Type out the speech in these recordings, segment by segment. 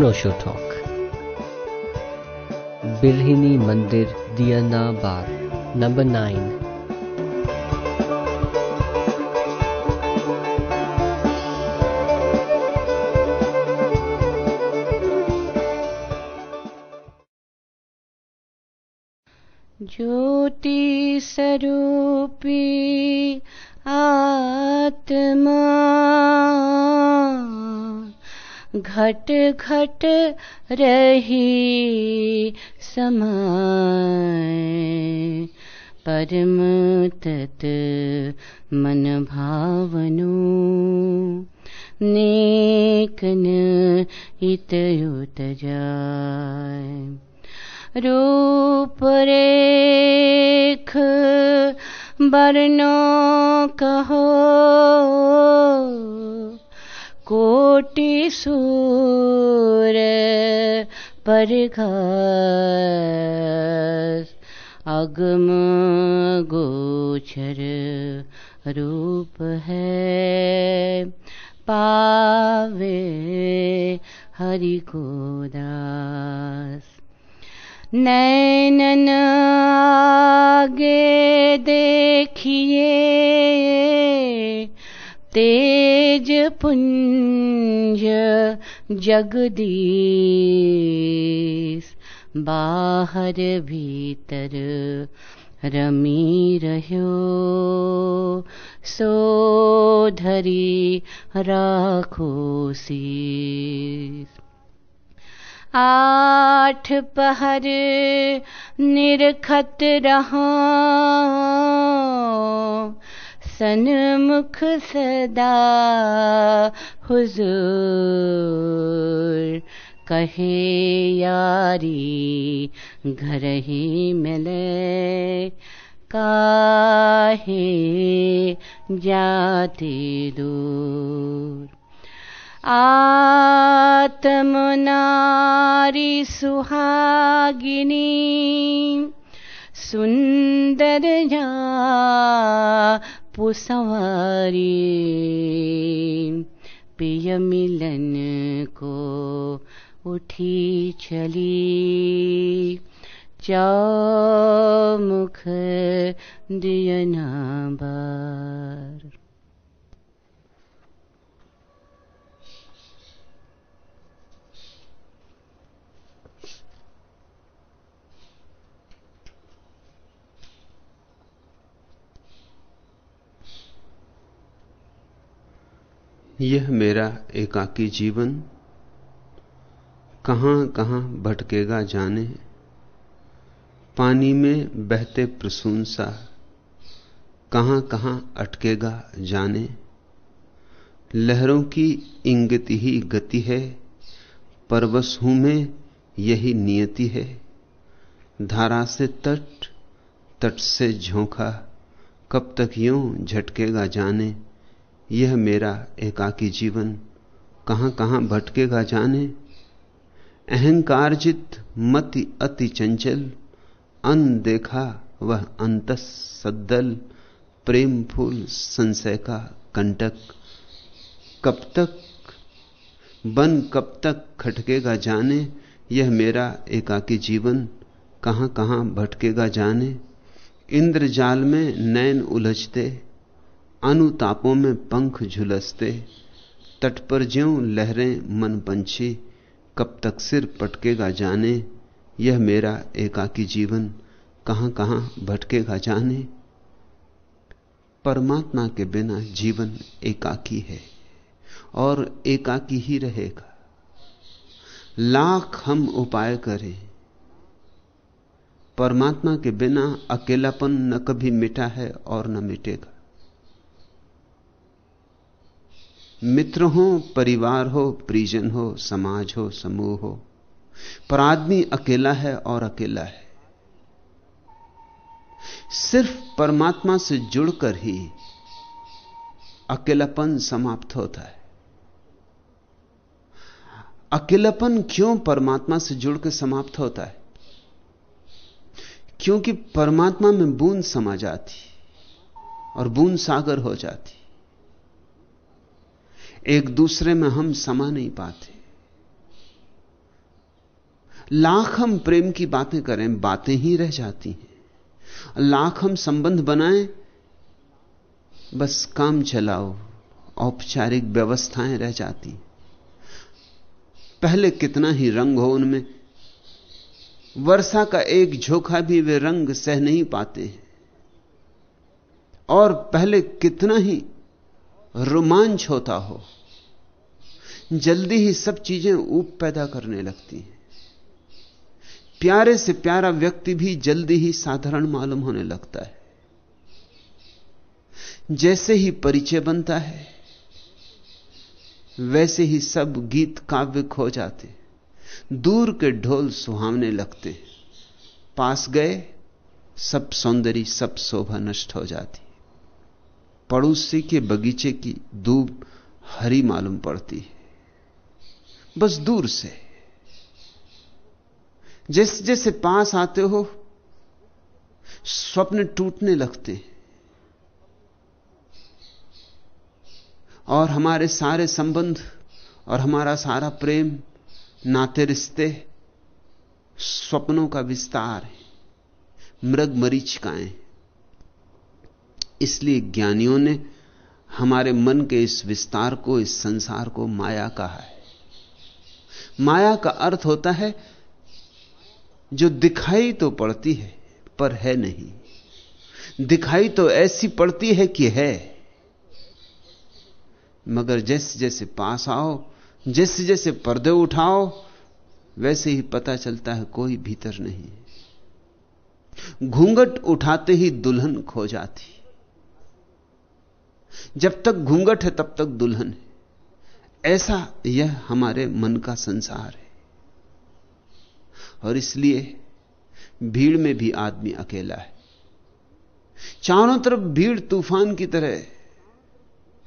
अनोशो talk बिल्हिनी मंदिर दियना बार number nine घट घट रही समय। परम तत मन भावनु। नेकन हितयुत जाय। रूप रेख वर्णो कहो। कोटि सूर पर अगम गोचर रूप है। पावे हरि को दास। नैनन आगे देखिए तेज पुंज जगदीश, बाहर भीतर रमी रह्यो सो धरी राखो शीस आठ पहर निरखत रहा। सन्मुख सदा हुजूर कहे यारी घर ही मिले काहे जाते दूर आत्मनारी सुहागिनी सुंदर जा पुसवारी प्रिय मिलन को उठी चली। चौमुख दियना बार यह मेरा एकाकी जीवन। कहाँ कहाँ भटकेगा जाने। पानी में बहते प्रसून सा। कहाँ कहाँ अटकेगा जाने। लहरों की इंगति ही गति है। परवश हूँ मैं, यही नियति है। धारा से तट तट से झोंका। कब तक यूँ झटकेगा जाने। यह मेरा एकाकी जीवन। कहाँ कहाँ भटकेगा जाने? अहंकारजित मति अति चंचल अन देखा वह अंत सद्दल प्रेम फूल संशय का कंटक। कब तक, बन कब तक खटकेगा जाने? यह मेरा एकाकी जीवन। कहाँ कहाँ भटकेगा जाने? इंद्रजाल में नैन उलझते अनुतापों में पंख झुलसते, तट पर ज्यों लहरें मन पंछी, कब तक सिर पटकेगा जाने, यह मेरा एकाकी जीवन कहाँ कहाँ भटकेगा जाने। परमात्मा के बिना जीवन एकाकी है और एकाकी ही रहेगा। लाख हम उपाय करें, परमात्मा के बिना अकेलापन न कभी मिटा है और न मिटेगा। मित्र हो, परिवार हो, परिजन हो, समाज हो, समूह हो, पर आदमी अकेला है और अकेला है। सिर्फ़ परमात्मा से जुड़कर ही अकेलापन समाप्त होता है। अकेलापन क्यों परमात्मा से जुड़कर समाप्त होता है? क्योंकि परमात्मा में बूंद समा जाती और बूंद सागर हो जाती। एक दूसरे में हम समा नहीं पाते। लाख हम प्रेम की बातें करें, बातें ही रह जाती हैं। लाख हम संबंध बनाएँ, बस काम चलाओ, औपचारिक व्यवस्थाएँ रह जाती। पहले कितना ही रंग हो उनमें, वर्षा का एक झोंका भी वे रंग सह नहीं पाते हैं। और पहले कितना ही रोमांच होता हो, जल्दी ही सब चीज़ें ऊप पैदा करने लगती हैं। प्यारे से प्यारा व्यक्ति भी जल्दी ही साधारण मालूम होने लगता है। जैसे ही परिचय बनता है, वैसे ही सब गीत काव्य खो जाते, दूर के ढोल सुहावने लगते। पास गए, सब सौंदर्य, सब शोभा नष्ट हो जाती। पड़ोसी के बगीचे की दूब हरी मालूम पड़ती है। बस दूर से। जैसे जैसे पास आते हो, स्वप्न टूटने लगते हैं। और हमारे सारे संबंध और हमारा सारा प्रेम, नाते, रिश्ते स्वप्नों का विस्तार है। मृग मरीचिकाएँ। इसलिए ज्ञानियों ने हमारे मन के इस विस्तार को, इस संसार को माया कहा है। माया का अर्थ होता है, जो दिखाई तो पड़ती है, पर है नहीं। दिखाई तो ऐसी पड़ती है कि है। मगर जैसे जैसे पास आओ, जैसे जैसे पर्दे उठाओ, वैसे ही पता चलता है कोई भीतर नहीं। घूंघट उठाते ही दुल्हन खो जाती। जब तक घूंघट है, तब तक दुल्हन है। ऐसा यह हमारे मन का संसार है। और इसलिए भीड़ में भी आदमी अकेला है। चारों तरफ़ भीड़, तूफ़ान की तरह,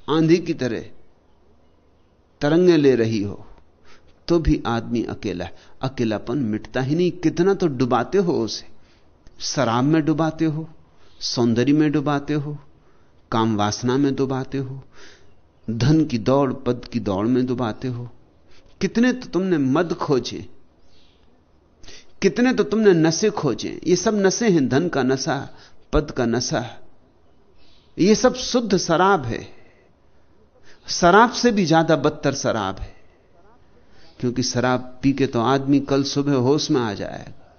आंधी की तरह, तरंगे ले रही हो तो भी आदमी अकेला है। अकेलापन मिटता ही नहीं। कितना तो डुबाते हो उसे। शराब में डुबाते हो, सौंदर्य में डुबाते हो काम वासना में डुबाते हो, धन की दौड़, पद की दौड़ में डुबाते हो। कितने तो तुमने मद खोजे, कितने तो तुमने नशे खोजे। ये सब नशे हैं, धन का नशा, पद का नशा। ये सब शुद्ध शराब है। शराब से भी ज़्यादा बदतर शराब है। क्योंकि शराब पी के तो आदमी कल सुबह होश में आ जाएगा।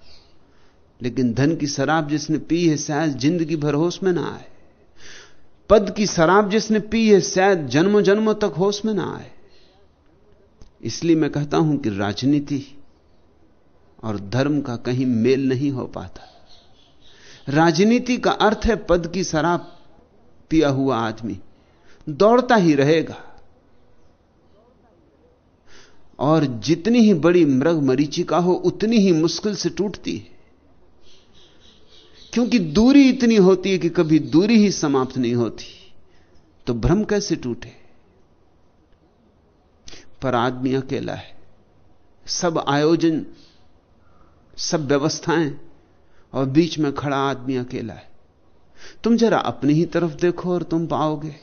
लेकिन धन की शराब जिसने पी है, शायद ज़िंदगी भर होश में ना आए। पद की शराब जिसने पी है, शायद जन्मों जन्मों तक होश में ना आए। इसलिए मैं कहता हूँ कि राजनीति और धर्म का कहीं मेल नहीं हो पाता। राजनीति का अर्थ है पद की शराब पिया हुआ आदमी। दौड़ता ही रहेगा। और जितनी ही बड़ी मृग मरीचिका हो, उतनी ही मुश्किल से टूटती है। क्योंकि दूरी इतनी होती है कि कभी दूरी ही समाप्त नहीं होती। तो भ्रम कैसे टूटे? पर आदमी अकेला है। सब आयोजन, सब व्यवस्थाएँ और बीच में खड़ा आदमी अकेला है। तुम जरा अपनी ही तरफ़ देखो और तुम पाओगे।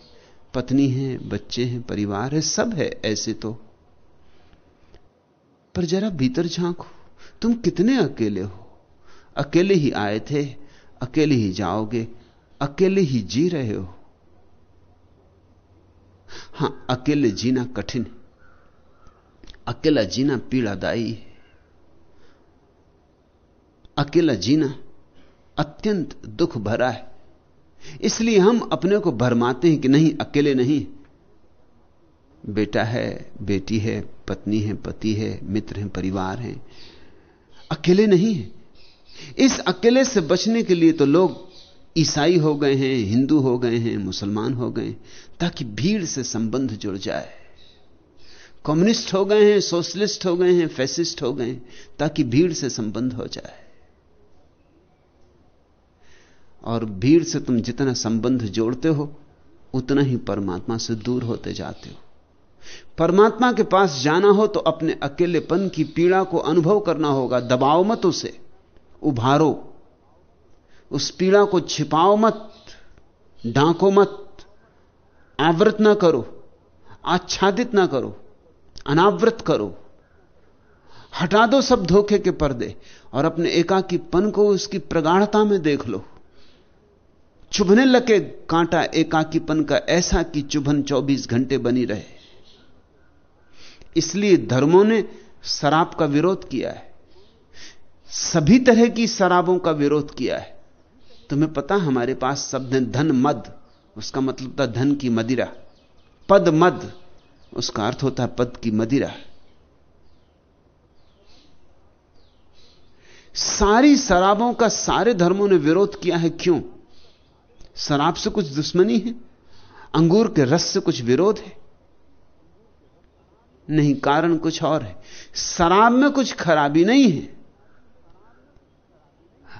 पत्नी है, बच्चे हैं, परिवार है, सब है ऐसे तो। पर जरा भीतर झांको। तुम कितने अकेले हो? अकेले ही आए थे। अकेले ही जाओगे, अकेले ही जी रहे हो। हाँ, अकेले जीना कठिन है। अकेला जीना पीड़ादायी है। अकेला जीना अत्यंत दुख भरा है। इसलिए हम अपने को भरमाते हैं कि नहीं, अकेले नहीं। बेटा है, बेटी है, पत्नी है, पति है, मित्र है, परिवार है। अकेले नहीं है। इस अकेले से बचने के लिए तो लोग ईसाई हो गए हैं, हिंदू हो गए हैं, मुसलमान हो गए ताकि भीड़ से संबंध जुड़ जाए। कम्युनिस्ट हो गए हैं, सोशलिस्ट हो गए हैं, फैसिस्ट हो गए ताकि भीड़ से संबंध हो जाए। और भीड़ से तुम जितना संबंध जोड़ते हो, उतना ही परमात्मा से दूर होते जाते हो। परमात्मा के पास जाना हो तो अपने अकेलेपन की पीड़ा को अनुभव करना होगा दबाओ मत उसे। उभारो। उस पीड़ा को छिपाओ मत डांको मत आवृत ना करो, आच्छादित ना करो, अनावृत करो। हटा दो सब धोखे के पर्दे और अपने एकाकीपन को उसकी प्रगाढ़ता में देख लो। चुभने लगे कांटा एकाकीपन का ऐसा कि चुभन 24 घंटे बनी रहे। इसलिए धर्मों ने शराब का विरोध किया है। सभी तरह की शराबों का विरोध किया है। तुम्हें पता, हमारे पास शब्द है धन मद, उसका मतलब था धन की मदिरा। पद मद, उसका अर्थ होता है पद की मदिरा। सारी शराबों का सारे धर्मों ने विरोध किया है, क्यों? शराब से कुछ दुश्मनी है? अंगूर के रस से कुछ विरोध है? नहीं, कारण कुछ और है। शराब में कुछ खराबी नहीं है।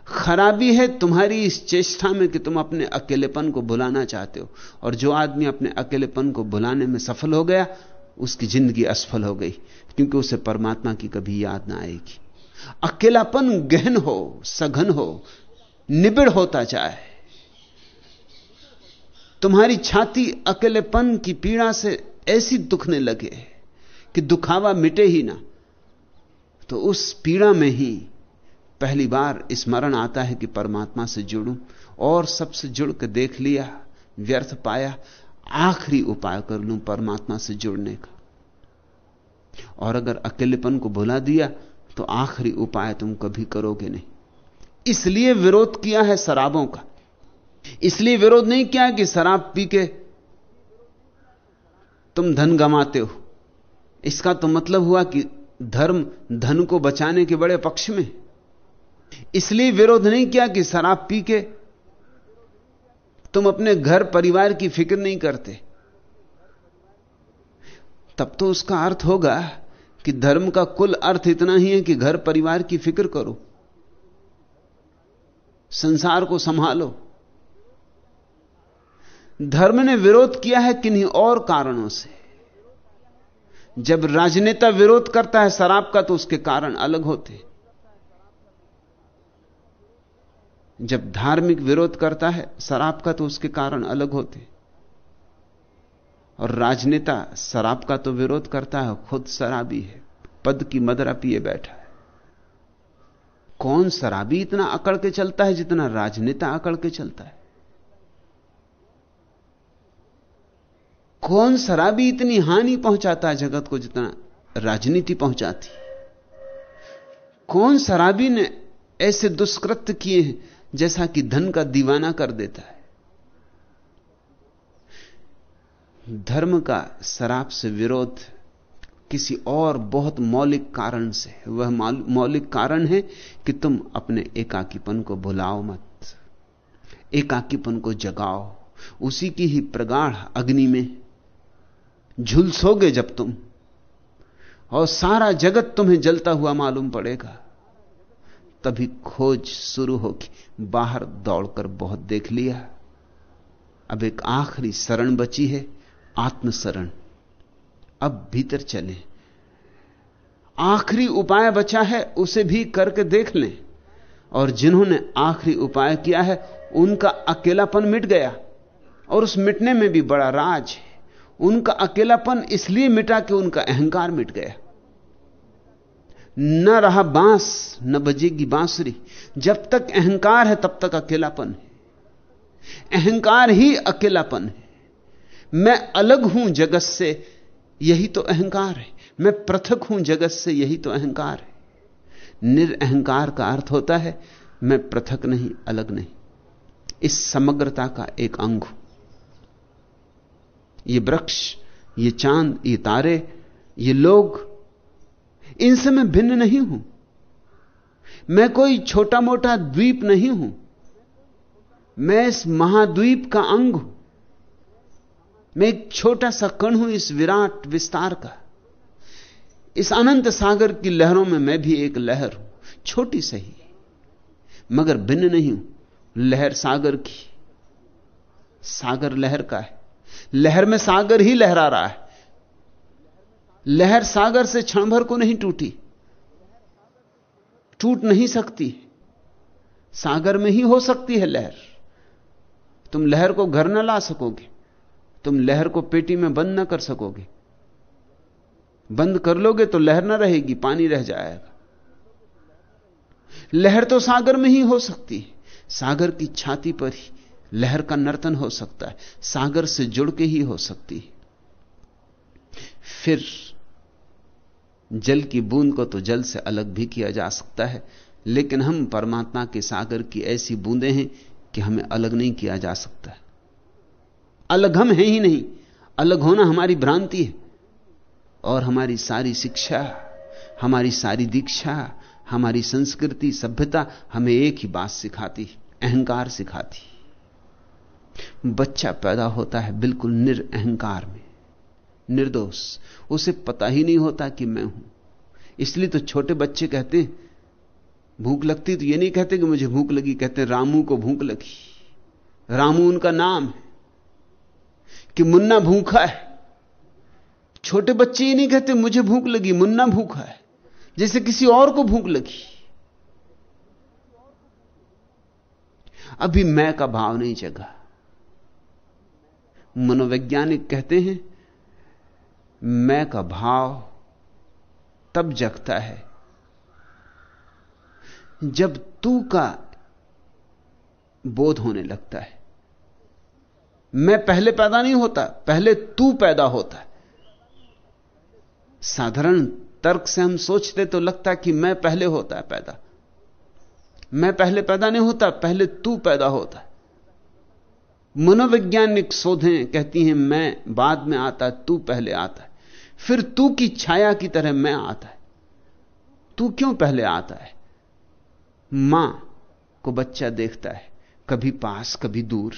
खराबी है तुम्हारी इस चेष्टा में कि तुम अपने अकेलेपन को बुलाना चाहते हो। और जो आदमी अपने अकेलेपन को बुलाने में सफल हो गया, उसकी ज़िंदगी असफल हो गई, क्योंकि उसे परमात्मा की कभी याद ना आएगी। अकेलापन गहन हो, सघन हो, निबिड़ होता जाए। तुम्हारी छाती अकेलेपन की पीड़ा से ऐसी दुखने लगे कि दुखावा मिटे ही ना तो उस पीड़ा में ही पहली बार स्मरण आता है कि परमात्मा से जुड़ूं और सबसे जुड़ के देख लिया, व्यर्थ पाया, आखिरी उपाय कर लूँ परमात्मा से जुड़ने का। और अगर अकेलेपन को भुला दिया तो आखिरी उपाय तुम कभी करोगे नहीं। इसलिए विरोध किया है शराबों का। इसलिए विरोध नहीं किया कि शराब पी के तुम धन गमाते हो। इसका तो मतलब हुआ कि धर्म धन को बचाने के बड़े पक्ष में इसलिए विरोध नहीं किया कि शराब पी के तुम अपने घर परिवार की फ़िक्र नहीं करते। तब तो उसका अर्थ होगा कि धर्म का कुल अर्थ इतना ही है कि घर परिवार की फ़िक्र करो, संसार को संभालो। धर्म ने विरोध किया है किन्हीं और कारणों से। जब राजनेता विरोध करता है शराब का तो उसके कारण अलग होते। जब धार्मिक विरोध करता है, शराब का तो उसके कारण अलग होते और राजनेता शराब का तो विरोध करता है, खुद शराबी है, पद की मदरा पिए बैठा है। कौन शराबी इतना अकड़ के चलता है जितना राजनेता अकड़ के चलता है? कौन शराबी इतनी हानि पहुंचाता है जगत को जितना राजनीति पहुंचाती? कौन शराबी ने ऐसे दुष्कृत्य किए हैं जैसा कि धन का दीवाना कर देता है। धर्म का शराब से विरोध किसी और बहुत मौलिक कारण से वह मौलिक कारण है कि तुम अपने एकाकीपन को भुलाओ मत। एकाकीपन को जगाओ। उसी की ही प्रगाढ़ अग्नि में झुलसोगे जब तुम, और सारा जगत तुम्हें जलता हुआ मालूम पड़ेगा। तभी खोज शुरू होगी। बाहर दौड़कर बहुत देख लिया। अब एक आखिरी शरण बची है, आत्मशरण। अब भीतर चले। आखिरी उपाय बचा है, उसे भी करके देख लें। और जिन्होंने आखिरी उपाय किया है, उनका अकेलापन मिट गया। और उस मिटने में भी बड़ा राज है। उनका अकेलापन इसलिए मिटा कि उनका अहंकार मिट गया। न रहा बाँस, न बजेगी बांसुरी। जब तक अहंकार है, तब तक अकेलापन है। अहंकार ही अकेलापन है। मैं अलग हूँ जगत से, यही तो अहंकार है। मैं पृथक हूँ जगत से, यही तो अहंकार है। निरअहकार का अर्थ होता है, मैं पृथक नहीं, अलग नहीं। इस समग्रता का एक अंग हूँ। ये वृक्ष, ये चाँद, ये तारे, ये लोग इनसे मैं भिन्न नहीं हूँ। मैं कोई छोटा मोटा द्वीप नहीं हूँ। मैं इस महाद्वीप का अंग हूँ। मैं एक छोटा सा कण हूँ इस विराट विस्तार का। इस अनंत सागर की लहरों में मैं भी एक लहर हूँ। छोटी सही मगर भिन्न नहीं हूँ। लहर सागर की, सागर लहर का है। लहर में सागर ही लहरा रहा है। लहर सागर से क्षण भर को नहीं टूटी। टूट नहीं सकती। सागर में ही हो सकती है लहर। तुम लहर को घर न ला सकोगे। तुम लहर को पेटी में बंद न कर सकोगे। बंद कर लोगे तो लहर ना रहेगी, पानी रह जाएगा। लहर तो सागर में ही हो सकती है। सागर की छाती पर ही लहर का नर्तन हो सकता है। सागर से जुड़ के ही हो सकती है। फिर जल की बूंद को तो जल से अलग भी किया जा सकता है, लेकिन हम परमात्मा के सागर की ऐसी बूंदें हैं कि हमें अलग नहीं किया जा सकता अलग हम हैं ही नहीं, अलग होना हमारी भ्रांति है। और हमारी सारी शिक्षा, हमारी सारी दीक्षा, हमारी संस्कृति, सभ्यता हमें एक ही बात सिखाती अहंकार सिखाती बच्चा पैदा होता है बिल्कुल निरअहकार में। निर्दोष। उसे पता ही नहीं होता कि मैं हूँ। इसलिए तो छोटे बच्चे कहते हैं, भूख लगती तो ये नहीं कहते कि मुझे भूख लगी, कहते रामू को भूख लगी। रामू उनका नाम है कि मुन्ना भूखा है। छोटे बच्चे ये नहीं कहते, मुझे भूख लगी, मुन्ना भूखा है। जैसे किसी और को भूख लगी। अभी मैं का भाव नहीं जगा। मनोवैज्ञानिक कहते हैं मैं का भाव तब जगता है जब तू का बोध होने लगता है। मैं पहले पैदा नहीं होता, पहले तू पैदा होता है। साधारण तर्क से हम सोचते तो लगता कि मैं पहले होता है पैदा। मैं पहले पैदा नहीं होता, पहले तू पैदा होता है। मनोवैज्ञानिक शोधें कहती हैं, मैं बाद में आता, तू पहले आता है। फिर तू की छाया की तरह मैं आता है। तू क्यों पहले आता है? माँ को बच्चा देखता है, कभी पास, कभी दूर।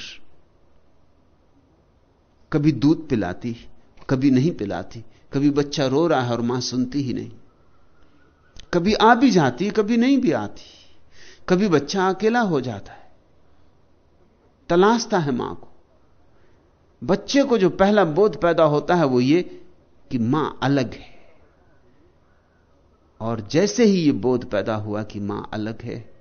कभी दूध पिलाती, कभी नहीं पिलाती, कभी बच्चा रो रहा है और माँ सुनती ही नहीं। कभी आ भी जाती, कभी नहीं भी आती। कभी बच्चा अकेला हो जाता है। तलाशता है माँ को। बच्चे को जो पहला बोध पैदा होता है वो ये कि माँ अलग है। और जैसे ही ये बोध पैदा हुआ कि माँ अलग है,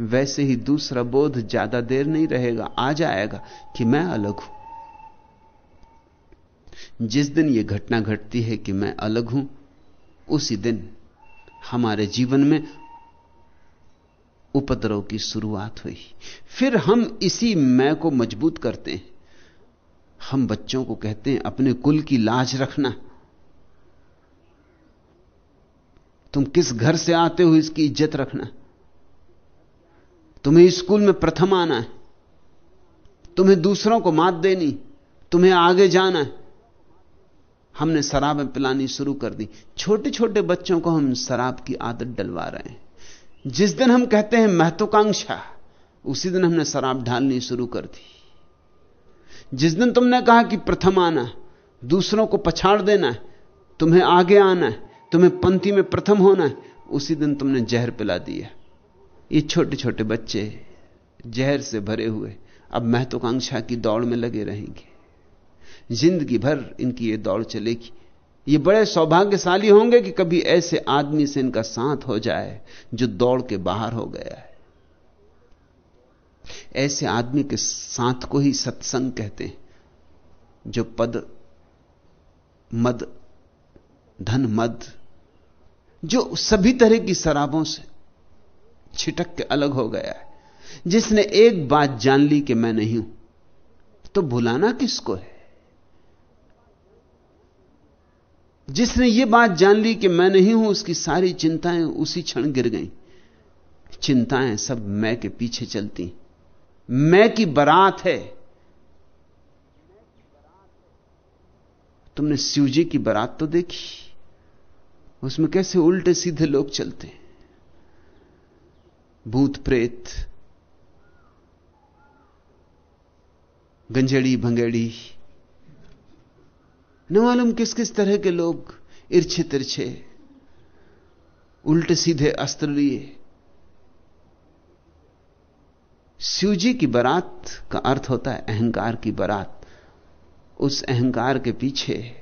वैसे ही दूसरा बोध ज़्यादा देर नहीं रहेगा, आ जाएगा कि मैं अलग हूँ। जिस दिन यह घटना घटती है कि मैं अलग हूँ, उसी दिन हमारे जीवन में उपद्रव की शुरुआत हुई। फिर हम इसी मैं को मज़बूत करते हैं। हम बच्चों को कहते हैं, अपने कुल की लाज रखना। तुम किस घर से आते हो इसकी इज़्ज़त रखना? तुम्हें स्कूल में प्रथम आना है। तुम्हें दूसरों को मात देनी, तुम्हें आगे जाना है। हमने शराबें पिलानी शुरू कर दी। छोटे छोटे बच्चों को हम शराब की आदत डलवा रहे हैं। जिस दिन हम कहते हैं महत्वाकांक्षा, उसी दिन हमने शराब ढालनी शुरू कर दी। जिस दिन तुमने कहा कि प्रथम आना, दूसरों को पछाड़ देना, तुम्हें आगे आना है तुम्हें पंक्ति में प्रथम होना है, उसी दिन तुमने जहर पिला दिया ये छोटे छोटे बच्चे जहर से भरे हुए, अब महत्वाकांक्षा की दौड़ में लगे रहेंगे। ज़िंदगी भर इनकी ये दौड़ चलेगी। ये बड़े सौभाग्यशाली होंगे कि कभी ऐसे आदमी से इनका साथ हो जाए, जो दौड़ के बाहर हो गया है। ऐसे आदमी के साथ को ही सत्संग कहते हैं, जो पद, मद, धन, मद जो सभी तरह की शराबों से छिटक के अलग हो गया है। जिसने एक बात जान ली कि मैं नहीं हूँ तो भुलाना किसको है? जिसने यह बात जान ली कि मैं नहीं हूँ, उसकी सारी चिंताएँ उसी क्षण गिर गईं। चिंताएँ सब मैं के पीछे चलती। मैं की बरात है। तुमने शिवजी की बरात तो देखी? उसमें कैसे उल्टे सीधे लोग चलते हैं? भूत प्रेत, गंजेड़ी भंगेड़ी। न मालूम किस किस तरह के लोग इर्छे तिरछे उल्टे सीधे अस्त्र लिए। शिवजी की बरात का अर्थ होता है अहंकार की बरात। उस अहंकार के पीछे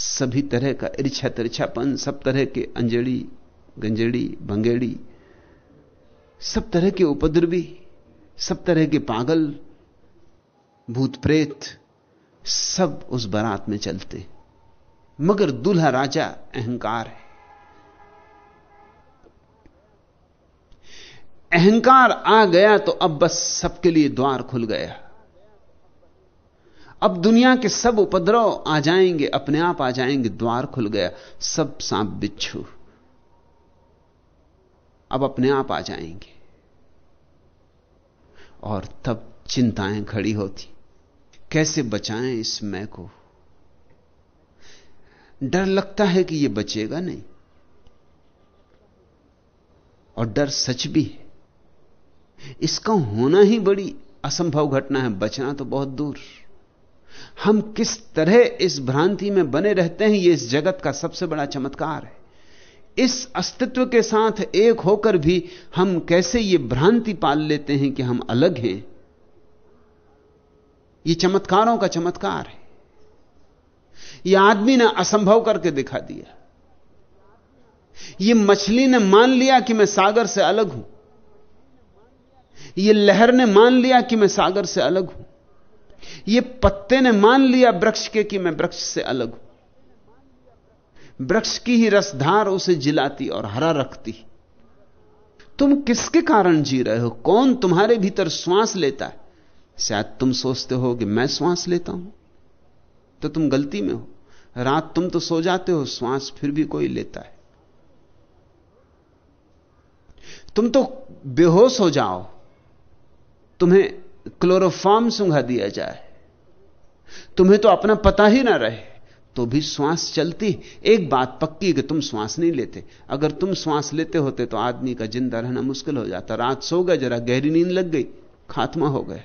सभी तरह का इर्छा तिरछापन, सब तरह के अंजड़ी, गंजड़ी, भंगेड़ी, सब तरह के उपद्रवी, सब तरह के पागल भूत प्रेत सब उस बारात में चलते। मगर दूल्हा राजा अहंकार है। अहंकार आ गया तो अब बस सबके लिए द्वार खुल गया। अब दुनिया के सब उपद्रव आ जाएँगे, अपने आप आ जाएँगे, द्वार खुल गया, सब सांप बिच्छू। अब अपने आप आ जाएँगे। और तब चिंताएँ खड़ी होती। कैसे बचाएँ इस मैं को? डर लगता है कि यह बचेगा नहीं। और डर सच भी है। इसका होना ही बड़ी असंभव घटना है, बचना तो बहुत दूर। हम किस तरह इस भ्रांति में बने रहते हैं यह इस जगत का सबसे बड़ा चमत्कार है। इस अस्तित्व के साथ एक होकर भी हम कैसे यह भ्रांति पाल लेते हैं कि हम अलग हैं? यह चमत्कारों का चमत्कार है। यह आदमी ने असंभव करके दिखा दिया। यह मछली ने मान लिया कि मैं सागर से अलग हूँ। यह लहर ने मान लिया कि मैं सागर से अलग हूँ। यह पत्ते ने मान लिया वृक्ष के कि मैं वृक्ष से अलग हूँ। वृक्ष की ही रसधार उसे जिलाती और हरा रखती। तुम किसके कारण जी रहे हो? कौन तुम्हारे भीतर श्वास लेता है? शायद तुम सोचते हो कि मैं श्वास लेता हूँ। तो तुम गलती में हो। रात तुम तो सो जाते हो, श्वास फिर भी कोई लेता है। तुम तो बेहोश हो जाओ। तुम्हें क्लोरोफॉर्म सुंघा दिया जाए। तुम्हें तो अपना पता ही ना रहे तो भी श्वास चलती। एक बात पक्की कि तुम श्वास नहीं लेते। अगर तुम श्वास लेते होते तो आदमी का ज़िंदा रहना मुश्किल हो जाता। रात सो गए, जरा गहरी नींद लग गई, खात्मा हो गए।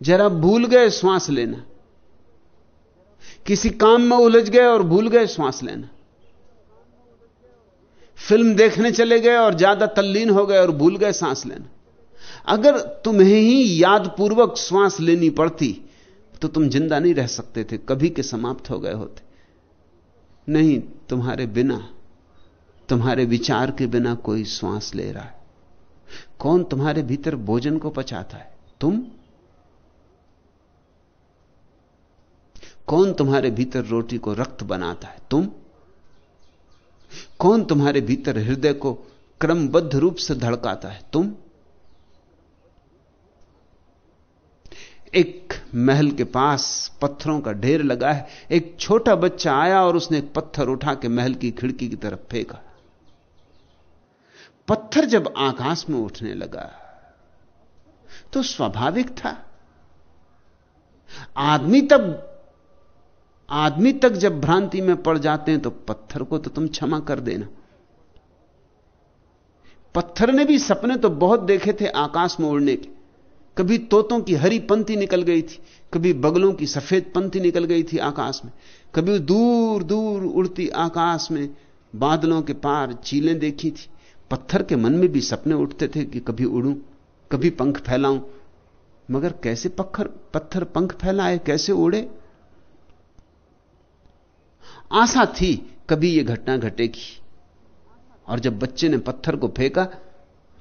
जरा भूल गए श्वास लेना। किसी काम में उलझ गए और भूल गए श्वास लेना। फ़िल्म देखने चले गए और ज़्यादा तल्लीन हो गए और भूल गए सांस लेना। अगर तुम्हें ही यादपूर्वक श्वास लेनी पड़ती तो तुम ज़िंदा नहीं रह सकते थे, कभी के समाप्त हो गए होते। नहीं, तुम्हारे बिना, तुम्हारे विचार के बिना कोई श्वास ले रहा है। कौन तुम्हारे भीतर भोजन को पचाता है? तुम? कौन तुम्हारे भीतर रोटी को रक्त बनाता है? तुम? कौन तुम्हारे भीतर हृदय को क्रमबद्ध रूप से धड़काता है? तुम? एक महल के पास पत्थरों का ढेर लगा है। एक छोटा बच्चा आया और उसने एक पत्थर उठा के महल की खिड़की की तरफ़ फेंका। पत्थर जब आकाश में उठने लगा तो स्वाभाविक था। आदमी तब, आदमी तक जब भ्रांति में पड़ जाते हैं तो पत्थर को तो तुम क्षमा कर देना। पत्थर ने भी सपने तो बहुत देखे थे आकाश में उड़ने के। कभी तोतों की हरी पंक्ति निकल गई थी, कभी बगलों की सफ़ेद पंक्ति निकल गई थी आकाश में, कभी दूर दूर उड़ती आकाश में बादलों के पार चीलें देखी थी। पत्थर के मन में भी सपने उठते थे कि कभी उड़ूं, कभी पंख फैलाऊं। मगर कैसे पत्थर पत्थर पंख फैलाए, कैसे उड़े? आशा थी कभी यह घटना घटेगी। और जब बच्चे ने पत्थर को फेंका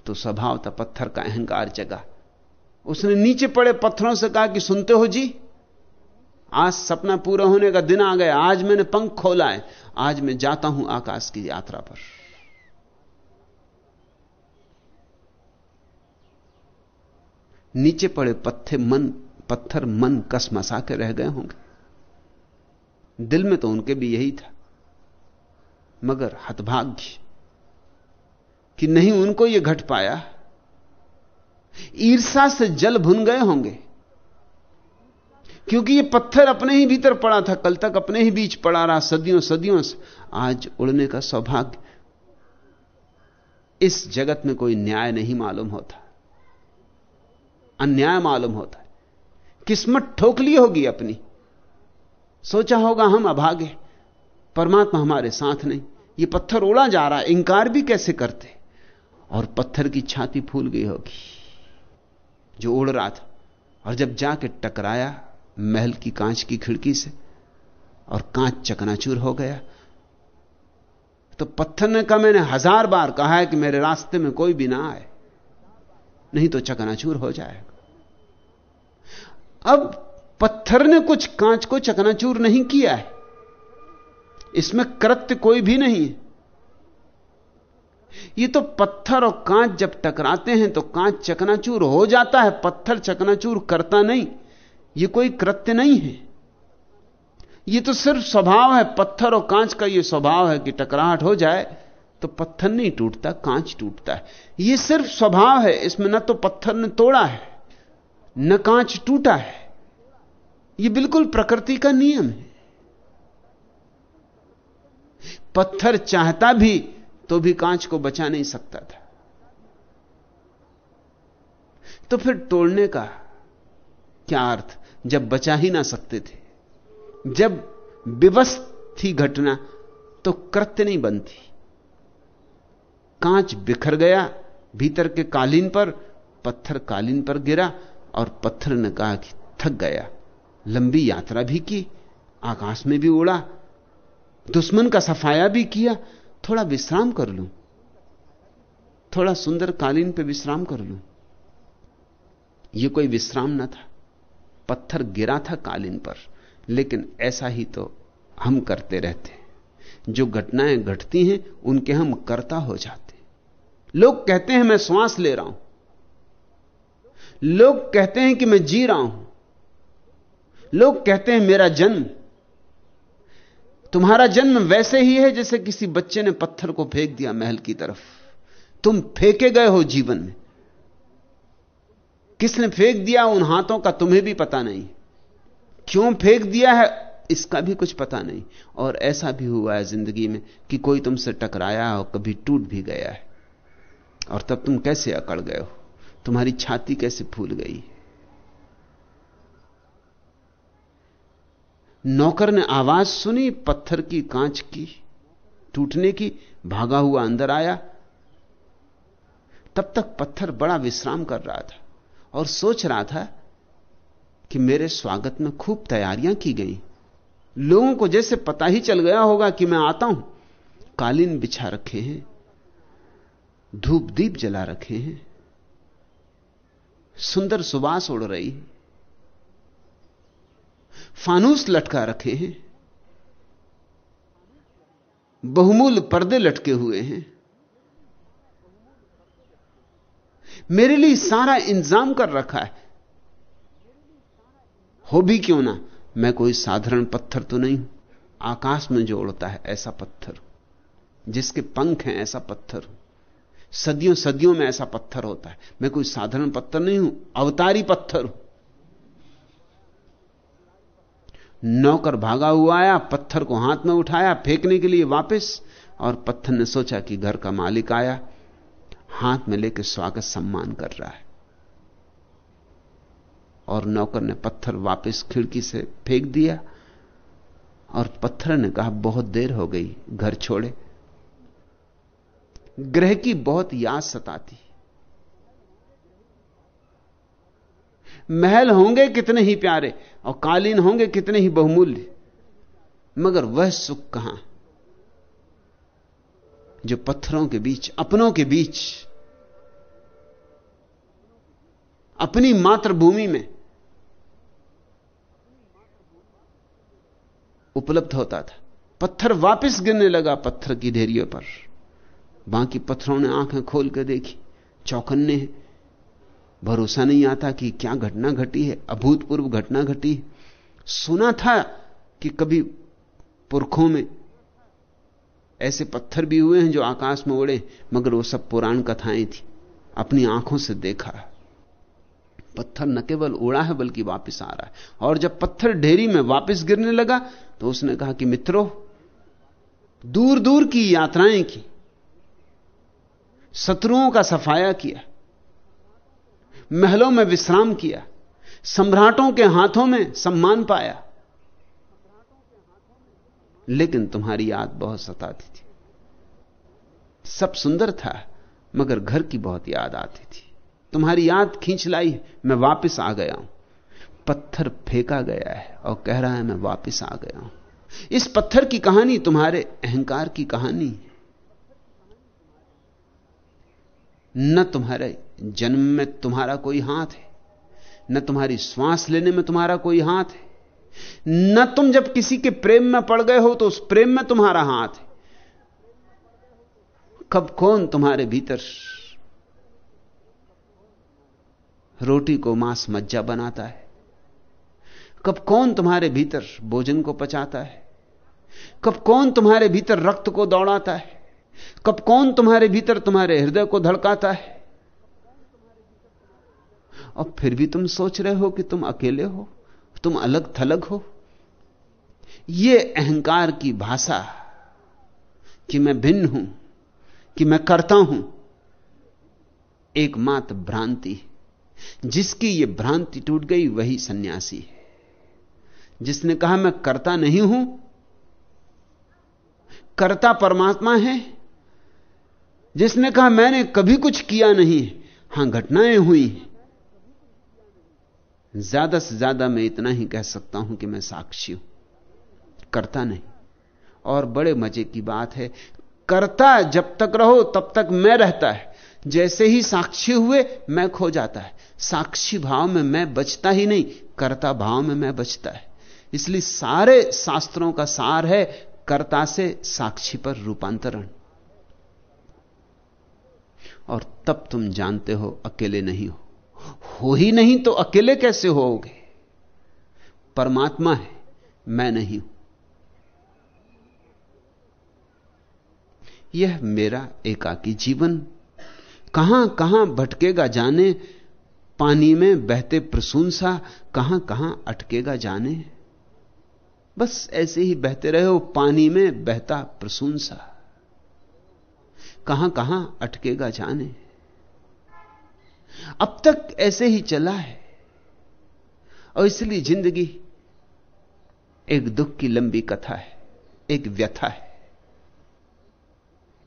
तो स्वभाव था पत्थर का अहंकार जगा। उसने नीचे पड़े पत्थरों से कहा कि सुनते हो जी, आज सपना पूरा होने का दिन आ गया, आज मैंने पंख खोला है, आज मैं जाता हूँ आकाश की यात्रा पर। नीचे पड़े पत्थे मन, पत्थर मन कसमसा के रह गए होंगे। दिल में तो उनके भी यही था, मगर हतभाग्य कि नहीं उनको यह घट पाया। ईर्षा से जल भुन गए होंगे। क्योंकि यह पत्थर अपने ही भीतर पड़ा था, कल तक अपने ही बीच पड़ा रहा, सदियों सदियों से। आज उड़ने का सौभाग्य। इस जगत में कोई न्याय नहीं मालूम होता। अन्याय मालूम होता है। किस्मत ठोक ली होगी अपनी। सोचा होगा हम अभागे। परमात्मा हमारे साथ नहीं। ये पत्थर उड़ा जा रहा है। इंकार भी कैसे करते? और पत्थर की छाती फूल गई होगी। जो उड़ रहा था। और जब जाके टकराया महल की कांच की खिड़की से, और कांच चकनाचूर हो गया तो पत्थर ने कहा, मैंने हज़ार बार कहा है कि मेरे रास्ते में कोई भी ना आए, नहीं तो चकनाचूर हो जाएगा। अब पत्थर ने कुछ कांच को चकनाचूर नहीं किया है। इसमें कृत्य कोई भी नहीं है। ये तो पत्थर और कांच जब टकराते हैं तो कांच चकनाचूर हो जाता है, पत्थर चकनाचूर करता नहीं। ये कोई कृत्य नहीं है। ये तो सिर्फ़ स्वभाव है, पत्थर और कांच का ये स्वभाव है कि टकराहट हो जाए तो पत्थर नहीं टूटता, कांच टूटता है। ये सिर्फ़ स्वभाव है, इसमें न तो पत्थर ने तोड़ा है, न कांच टूटा है। ये बिल्कुल प्रकृति का नियम है। पत्थर चाहता भी तो भी कांच को बचा नहीं सकता था। तो फिर तोड़ने का क्या अर्थ? जब बचा ही ना सकते थे। जब विवश थी घटना तो कृत्य नहीं बनती। कांच बिखर गया, भीतर के कालीन पर, पत्थर कालीन पर गिरा, और पत्थर ने कहा कि थक गया। लंबी यात्रा भी की, आकाश में भी उड़ा, दुश्मन का सफाया भी किया थोड़ा विश्राम कर लूँ। थोड़ा सुंदर कालीन पे विश्राम कर लूँ। यह कोई विश्राम ना था। पत्थर गिरा था कालीन पर, लेकिन ऐसा ही तो हम करते रहते हैं। जो घटनाएँ घटती हैं, उनके हम कर्ता हो जाते लोग कहते हैं, मैं श्वास ले रहा हूँ। लोग कहते हैं कि, मैं जी रहा हूँ। लोग कहते हैं, मेरा जन्म तुम्हारा जन्म वैसे ही है जैसे किसी बच्चे ने पत्थर को फेंक दिया महल की तरफ़। तुम फेंके गए हो जीवन में। किसने फेंक दिया उन हाथों का तुम्हें भी पता नहीं। क्यों फेंक दिया है, इसका भी कुछ पता नहीं। और ऐसा भी हुआ है ज़िंदगी में कि कोई तुमसे टकराया और कभी टूट भी गया है। और तब तुम कैसे अकड़ गए हो? तुम्हारी छाती कैसे फूल गई? नौकर ने आवाज़ सुनी, पत्थर की कांच की, टूटने की, भागा हुआ अंदर आया। तब तक पत्थर बड़ा विश्राम कर रहा था और सोच रहा था कि मेरे स्वागत में खूब तैयारियाँ की गई। लोगों को जैसे पता ही चल गया होगा कि मैं आता हूँ। कालीन बिछा रखे हैं, धूप दीप जला रखे हैं। सुंदर सुबास उड़ रही है। फानूस लटका रखे हैं। बहुमूल पर्दे लटके हुए हैं। मेरे लिए सारा इंतज़ाम कर रखा है। हो भी क्यों ना? मैं कोई साधारण पत्थर तो नहीं हूँ। आकाश में जो उड़ता है, ऐसा पत्थर। जिसके पंख हैं, ऐसा पत्थर। सदियों सदियों में ऐसा पत्थर होता है। मैं कोई साधारण पत्थर नहीं हूँ, अवतारी पत्थर हूँ। नौकर भागा हुआ आया, पत्थर को हाथ में उठाया, फेंकने के लिए वापस, और पत्थर ने सोचा कि घर का मालिक आया, हाथ में लेकर स्वागत सम्मान कर रहा है। और नौकर ने पत्थर वापस खिड़की से फेंक दिया, और पत्थर ने कहा, बहुत देर हो गई, घर छोड़े। ग्रह की बहुत याद सताती। महल होंगे कितने ही प्यारे और कालीन होंगे कितने ही बहुमूल्य। मगर वह सुख कहाँ? जो पत्थरों के बीच, अपनों के बीच, अपनी मातृभूमि में उपलब्ध होता था। पत्थर वापस गिरने लगा पत्थर की ढेरियों पर। बाकी पत्थरों ने आँखें खोल कर देखी। चौकन्ने भरोसा नहीं आता कि क्या घटना घटी है, अभूतपूर्व घटना घटी है। सुना था कि कभी पुरखों में ऐसे पत्थर भी हुए हैं जो आकाश में उड़े, मगर वो सब पुराण कथाएँ थी। अपनी आँखों से देखा। पत्थर न केवल उड़ा है, बल्कि वापस आ रहा है। और जब पत्थर ढेरी में वापस गिरने लगा तो उसने कहा कि मित्रों दूर दूर की यात्राएँ की, शत्रुओं का सफाया किया। महलों में विश्राम किया, सम्राटों के हाथों में सम्मान पाया। लेकिन तुम्हारी याद बहुत सताती थी। सब सुंदर था, मगर घर की बहुत याद आती थी। तुम्हारी याद खींच लाई, मैं वापस आ गया हूँ। पत्थर फेंका गया है और कह रहा है, मैं वापस आ गया हूँ। इस पत्थर की कहानी तुम्हारे अहंकार की कहानी है। न तुम्हारे जन्म में तुम्हारा कोई हाथ है, न तुम्हारी श्वास लेने में तुम्हारा कोई हाथ है, न तुम जब किसी के प्रेम में पड़ गए हो तो उस प्रेम में तुम्हारा हाथ है। कब कौन तुम्हारे भीतर रोटी को मांस मज्जा बनाता है? कब कौन तुम्हारे भीतर भोजन को पचाता है? कब कौन तुम्हारे भीतर रक्त को दौड़ाता है? कब कौन तुम्हारे भीतर तुम्हारे हृदय को धड़काता है? और फिर भी तुम सोच रहे हो कि तुम अकेले हो, तुम अलग थलग हो। यह अहंकार की भाषा कि मैं भिन्न हूँ, कि मैं करता हूँ, एकमात्र भ्रांति जिसकी यह भ्रांति टूट गई, वही सन्यासी है। जिसने कहा, मैं करता नहीं हूँ, करता परमात्मा है जिसने कहा, मैंने कभी कुछ किया नहीं हाँ। घटनाएँ हुई ज़्यादा से ज़्यादा मैं इतना ही कह सकता हूँ कि मैं साक्षी हूँ। करता नहीं। और बड़े मज़े की बात है, करता जब तक रहो, तब तक मैं रहता है। जैसे ही साक्षी हुए, मैं खो जाता है। साक्षी भाव में मैं बचता ही नहीं, करता भाव में मैं बचता है। इसलिए सारे शास्त्रों का सार है, कर्ता से साक्षी पर रूपांतरण। और तब तुम जानते हो अकेले नहीं हो। हो ही नहीं तो अकेले कैसे होगे परमात्मा है, मैं नहीं हूँ। यह मेरा एकाकी जीवन। कहाँ कहाँ भटकेगा जाने? पानी में बहते प्रसूनसा कहाँ कहाँ अटकेगा जाने? बस ऐसे ही बहते रहे हो, पानी में बहता प्रसून सा। कहाँ कहाँ अटकेगा जाने। अब तक ऐसे ही चला है। और इसलिए ज़िंदगी एक दुख की लंबी कथा है, एक व्यथा है।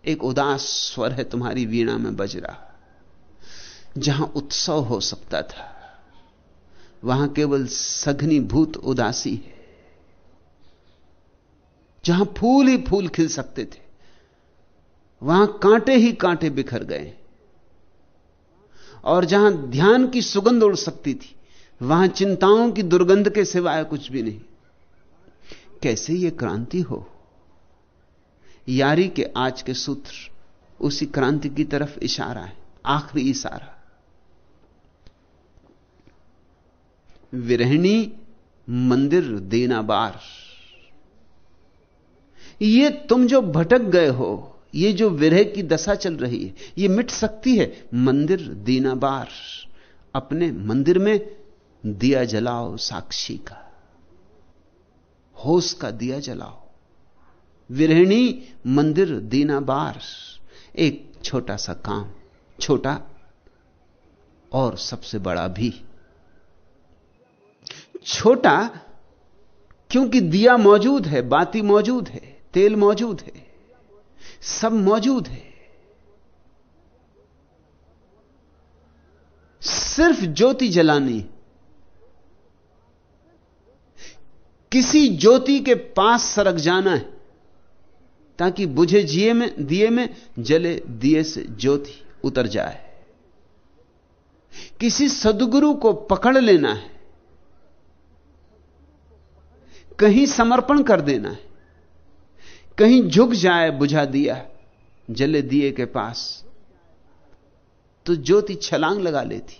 एक उदास स्वर है तुम्हारी वीणा में बज रहा। जहाँ उत्सव हो सकता था, वहाँ केवल सघनी भूत उदासी है। जहाँ फूल ही फूल खिल सकते थे वहाँ कांटे ही कांटे बिखर गए। और जहाँ ध्यान की सुगंध उड़ सकती थी, वहाँ चिंताओं की दुर्गंध के सिवाय कुछ भी नहीं। कैसे यह क्रांति हो? यारी के आज के सूत्र उसी क्रांति की तरफ़ इशारा है, आखिरी इशारा। विरहणी मंदिर देना बार ये तुम जो भटक गए हो ये जो विरह की दशा चल रही है, ये मिट सकती है। मंदिर दीना बार अपने मंदिर में दिया जलाओ साक्षी का। होश का दिया जलाओ। विरहिणी मंदिर दीना बार एक छोटा सा काम, छोटा और सबसे बड़ा भी। छोटा क्योंकि दिया मौजूद है, बाती मौजूद है, तेल मौजूद है। सब मौजूद है। सिर्फ़ ज्योति जलानी। किसी ज्योति के पास सरक जाना है, ताकि बुझे जिए में, दिए में जले, दिए से ज्योति उतर जाए। किसी सदगुरु को पकड़ लेना है, कहीं समर्पण कर देना है। कहीं झुक जाए, बुझा दिया, जले दिए के पास तो ज्योति छलांग लगा लेती।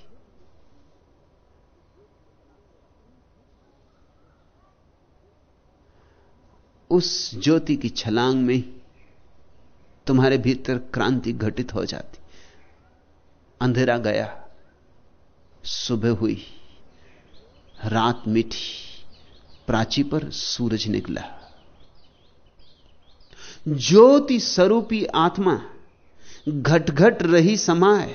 उस ज्योति की छलांग में तुम्हारे भीतर क्रांति घटित हो जाती। अंधेरा गया, सुबह हुई, रात मिठी, प्राची पर सूरज निकला। ज्योति स्वरूपी आत्मा घट घट रही समाए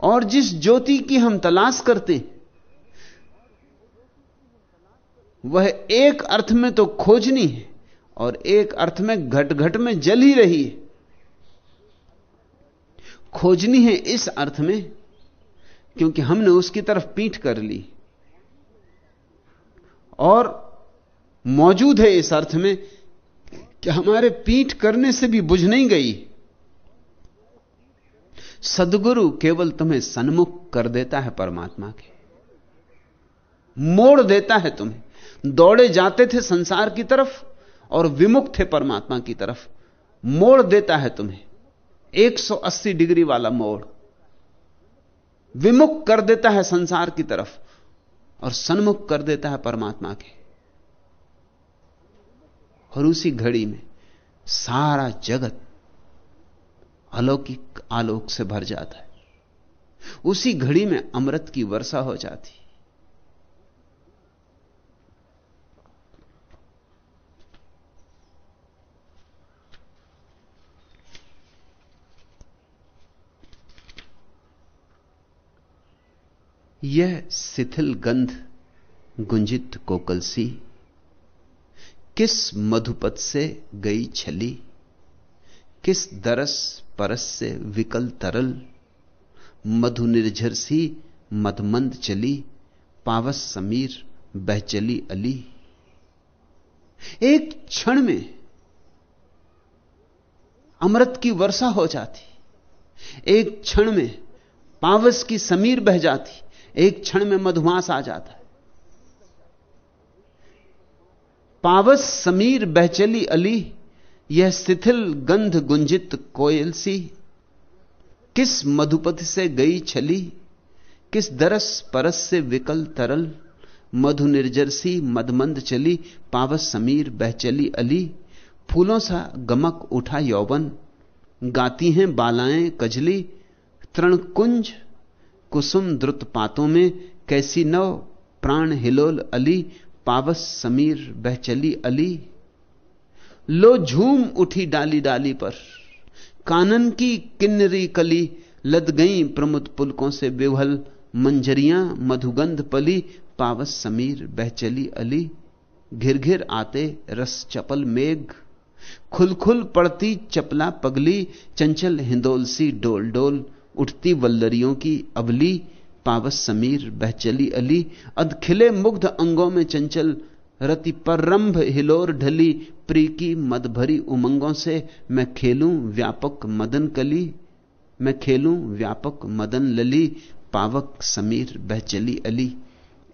और जिस ज्योति की हम तलाश करते वह एक अर्थ में तो खोजनी है और एक अर्थ में घट घट में जल ही रही है। खोजनी है इस अर्थ में क्योंकि हमने उसकी तरफ़ पीठ कर ली। और मौजूद है इस अर्थ में कि हमारे पीठ करने से भी बुझ नहीं गई। सदगुरु केवल तुम्हें सन्मुख कर देता है परमात्मा के। मोड़ देता है तुम्हें। दौड़े जाते थे संसार की तरफ़ और विमुख थे परमात्मा की तरफ़। मोड़ देता है तुम्हें। 180 डिग्री वाला मोड़। विमुख कर देता है संसार की तरफ़ और सन्मुख कर देता है परमात्मा के। और उसी घड़ी में सारा जगत अलौकिक आलोक से भर जाता है। उसी घड़ी में अमृत की वर्षा हो जाती यह शिथिल गंध गुंजित कोकलसी किस मधुपत से गई छली? किस दरस परस से विकल तरल? मधु निर्झर सी मधमंद चली, पावस समीर बहचली अली। एक क्षण में अमृत की वर्षा हो जाती, एक क्षण में पावस की समीर बह जाती, एक क्षण में मधुमास आ जाता। है पावस समीर बहचली अली, यह शिथिल गंध गुंजित कोयल सी। किस मधुपति से गई छली, किस दरस परस से विकल तरल, मधु निर्जर सी मदमंद चली, पावस समीर बहचली अली। फूलों सा गमक उठा यौवन, गाती हैं बालाएँ कजली तृण कुंज कुसुम द्रुत पातों में, कैसी नव प्राण हिलोल अली पावस समीर बहचली अली। लो झूम उठी डाली डाली पर। कानन की किन्नरी कली लद गई प्रमुद पुलकों से विवल मंजरियाँ मधुगंध पली। पावस समीर बहचली अली। घिर घिर आते रस चपल मेघ। खुल खुल पड़ती चपला पगली। चंचल हिंदोल सी डोल डोल। उठती वल्लरियों की अबली पावस समीर, बहचली अली अध खिले मुग्ध अंगों में चंचल, रति पररंभ हिलोर ढली प्री की मद भरी उमंगों से मैं खेलूं व्यापक मदन कली, मैं खेलूं व्यापक मदन लली, पावक समीर, बहचली अली।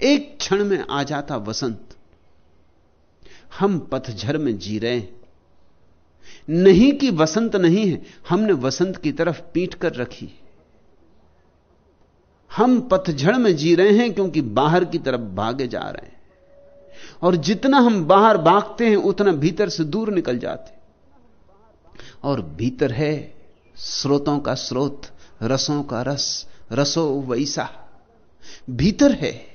एक क्षण में आ जाता वसंत। हम पथझर में जी रहे हैं। नहीं कि वसंत नहीं है, हमने वसंत की तरफ़ पीट कर रखी। हम पथझड़ में जी रहे हैं क्योंकि बाहर की तरफ़ भागे जा रहे हैं। और जितना हम बाहर भागते हैं, उतना भीतर से दूर निकल जाते और भीतर है स्रोतों का स्रोत, रसों का रस, रसो वैसा। भीतर है,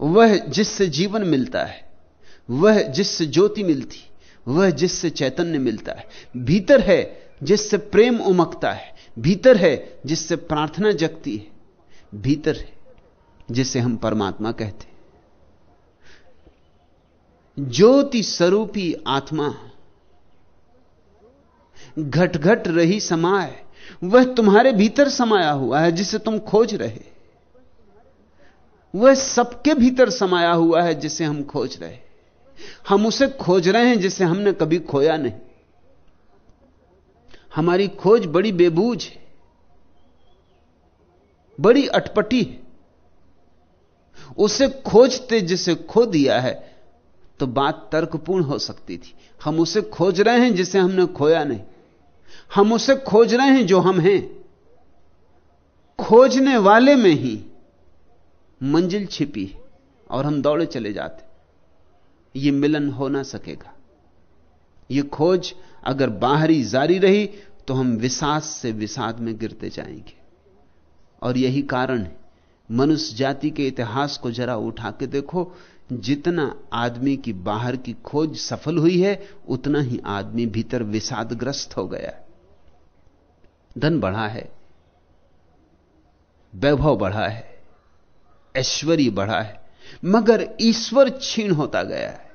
वह जिससे जीवन मिलता है, वह जिससे ज्योति मिलती, वह जिससे चैतन्य मिलता है। भीतर है जिससे प्रेम उमकता है भीतर है जिससे प्रार्थना जगती है, भीतर है जिसे हम परमात्मा कहते ज्योति स्वरूपी आत्मा घट घट रही समाय, वह तुम्हारे भीतर समाया हुआ है जिसे तुम खोज रहे। वह सबके भीतर समाया हुआ है जिसे हम खोज रहे। हम उसे खोज रहे हैं जिसे हमने कभी खोया नहीं। हमारी खोज बड़ी बेबूज है, बड़ी अटपटी है। उसे खोजते जिसे खो दिया है तो बात तर्कपूर्ण हो सकती थी। हम उसे खोज रहे हैं जिसे हमने खोया नहीं। हम उसे खोज रहे हैं जो हम हैं। खोजने वाले में ही मंजिल छिपी और हम दौड़े चले जाते ये मिलन हो ना सकेगा। ये खोज अगर बाहरी जारी रही तो हम विषाद से विषाद में गिरते जाएँगे। और यही कारण है। मनुष्य जाति के इतिहास को जरा उठा के देखो, जितना आदमी की बाहर की खोज सफल हुई है, उतना ही आदमी भीतर विषादग्रस्त हो गया है। धन बढ़ा है, वैभव बढ़ा है, ऐश्वर्य बढ़ा है, मगर ईश्वर क्षीण होता गया है।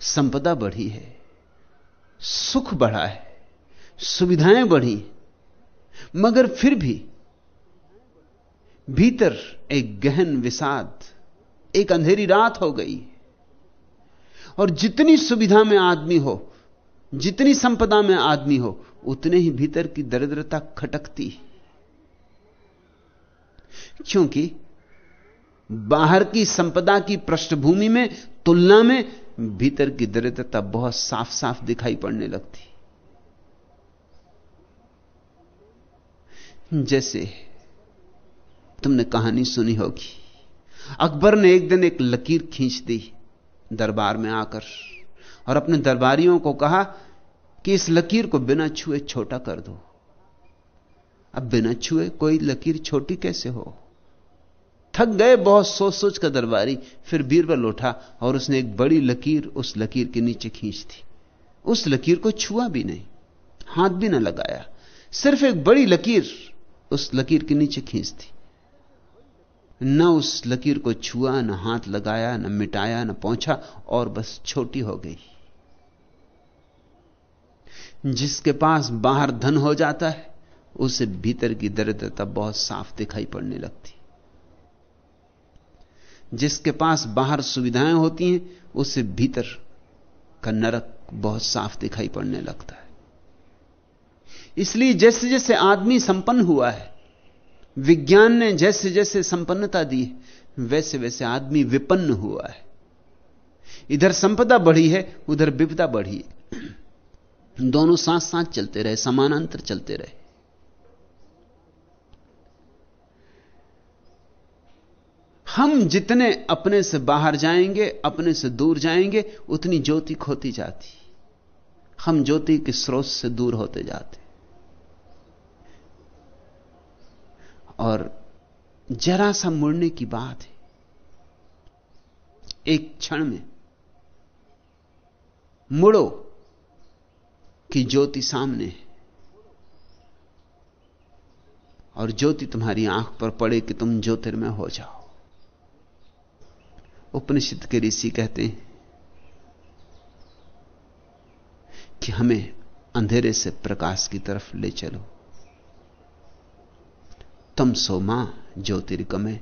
संपदा बढ़ी है, सुख बढ़ा है, सुविधाएँ बढ़ी मगर फिर भी भीतर एक गहन विषाद, एक अंधेरी रात हो गई और जितनी सुविधा में आदमी हो, जितनी संपदा में आदमी हो, उतने ही भीतर की दरिद्रता खटकती क्योंकि बाहर की संपदा की पृष्ठभूमि में, तुलना में भीतर की दरिद्रता बहुत साफ़ साफ़ दिखाई पड़ने लगती। जैसे तुमने कहानी सुनी होगी, अकबर ने एक दिन एक लकीर खींच दी दरबार में आकर और अपने दरबारियों को कहा कि इस लकीर को बिना छुए छोटा कर दो। अब बिना छुए कोई लकीर छोटी कैसे हो? थक गए बहुत सोच सोच कर दरबारी, फिर बीरबल उठा और उसने एक बड़ी लकीर उस लकीर के नीचे खींच दी। उस लकीर को छुआ भी नहीं, हाथ भी ना लगाया, सिर्फ़ एक बड़ी लकीर उस लकीर के नीचे खींच दी। न उस लकीर को छुआ, न हाथ लगाया, न मिटाया, न पहुँचा और बस छोटी हो गई। जिसके पास बाहर धन हो जाता है, उसे भीतर की दरिद्रता बहुत साफ़ दिखाई पड़ने लगती। जिसके पास बाहर सुविधाएँ होती हैं उसे भीतर का नरक बहुत साफ़ दिखाई पड़ने लगता है। इसलिए जैसे जैसे आदमी संपन्न हुआ है, विज्ञान ने जैसे जैसे संपन्नता दी वैसे वैसे आदमी विपन्न हुआ है। इधर संपदा बढ़ी है, उधर विपदा बढ़ी है। दोनों साथ साथ चलते रहे, समानांतर चलते रहे। हम जितने अपने से बाहर जाएँगे, अपने से दूर जाएँगे, उतनी ज्योति खोती जाती। हम ज्योति के स्रोत से दूर होते जाते। और जरा सा मुड़ने की बात है। एक क्षण में मुड़ो कि ज्योति सामने है। और ज्योति तुम्हारी आँख पर पड़े कि तुम ज्योतिर्मय हो जाओ। उपनिषद के ऋषि कहते हैं कि हमें अंधेरे से प्रकाश की तरफ़ ले चलो। तम सो माँ ज्योतिर्गमे।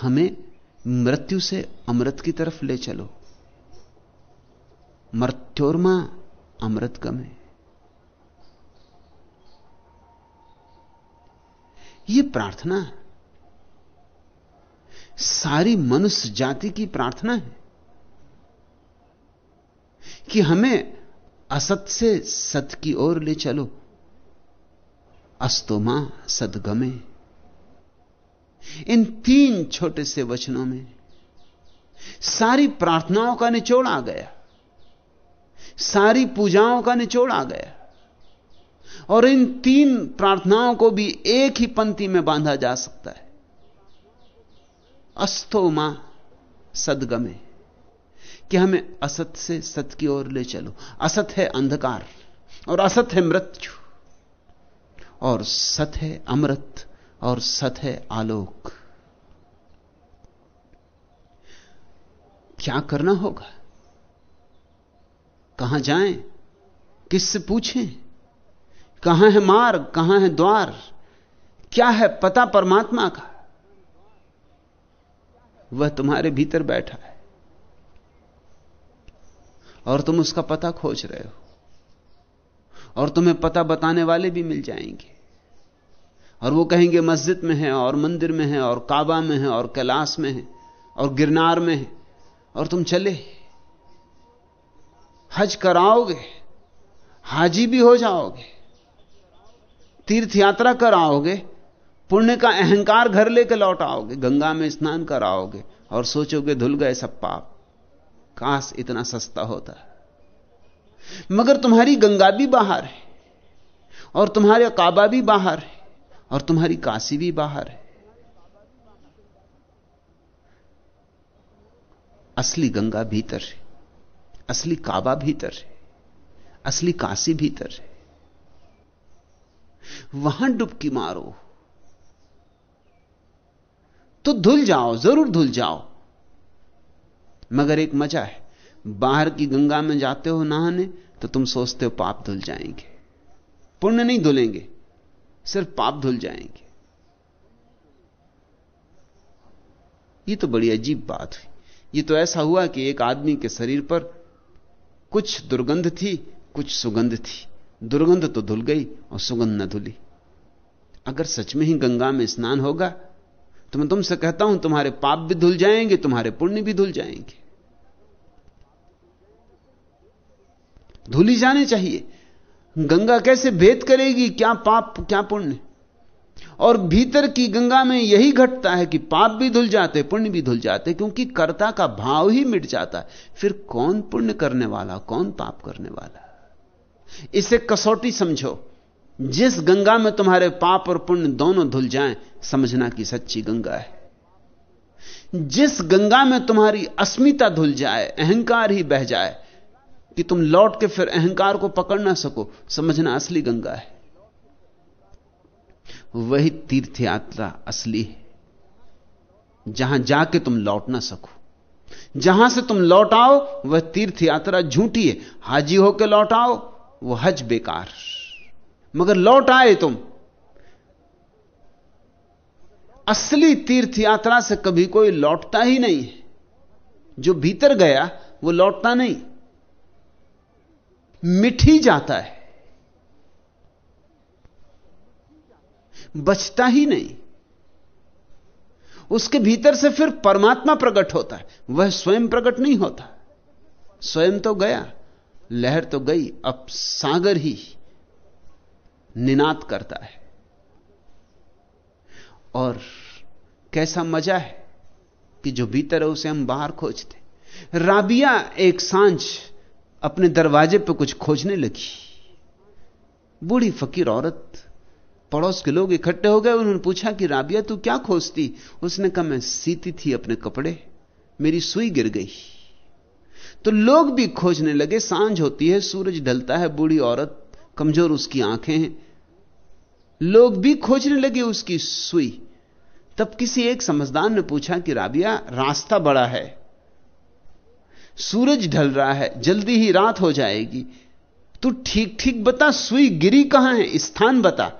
हमें मृत्यु से अमृत की तरफ़ ले चलो। मृत्योर्मा अमृत गमे। ये प्रार्थना सारी मनुष्य जाति की प्रार्थना है कि हमें असत से सत की ओर ले चलो। अस्तोमा, सदगमे। इन तीन छोटे से वचनों में सारी प्रार्थनाओं का निचोड़ आ गया। सारी पूजाओं का निचोड़ आ गया। और इन तीन प्रार्थनाओं को भी एक ही पंक्ति में बांधा जा सकता है। अस्तो माँ सदगमे। कि हमें असत से सत की ओर ले चलो। असत है अंधकार और असत है मृत्यु। और सत है अमृत और सत है आलोक। क्या करना होगा? कहाँ जाएँ? किससे पूछें? कहाँ है मार्ग? कहाँ है द्वार? क्या है पता परमात्मा का? वह तुम्हारे भीतर बैठा है। और तुम उसका पता खोज रहे हो। और तुम्हें पता बताने वाले भी मिल जाएँगे। और वो कहेंगे, मस्जिद में है, और मंदिर में है, और काबा में है, और कैलाश में है, और गिरनार में है, और तुम चले। हज कराओगे, हाजी भी हो जाओगे तीर्थ यात्रा कराओगे पुण्य का अहंकार घर लेकर लौट आओगे, गंगा में स्नान कराओगे और सोचोगे धुल गए सब पाप। काश इतना सस्ता होता मगर तुम्हारी गंगा भी बाहर है और तुम्हारे काबा भी बाहर है और तुम्हारी काशी भी बाहर है। असली गंगा भीतर है, असली काबा भीतर है, असली काशी भीतर है। वहाँ डुबकी मारो। तो धुल जाओ, ज़रूर धुल जाओ। मगर एक मज़ा है, बाहर की गंगा में जाते हो नहाने तो तुम सोचते हो पाप धुल जाएँगे। पुण्य नहीं धुलेंगे, सिर्फ़ पाप धुल जाएँगे। ये तो बड़ी अजीब बात हुई। ये तो ऐसा हुआ कि एक आदमी के शरीर पर कुछ दुर्गंध थी, कुछ सुगंध थी। दुर्गंध तो धुल गई और सुगंध न धुली। अगर सच में ही गंगा में स्नान होगा तो मैं तुमसे कहता हूँ, तुम्हारे पाप भी धुल जाएँगे, तुम्हारे पुण्य भी धुल जाएँगे। धुली जाने चाहिए। गंगा कैसे भेद करेगी? क्या पाप, क्या पुण्य? और भीतर की गंगा में यही घटता है कि पाप भी धुल जाते, पुण्य भी धुल जाते, क्योंकि कर्ता का भाव ही मिट जाता है। फिर कौन पुण्य करने वाला, कौन पाप करने वाला? इसे कसौटी समझो। जिस गंगा में तुम्हारे पाप और पुण्य दोनों धुल जाएँ, समझना कि सच्ची गंगा है। जिस गंगा में तुम्हारी अस्मिता धुल जाए, अहंकार ही बह जाए, कि तुम लौट के फिर अहंकार को पकड़ ना सको, समझना असली गंगा है। वही तीर्थ यात्रा असली है, जहाँ जाके तुम लौट ना सको। जहाँ से तुम लौट आओ, वह तीर्थ यात्रा झूठी है। हाजी होकर लौट आओ वह हज बेकार। मगर लौट आए तुम। असली तीर्थ यात्रा से कभी कोई लौटता ही नहीं है। जो भीतर गया, वो लौटता नहीं। ही जाता है। बचता ही नहीं। उसके भीतर से फिर परमात्मा प्रकट होता है। वह स्वयं प्रकट नहीं होता। स्वयं तो गया, लहर तो गई, अब सागर ही। निनाद करता है। और कैसा मज़ा है कि जो भीतर है उसे हम बाहर खोजते। राबिया एक साँझ अपने दरवाजे पर कुछ खोजने लगी। बूढ़ी फकीर औरत, पड़ोस के लोग इकट्ठे हो गए, उन्होंने पूछा कि, राबिया, तू क्या खोजती? उसने कहा, मैं सीती थी अपने कपड़े, मेरी सुई गिर गई। तो लोग भी खोजने लगे, साँझ होती है, सूरज ढलता है, बूढ़ी औरत कमज़ोर उसकी आँखें हैं। लोग भी खोजने लगे उसकी सुई। तब किसी एक समझदार ने पूछा कि, राबिया, रास्ता बड़ा है। सूरज ढल रहा है, जल्दी ही रात हो जाएगी। तू ठीक ठीक बता, सुई गिरी कहाँ है, स्थान बता।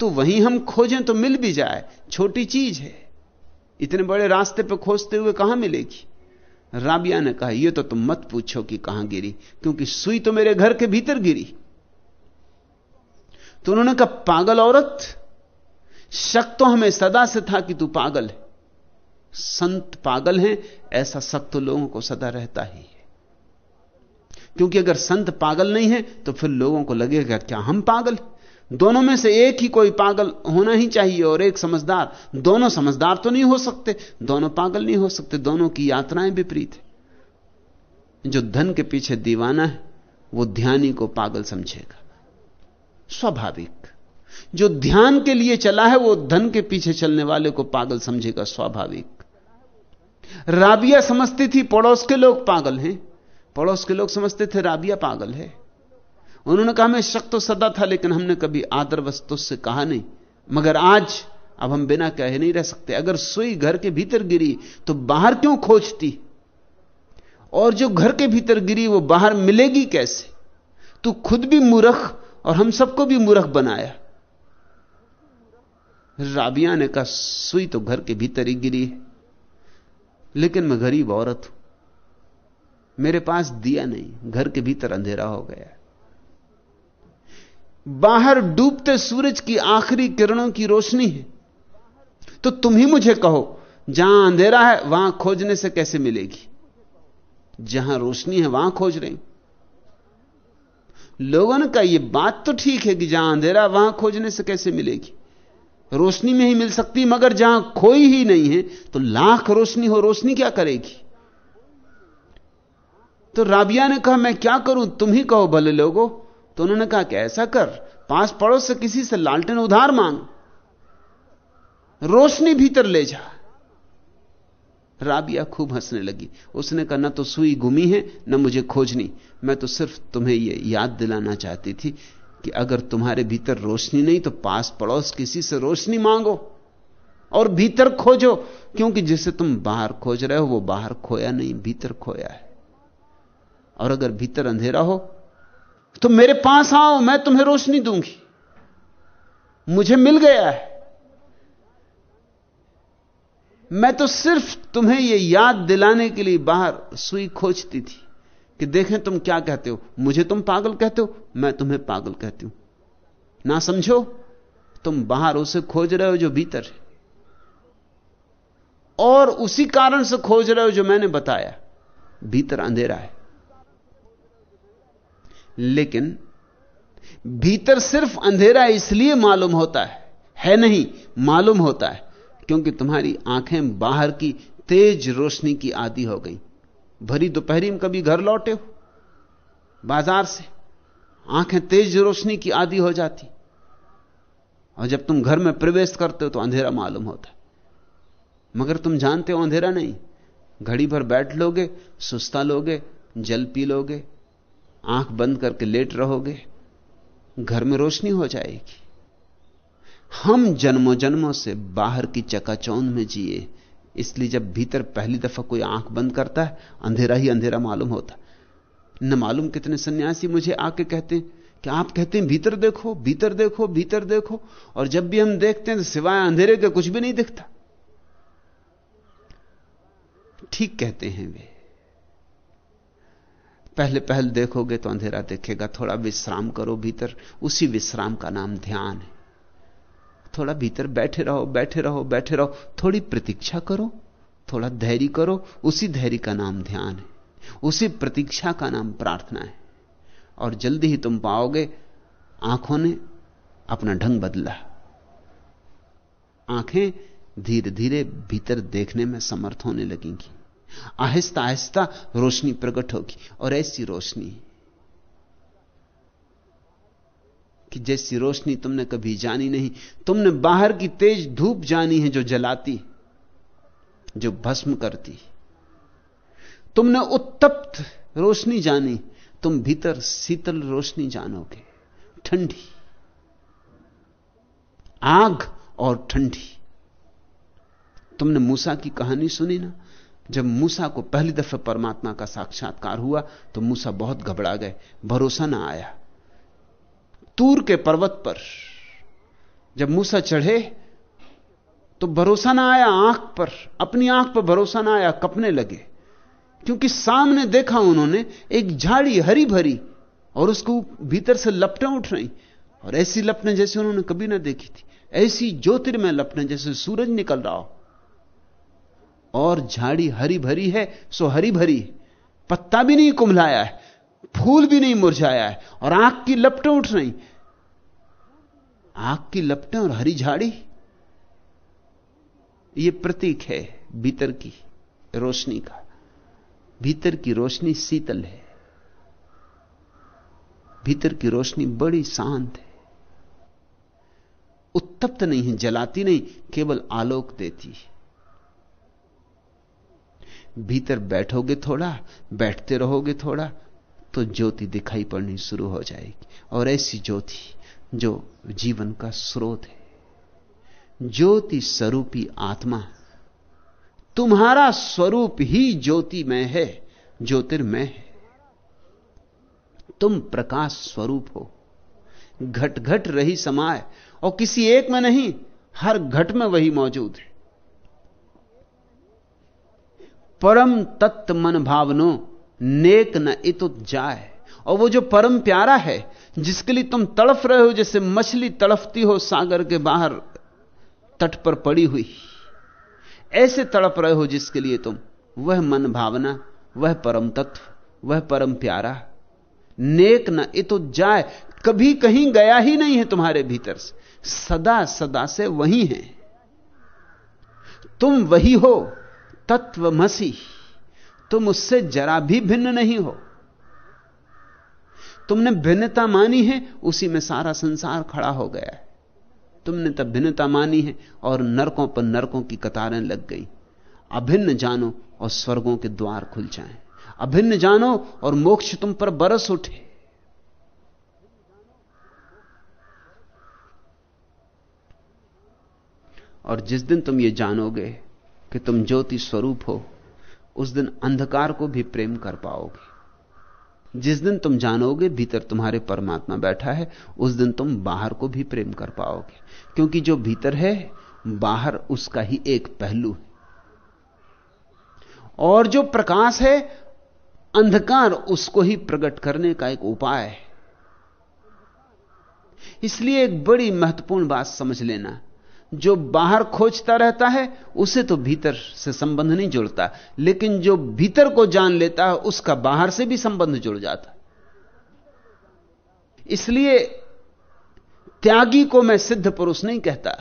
तो वहीं हम खोजें तो मिल भी जाए, छोटी चीज़ है। इतने बड़े रास्ते पर खोजते हुए कहाँ मिलेगी? राबिया ने कहा यह तो तुम मत पूछो कि कहाँ गिरी, क्योंकि सुई तो मेरे घर के भीतर गिरी। तो उन्होंने कहा, पागल औरत? शक तो हमें सदा से था कि तू पागल है। संत पागल हैं, ऐसा शक तो लोगों को सदा रहता ही है। क्योंकि अगर संत पागल नहीं है तो फिर लोगों को लगेगा, क्या हम पागल? दोनों में से एक ही कोई पागल होना ही चाहिए, और एक समझदार। दोनों समझदार तो नहीं हो सकते, दोनों पागल नहीं हो सकते, दोनों की यात्राएँ विपरीत है। जो धन के पीछे दीवाना है, वो ध्यानी को पागल समझेगा। स्वाभाविक। जो ध्यान के लिए चला है, वो धन के पीछे चलने वाले को पागल समझेगा स्वाभाविक। राबिया समझती थी, पड़ोस के लोग पागल हैं। पड़ोस के लोग समझते थे, राबिया पागल है। उन्होंने कहा, मैं शक तो सदा था, लेकिन हमने कभी आदर वस्तु से कहा नहीं। मगर आज, अब हम बिना कहे नहीं रह सकते। अगर सुई घर के भीतर गिरी तो बाहर क्यों खोजती? और जो घर के भीतर गिरी, वो बाहर मिलेगी कैसे? तू खुद भी मूर्ख और हम सबको भी मूर्ख बनाया। राबिया ने कहा, सुई तो घर के भीतर ही गिरी है, लेकिन मैं गरीब औरत हूँ। मेरे पास दिया नहीं, घर के भीतर अंधेरा हो गया बाहर डूबते सूरज की आखिरी किरणों की रोशनी है। तो तुम ही मुझे कहो, जहाँ अंधेरा है, वहाँ खोजने से कैसे मिलेगी? जहाँ रोशनी है, वहाँ खोज रही लोगों ने कहा यह बात तो ठीक है कि जहाँ अंधेरा, वहाँ खोजने से कैसे मिलेगी? रोशनी में ही मिल सकती, मगर जहाँ खोई ही नहीं है तो लाख रोशनी हो, रोशनी क्या करेगी? तो राबिया ने कहा, मैं क्या करूँ? तुम ही कहो, भले लोगों। तो उन्होंने कहा कि, ऐसा कर, पास पड़ोस से किसी से लालटेन उधार मांग। रोशनी भीतर ले जा। राबिया खूब हंसने लगी। उसने कहा, ना तो सुई गुमी है, न मुझे खोजनी। मैं तो सिर्फ़ तुम्हें यह याद दिलाना चाहती थी कि अगर तुम्हारे भीतर रोशनी नहीं तो पास पड़ोस किसी से रोशनी मांगो और भीतर खोजो, क्योंकि जिसे तुम बाहर खोज रहे हो, वो बाहर खोया नहीं, भीतर खोया है। और अगर भीतर अंधेरा हो तो मेरे पास आओ, मैं तुम्हें रोशनी दूँगी। मुझे मिल गया है। मैं तो सिर्फ़ तुम्हें यह याद दिलाने के लिए बाहर सुई खोजती थी कि देखें तुम क्या कहते हो। मुझे तुम पागल कहते हो, मैं तुम्हें पागल कहती हूँ। ना समझो, तुम बाहर उसे खोज रहे हो जो भीतर है। और उसी कारण से खोज रहे हो जो मैंने बताया, भीतर अंधेरा है। लेकिन भीतर सिर्फ़ अंधेरा इसलिए मालूम होता है है नहीं, मालूम होता है क्योंकि तुम्हारी आँखें बाहर की तेज रोशनी की आदि हो गई। भरी दोपहरी में कभी घर लौटे हो, बाज़ार से आँखें तेज रोशनी की आदि हो जाती। और जब तुम घर में प्रवेश करते हो तो अंधेरा मालूम होता मगर तुम जानते हो अंधेरा नहीं। घड़ी भर बैठ लोगे, सुस्ता लोगे, जल पी लोगे, आँख बंद करके लेट रहोगे, घर में रोशनी हो जाएगी। हम जन्मों जन्मों से बाहर की चकाचौंध में जिए, इसलिए जब भीतर पहली दफ़ा कोई आँख बंद करता है, अंधेरा ही अंधेरा मालूम होता। न मालूम कितने सन्यासी मुझे आके कहते हैं कि आप कहते हैं, भीतर देखो भीतर देखो भीतर देखो? और जब भी हम देखते हैं तो सिवाय अंधेरे के कुछ भी नहीं दिखता। ठीक कहते हैं वे। पहले पहल देखोगे तो अंधेरा देखेगा, थोड़ा विश्राम करो भीतर, उसी विश्राम का नाम ध्यान है। थोड़ा भीतर बैठे रहो बैठे रहो बैठे रहो। थोड़ी प्रतीक्षा करो, थोड़ा धैर्य करो। उसी धैर्य का नाम ध्यान है। उसी प्रतीक्षा का नाम प्रार्थना है। और जल्दी ही तुम पाओगे, आँखों ने अपना ढंग बदला। आँखें धीरे धीरे भीतर देखने में समर्थ होने लगेंगी आहिस्ता आहिस्ता रोशनी प्रकट होगी। और ऐसी रोशनी कि जैसी रोशनी तुमने कभी जानी नहीं। तुमने बाहर की तेज धूप जानी है जो जलाती, जो भस्म करती। तुमने उत्तप्त रोशनी जानी, तुम भीतर शीतल रोशनी जानोगे। ठंडी। आग और ठंडी। तुमने मूसा की कहानी सुनी ना? जब मूसा को पहली दफे परमात्मा का साक्षात्कार हुआ तो मूसा बहुत घबरा गए, भरोसा ना आया। तूर के पर्वत पर। जब मूसा चढ़े तो भरोसा ना आया आँख पर, अपनी आँख पर भरोसा ना आया, कपने लगे। क्योंकि सामने देखा उन्होंने एक झाड़ी हरी भरी, और उसको भीतर से लपटें उठ रही, और ऐसी लपटें जैसे उन्होंने कभी ना देखी थी। ऐसी ज्योतिर्मय लपटें जैसे सूरज निकल रहा हो। और झाड़ी हरी भरी है, सो हरी भरी। पत्ता भी नहीं कुमलाया है, फूल भी नहीं मुरझाया है, और आँख की लपटें उठ रही आँख की लपटें और हरी झाड़ी। यह प्रतीक है भीतर की रोशनी का। भीतर की रोशनी शीतल है। भीतर की रोशनी बड़ी शांत है। उत्तप्त नहीं है, जलाती नहीं, केवल आलोक देती है। भीतर बैठोगे थोड़ा, बैठते रहोगे थोड़ा तो ज्योति दिखाई पड़नी शुरू हो जाएगी। और ऐसी ज्योति जो जीवन का स्रोत है। ज्योति स्वरूपी आत्मा तुम्हारा स्वरूप ही ज्योति में है, ज्योतिर्मय है। तुम प्रकाश स्वरूप हो। घट घट रही समाय, और किसी एक में नहीं, हर घट में वही मौजूद है। परम तत्व मन भावनो, नेक न इतुत जाए और वो जो परम प्यारा है, जिसके लिए तुम तड़फ रहे हो, जैसे मछली तड़फती हो सागर के बाहर, तट पर पड़ी हुई। ऐसे तड़प रहे हो जिसके लिए तुम। वह मन भावना, वह परम तत्व, वह परम प्यारा। नेक न इतुत जाए, कभी कहीं गया ही नहीं है तुम्हारे भीतर से। सदा सदा से वही है। तुम वही हो तत्वमसी तुम उससे जरा भी भिन्न नहीं हो। तुमने भिन्नता मानी है, उसी में सारा संसार खड़ा हो गया है। तुमने तब भिन्नता मानी है और नरकों पर नरकों की कतारें लग गई। अभिन्न जानो और स्वर्गों के द्वार खुल जाएँ। अभिन्न जानो और मोक्ष तुम पर बरस उठे। और जिस दिन तुम ये जानोगे कि तुम ज्योति स्वरूप हो, उस दिन अंधकार को भी प्रेम कर पाओगे। जिस दिन तुम जानोगे, भीतर तुम्हारे परमात्मा बैठा है, उस दिन तुम बाहर को भी प्रेम कर पाओगे। क्योंकि जो भीतर है, बाहर उसका ही एक पहलू है। और जो प्रकाश है, अंधकार उसको ही प्रकट करने का एक उपाय है। इसलिए एक बड़ी महत्वपूर्ण बात समझ लेना। जो बाहर खोजता रहता है, उसे तो भीतर से संबंध नहीं जुड़ता। लेकिन जो भीतर को जान लेता है, उसका बाहर से भी संबंध जुड़ जाता इसलिए त्यागी को मैं सिद्ध पुरुष नहीं कहता।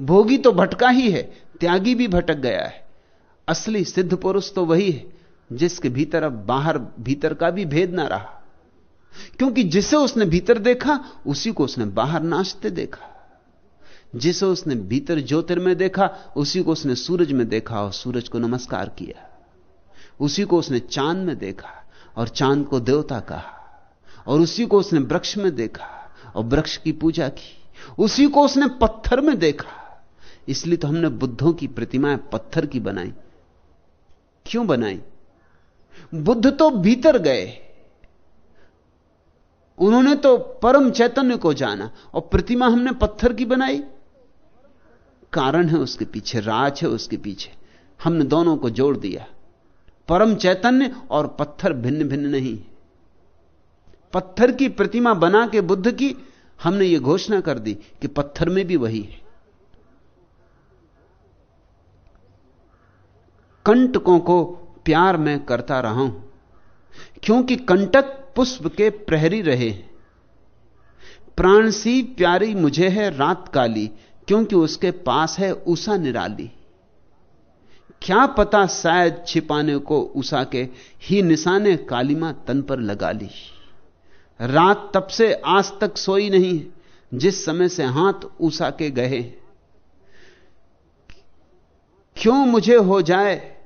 भोगी तो भटका ही है, त्यागी भी भटक गया है। असली सिद्ध पुरुष तो वही है, जिसके भीतर अब बाहर, भीतर का भी भेद ना रहा। क्योंकि जिसे उसने भीतर देखा, उसी को उसने बाहर नाचते देखा। जिसे उसने भीतर ज्योतिर्मय देखा, उसी को उसने सूरज में देखा और सूरज को नमस्कार किया। उसी को उसने चाँद में देखा और चाँद को देवता कहा। और उसी को उसने वृक्ष में देखा और वृक्ष की पूजा की। उसी को उसने पत्थर में देखा। इसलिए तो हमने बुद्धों की प्रतिमाएँ पत्थर की बनाई। क्यों बनाई? बुद्ध तो भीतर गए। उन्होंने तो परम चैतन्य को जाना और प्रतिमा हमने पत्थर की बनाई। कारण है उसके पीछे, राज है उसके पीछे। हमने दोनों को जोड़ दिया। परम चैतन्य और पत्थर भिन्न भिन्न नहीं। पत्थर की प्रतिमा बना के बुद्ध की हमने यह घोषणा कर दी कि पत्थर में भी वही है। कंटकों को प्यार में करता रहा हूँ, क्योंकि कंटक पुष्प के प्रहरी रहे प्राण सी प्यारी मुझे है रात काली क्योंकि उसके पास है उषा निराली। क्या पता शायद छिपाने को उषा के ही निशाने कालीमा तन पर लगा ली। रात तब से आज तक सोई नहीं, जिस समय से हाथ उषा के गए। क्यों मुझे हो जाए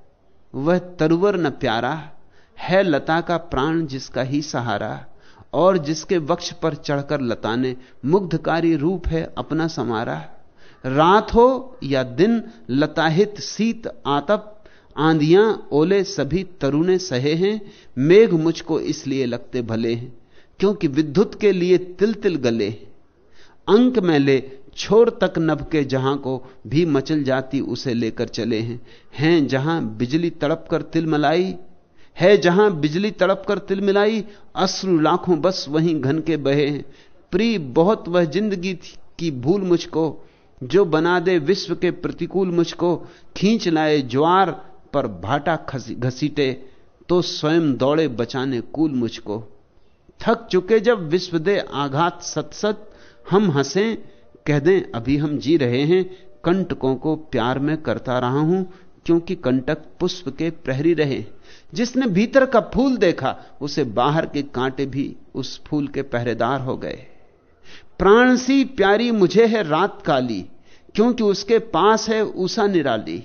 वह तरवर न प्यारा, है लता का प्राण जिसका ही सहारा, और जिसके वक्ष पर चढ़कर लता ने मुग्धकारी रूप है अपना समारा रात हो या दिन, लताहित शीत आतप, आंधियाँ, ओले सभी तरुणे सहे हैं, मेघ मुझको इसलिए लगते भले हैं, क्योंकि विद्युत के लिए तिल तिल गले अंक में ले, छोर तक नभ के जहाँ को भी मचल जाती उसे लेकर चले हैं। हैं जहाँ बिजली तड़प कर तिल मलाई, है जहाँ बिजली तड़प कर तिल मिलाई, अश्रु लाखों बस वहीं घन के बहे हैं। प्री बहुत वह ज़िंदगी की भूल मुझको जो बना दे विश्व के प्रतिकूल मुझको, खींच लाए ज्वार पर भाटा घसीटे तो स्वयं दौड़े बचाने कूल मुझको। थक चुके जब विश्व दे आघात सत सत हम हंसे, कह दें, अभी हम जी रहे हैं, कंटकों को प्यार में करता रहा हूँ, क्योंकि कंटक पुष्प के प्रहरी रहे। जिसने भीतर का फूल देखा, उसे बाहर के कांटे भी उस फूल के पहरेदार हो गए। प्राण सी प्यारी मुझे है रात काली, क्योंकि उसके पास है उषा निराली।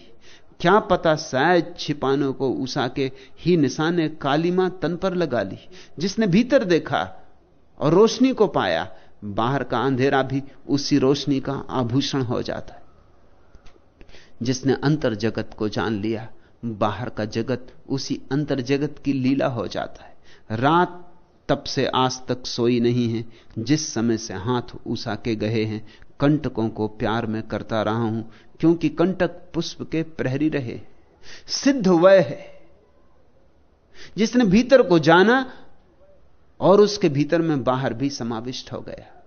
क्या पता शायद छिपाने को उषा के ही निशाने काली कालीमा तन पर लगा ली, जिसने भीतर देखा और रोशनी को पाया। बाहर का अंधेरा भी उसी रोशनी का आभूषण हो जाता है। जिसने अंतर जगत को जान लिया, बाहर का जगत उसी अंतर जगत की लीला हो जाता है। रात तब से आज तक सोई नहीं है। जिस समय से हाथ उषा के गए हैं, कंटकों को प्यार में करता रहा हूँ, क्योंकि कंटक पुष्प के प्रहरी रहे। सिद्ध वह है, जिसने भीतर को जाना और उसके भीतर में बाहर भी समाविष्ट हो गया।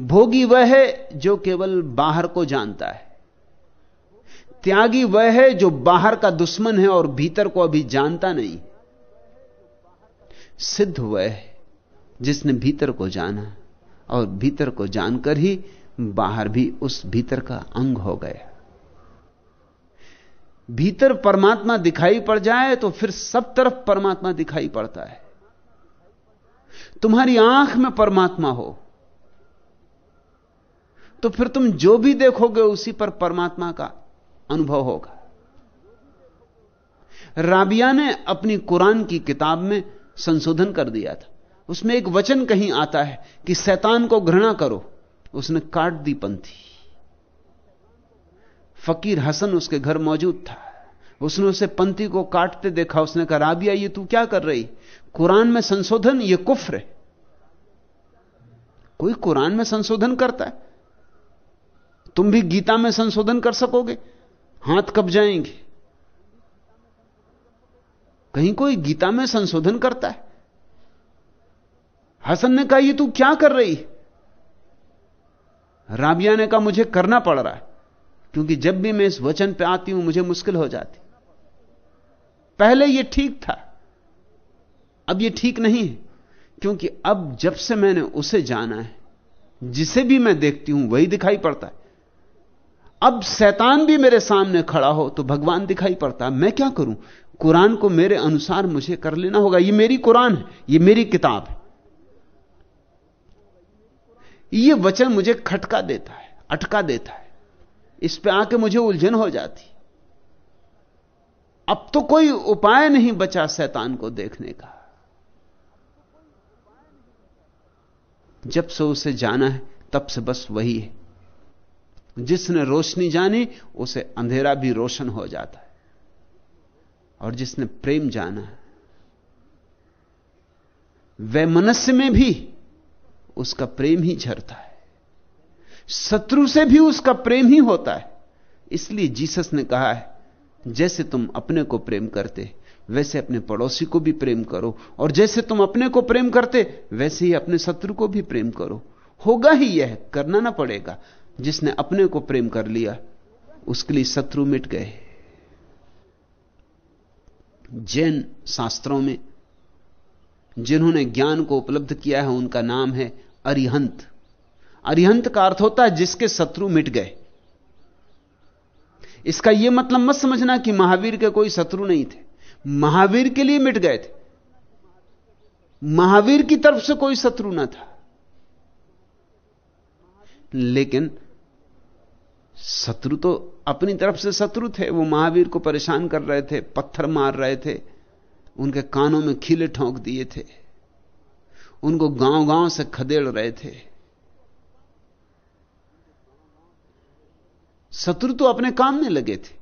भोगी वह है जो केवल बाहर को जानता है। त्यागी वह है जो बाहर का दुश्मन है और भीतर को अभी जानता नहीं। सिद्ध वह है, जिसने भीतर को जाना और भीतर को जानकर ही बाहर भी उस भीतर का अंग हो गया। भीतर परमात्मा दिखाई पड़ जाए तो फिर सब तरफ़ परमात्मा दिखाई पड़ता है। तुम्हारी आँख में परमात्मा हो तो फिर तुम जो भी देखोगे उसी पर परमात्मा का अनुभव होगा। राबिया ने अपनी कुरान की किताब में संशोधन कर दिया था। उसमें एक वचन कहीं आता है कि शैतान को घृणा करो, उसने काट दी पंथी। फकीर हसन उसके घर मौजूद था। उसने उसे पंथी को काटते देखा, उसने कहा, राबिया, ये तू क्या कर रही? कुरान में संशोधन, ये कुफ्र है। कोई कुरान में संशोधन करता है? तुम भी गीता में संशोधन कर सकोगे? हाथ कब जाएँगे? कहीं कोई गीता में संशोधन करता है? हसन ने कहा, ये तू क्या कर रही? राबिया ने कहा, मुझे करना पड़ रहा है, क्योंकि जब भी मैं इस वचन पे आती हूँ, मुझे मुश्किल हो जाती पहले ये ठीक था, अब ये ठीक नहीं है, क्योंकि अब जब से मैंने उसे जाना है, जिसे भी मैं देखती हूँ, वही दिखाई पड़ता है। अब शैतान भी मेरे सामने खड़ा हो तो भगवान दिखाई पड़ता है। मैं क्या करूँ? कुरान को मेरे अनुसार मुझे कर लेना होगा। ये मेरी कुरान है, ये मेरी किताब है। ये वचन मुझे खटका देता है, अटका देता है। इस पे आके मुझे उलझन हो जाती। अब तो कोई उपाय नहीं बचा शैतान को देखने का। जब से उसे जाना है, तब से बस वही है। जिसने रोशनी जानी, उसे अंधेरा भी रोशन हो जाता है। और जिसने प्रेम जाना वह मनस्य में भी उसका प्रेम ही झरता है। शत्रु से भी उसका प्रेम ही होता है। इसलिए जीसस ने कहा है, जैसे तुम अपने को प्रेम करते, वैसे अपने पड़ोसी को भी प्रेम करो, और जैसे तुम अपने को प्रेम करते, वैसे ही अपने शत्रु को भी प्रेम करो। होगा ही यह, करना ना पड़ेगा। जिसने अपने को प्रेम कर लिया, उसके लिए शत्रु मिट गए। जैन शास्त्रों में, जिन्होंने ज्ञान को उपलब्ध किया है, उनका नाम है अरिहंत। अरिहंत का अर्थ होता है जिसके शत्रु मिट गए। इसका यह मतलब मत समझना कि महावीर के कोई शत्रु नहीं थे। महावीर के लिए मिट गए थे। महावीर की तरफ़ से कोई शत्रु ना था। लेकिन शत्रु तो अपनी तरफ़ से शत्रु थे, वो महावीर को परेशान कर रहे थे, पत्थर मार रहे थे, उनके कानों में खीले ठोंक दिए थे, उनको गाँव गाँव से खदेड़ रहे थे। शत्रु तो अपने काम में लगे थे,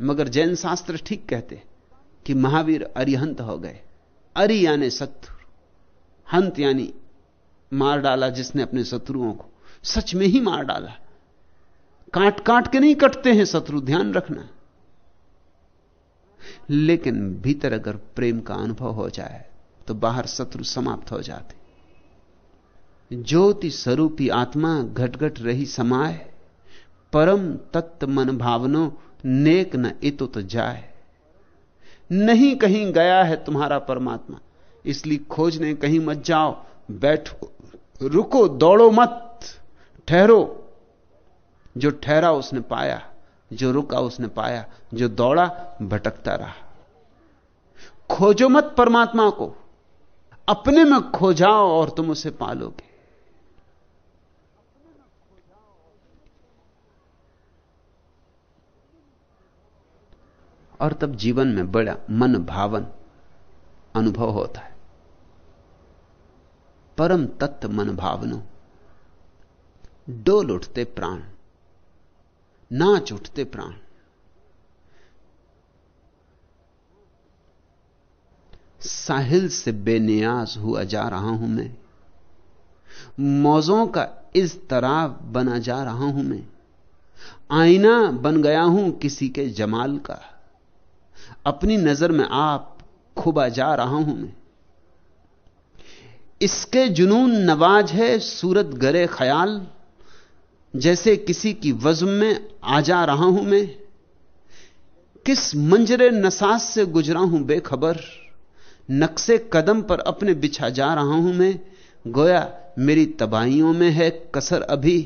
मगर जैन शास्त्र ठीक कहते कि महावीर अरिहंत हो गए। अरि यानी शत्रु, हंत यानी मार डाला जिसने अपने शत्रुओं को, सच में ही मार डाला। काट काट के नहीं कटते हैं शत्रु, ध्यान रखना। लेकिन भीतर अगर प्रेम का अनुभव हो जाए तो बाहर शत्रु समाप्त हो जाते। ज्योति स्वरूपी आत्मा घटघट रही समाए परम तत्व मन भावनो नेक न इतो तो जाए। नहीं कहीं गया है तुम्हारा परमात्मा, इसलिए खोजने कहीं मत जाओ, बैठो, रुको, दौड़ो मत, ठहरो। जो ठहरा उसने पाया, जो रुका उसने पाया, जो दौड़ा, भटकता रहा। खोजो मत परमात्मा को। अपने में खो जाओ और तुम उसे पालोगे। और तब जीवन में बड़ा मन भावन अनुभव होता है। परम तत्व मन भावनों। डोल उठते प्राण। नाच उठते प्राण। साहिल से बेनियाज हुआ जा रहा हूँ मैं। मौजों का इस तरह बना जा रहा हूँ मैं। आईना बन गया हूँ किसी के जमाल का। अपनी नज़र में आप खुबा जा रहा हूँ मैं। इसके जुनून नवाज़ है, सूरत गरे ख्याल। जैसे किसी की वज्म में आ जा रहा हूँ मैं, किस मंजरे नसास से गुजरा हूँ बेखबर, नक्शे कदम पर अपने बिछा जा रहा हूँ मैं, गोया मेरी तबाहियों में है कसर अभी,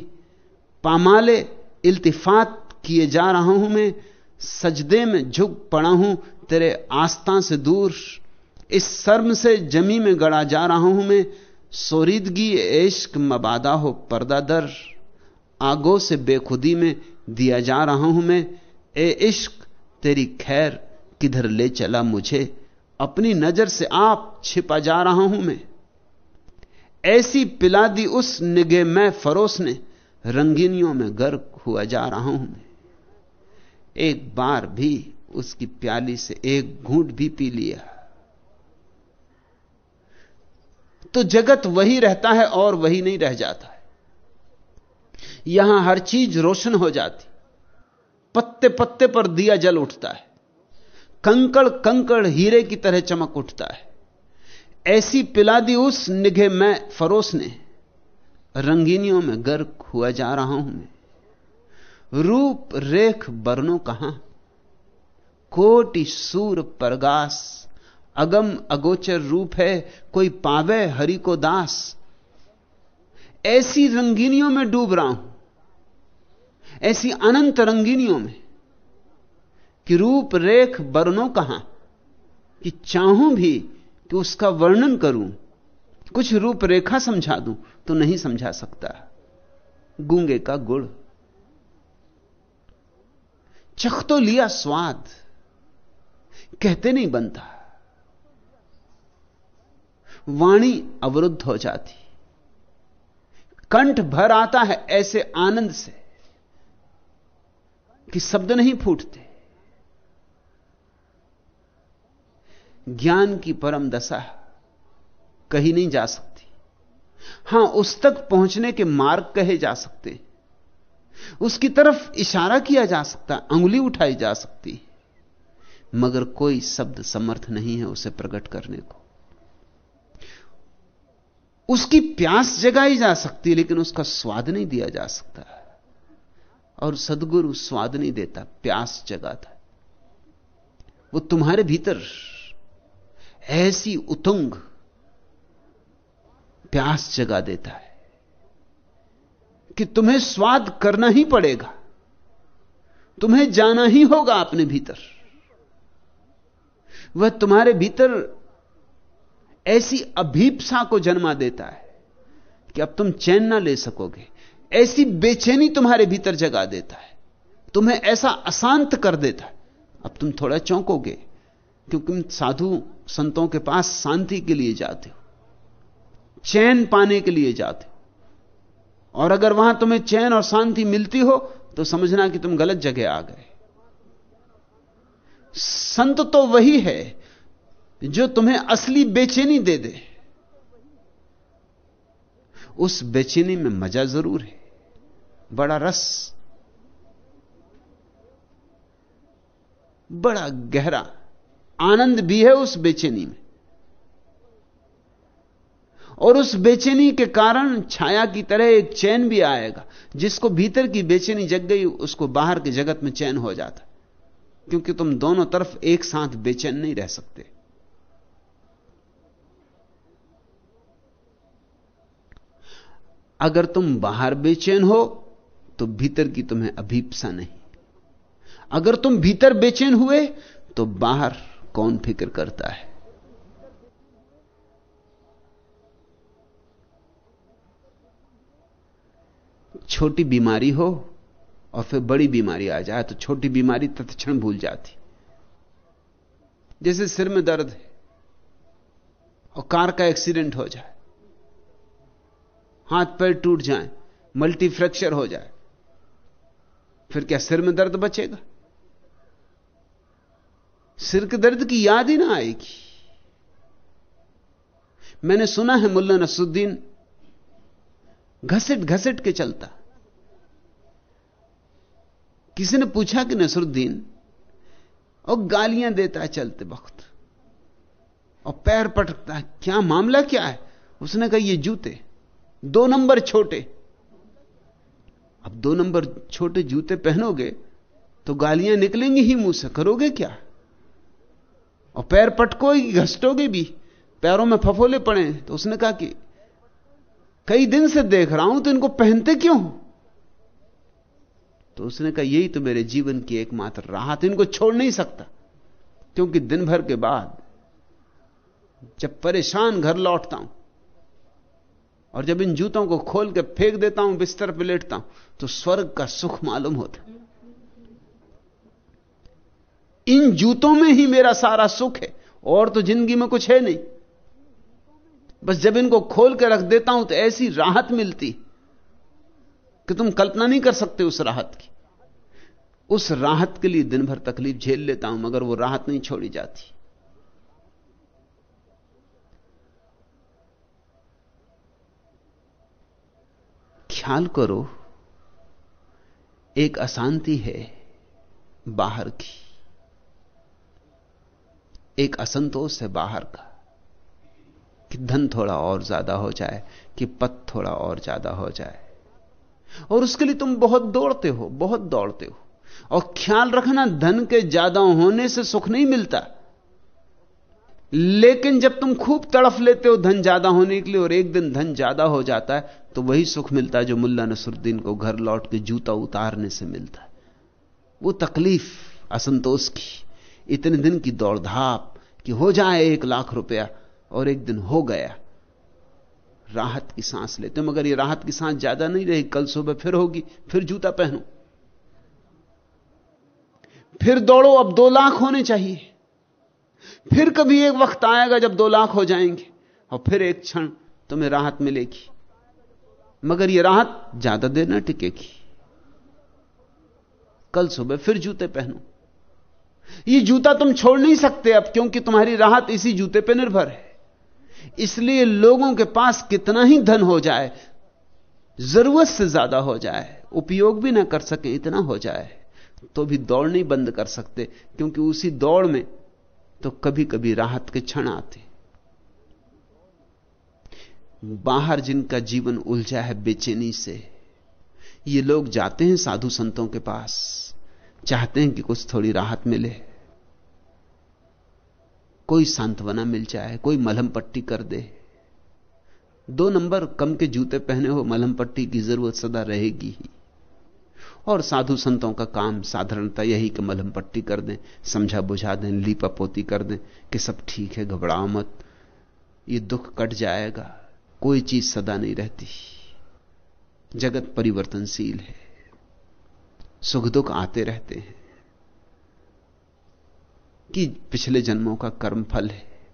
पामाले इल्तिफात किए जा रहा हूँ मैं, सजदे में झुक पड़ा हूँ तेरे आस्था से दूर, इस शर्म से जमी में गड़ा जा रहा हूँ मैं, सोरीदगी इश्क मबादा हो पर्दा दर। आगो से बेखुदी में दिया जा रहा हूँ मैं। ए इश्क, तेरी खैर किधर ले चला मुझे? अपनी नज़र से आप छिपा जा रहा हूँ मैं। ऐसी पिला दी उस निगे मैं फरोस ने, रंगीनियों में गर्क हुआ जा रहा हूँ मैं। एक बार भी उसकी प्याली से एक घूंट भी पी लिया। तो जगत वही रहता है और वही नहीं रह जाता। यहाँ हर चीज़ रोशन हो जाती। पत्ते पत्ते पर दिया जल उठता है। कंकड़ कंकड़ हीरे की तरह चमक उठता है। ऐसी पिला दी उस निघे मैं फरोस ने। रंगीनियों में गर्क हुआ जा रहा हूँ मैं। रूप रेख बरनों कहाँ? कोटि सूर परगास। अगम अगोचर रूप है, कोई पावे हरि को दास। ऐसी रंगीनियों में डूब रहा हूँ। ऐसी अनंत रंगीनियों में कि रूप रेख बरनों कहाँ, कि चाहूँ भी कि उसका वर्णन करूँ, कुछ रूपरेखा समझा दूँ तो नहीं समझा सकता। गूँगे का गुड़। चख तो लिया स्वाद, कहते नहीं बनता। वाणी अवरुद्ध हो जाती। कंठ भर आता है ऐसे आनंद से। कि शब्द नहीं फूटते। ज्ञान की परम दशा कही नहीं जा सकती। हाँ, उस तक पहुँचने के मार्ग कहे जा सकते। उसकी तरफ़ इशारा किया जा सकता, अंगुली उठाई जा सकती। मगर कोई शब्द समर्थ नहीं है उसे प्रकट करने को। उसकी प्यास जगाई जा सकती, लेकिन उसका स्वाद नहीं दिया जा सकता। और सदगुरु स्वाद नहीं देता, प्यास जगाता वो तुम्हारे भीतर ऐसी उतुंग प्यास जगा देता है कि तुम्हें स्वाद करना ही पड़ेगा, तुम्हें जाना ही होगा अपने भीतर। वह तुम्हारे भीतर ऐसी अभीपसा को जन्मा देता है कि अब तुम चैन ना ले सकोगे। ऐसी बेचैनी तुम्हारे भीतर जगा देता है। तुम्हें ऐसा अशांत कर देता है। अब तुम थोड़ा चौंकोगे, क्योंकि तुम साधु संतों के पास शांति के लिए जाते हो, चैन पाने के लिए जाते हो। और अगर वहाँ तुम्हें चैन और शांति मिलती हो तो समझना कि तुम गलत जगह आ गए। संत तो वही है जो तुम्हें असली बेचैनी दे दे। उस बेचैनी में मज़ा ज़रूर है। बड़ा रस, बड़ा गहरा आनंद भी है उस बेचैनी में। और उस बेचैनी के कारण छाया की तरह एक चैन भी आएगा, जिसको भीतर की बेचैनी जग गई, उसको बाहर के जगत में चैन हो जाता। क्योंकि तुम दोनों तरफ़ एक साथ बेचैन नहीं रह सकते। अगर तुम बाहर बेचैन हो तो भीतर की तुम्हें अभीपसा नहीं। अगर तुम भीतर बेचैन हुए तो बाहर कौन फ़िक्र करता है? छोटी बीमारी हो और फिर बड़ी बीमारी आ जाए तो छोटी बीमारी तत्क्षण भूल जाती। जैसे सिर में दर्द है और कार का एक्सीडेंट हो जाए, हाथ पैर टूट जाए मल्टी फ्रैक्चर हो जाए फिर क्या सिर में दर्द बचेगा? सिर के दर्द की याद ही ना आएगी। मैंने सुना है मुल्ला नसुद्दीन घसीट घसीट के चलता। किसी ने पूछा कि नसरुद्दीन और गालियाँ देता है चलते वक्त, और पैर पटकता है, क्या मामला क्या है? उसने कहा, ये जूते, दो नंबर छोटे अब दो नंबर छोटे जूते पहनोगे तो गालियाँ निकलेंगी ही मुँह से, करोगे क्या? और पैर पटकोगे घसटोगे भी, पैरों में फफोले पड़े तो उसने कहा कि कई दिन से देख रहा हूँ तो इनको पहनते क्यों तो उसने कहा, यही तो मेरे जीवन की एकमात्र राहत इनको छोड़ नहीं सकता। क्योंकि दिन भर के बाद जब परेशान घर लौटता हूँ और जब इन जूतों को खोल के फेंक देता हूँ, बिस्तर पर लेटता हूँ तो स्वर्ग का सुख मालूम होता इन जूतों में ही मेरा सारा सुख है, और तो ज़िंदगी में कुछ है नहीं। बस जब इनको खोल के रख देता हूँ तो ऐसी राहत मिलती कि तुम कल्पना नहीं कर सकते उस राहत की। उस राहत के लिए दिन भर तकलीफ़ झेल लेता हूँ, मगर वो राहत नहीं छोड़ी जाती। ख्याल करो, एक अशांति है बाहर की। एक असंतोष है बाहर का, कि धन थोड़ा और ज़्यादा हो जाए, कि पद थोड़ा और ज़्यादा हो जाए। और उसके लिए तुम बहुत दौड़ते हो, बहुत दौड़ते हो। और ख्याल रखना, धन के ज़्यादा होने से सुख नहीं मिलता। लेकिन जब तुम खूब तड़फ लेते हो धन ज़्यादा होने के लिए, और एक दिन धन ज़्यादा हो जाता है तो वही सुख मिलता है जो मुल्ला नसरुद्दीन को घर लौट के जूता उतारने से मिलता है। वो तकलीफ़, असंतोष की, इतने दिन की दौड़धाप कि हो जाए एक लाख रुपया और एक दिन हो गया। राहत की सांस लेते मगर ये राहत की सांस ज़्यादा नहीं रही, कल सुबह फिर होगी, फिर जूता पहनो। फिर दौड़ो, अब दो लाख होने चाहिए। फिर कभी एक वक्त आएगा जब दो लाख हो जाएँगे, और फिर एक क्षण तुम्हें राहत मिलेगी। मगर यह राहत ज़्यादा देर न टिकेगी। कल सुबह फिर जूते पहनो। ये जूता तुम छोड़ नहीं सकते अब, क्योंकि तुम्हारी राहत इसी जूते पर निर्भर है। इसलिए लोगों के पास कितना ही धन हो जाए, ज़रूरत से ज़्यादा हो जाए, उपयोग भी ना कर सके, इतना हो जाए तो भी दौड़ नहीं बंद कर सकते, क्योंकि उसी दौड़ में तो कभी कभी राहत के क्षण आते। बाहर जिनका जीवन उलझा है बेचैनी से, ये लोग जाते हैं साधु संतों के पास, चाहते हैं कि कुछ थोड़ी राहत मिले। कोई सांत्वना मिल जाए, कोई मलहम पट्टी कर दे। दो नंबर कम के जूते पहने हो मलहम पट्टी की ज़रूरत सदा रहेगी ही। और साधु संतों का काम, साधारणता यही कि मलहम पट्टी कर दें, समझा बुझा दें लीपा पोती कर दें कि सब ठीक है, घबराओ मत, ये दुख कट जाएगा। कोई चीज़ सदा नहीं रहती। जगत परिवर्तनशील है। सुख दुख आते रहते हैं। कि पिछले जन्मों का कर्म फल है।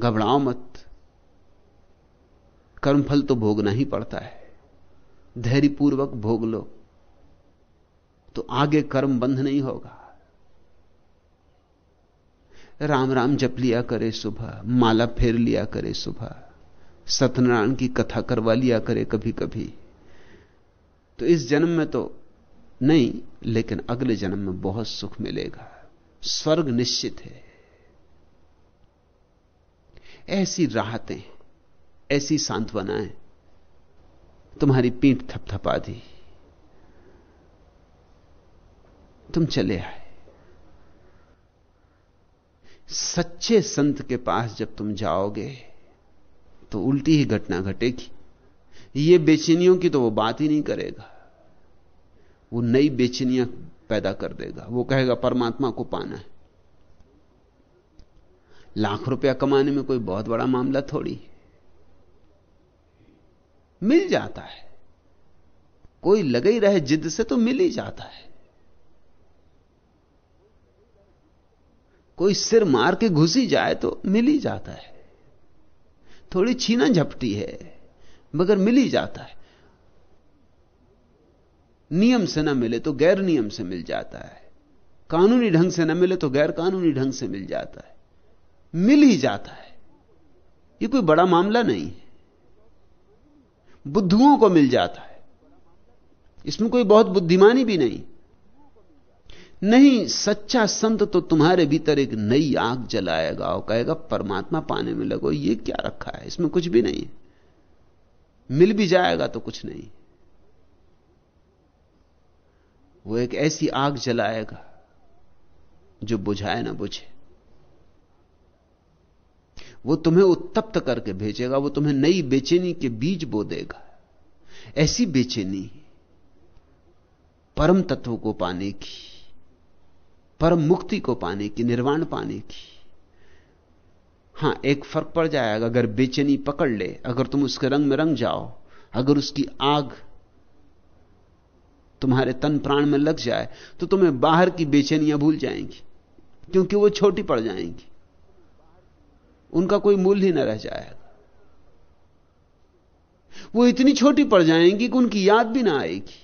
घबराओ मत। कर्म फल तो भोगना ही पड़ता है। धैर्यपूर्वक भोग लो। तो आगे कर्म बंध नहीं होगा। राम राम जप लिया करे सुबह, माला फेर लिया करे सुबह। सत्यनारायण की कथा करवा लिया करे कभी कभी तो इस जन्म में तो नहीं, लेकिन अगले जन्म में बहुत सुख मिलेगा। स्वर्ग निश्चित है। ऐसी राहतें, ऐसी सांत्वनाएँ, तुम्हारी पीठ थपथपा दी। तुम चले आए। सच्चे संत के पास जब तुम जाओगे तो उल्टी ही घटना घटेगी। ये बेचैनियों की तो वो बात ही नहीं करेगा। वो नई बेचैनियाँ पैदा कर देगा। वो कहेगा, परमात्मा को पाना है। लाख रुपया कमाने में कोई बहुत बड़ा मामला थोड़ी। मिल जाता है। कोई लगे ही रहे जिद से तो मिल ही जाता है। कोई सिर मार के घुस ही जाए तो मिल ही जाता है। थोड़ी छीना झपटी है, मगर मिल ही जाता है। नियम से ना मिले तो गैर नियम से मिल जाता है। कानूनी ढंग से ना मिले तो गैर कानूनी ढंग से मिल जाता है। मिल ही जाता है। यह कोई बड़ा मामला नहीं है। बुद्धुओं को मिल जाता है। इसमें कोई बहुत बुद्धिमानी भी नहीं। नहीं, सच्चा संत तो तुम्हारे भीतर एक नई आग जलाएगा और कहेगा, परमात्मा पाने में लगो, ये क्या रखा है? इसमें कुछ भी नहीं मिल भी जाएगा तो कुछ नहीं। वो एक ऐसी आग जलाएगा, जो बुझाए ना बुझे। वो तुम्हें उत्तप्त करके भेजेगा, वो तुम्हें नई बेचैनी के बीज बो देगा। ऐसी बेचैनी परम तत्व को पाने की परम मुक्ति को पाने की, निर्वाण पाने की। हाँ, एक फ़र्क पड़ जाएगा, अगर बेचैनी पकड़ ले, अगर तुम उसके रंग में रंग जाओ, अगर उसकी आग तुम्हारे तन प्राण में लग जाए तो तुम्हें बाहर की बेचैनियाँ भूल जाएँगी, क्योंकि वो छोटी पड़ जाएँगी। उनका कोई मूल्य ही न रह जाएगा वो इतनी छोटी पड़ जाएँगी कि उनकी याद भी ना आएगी।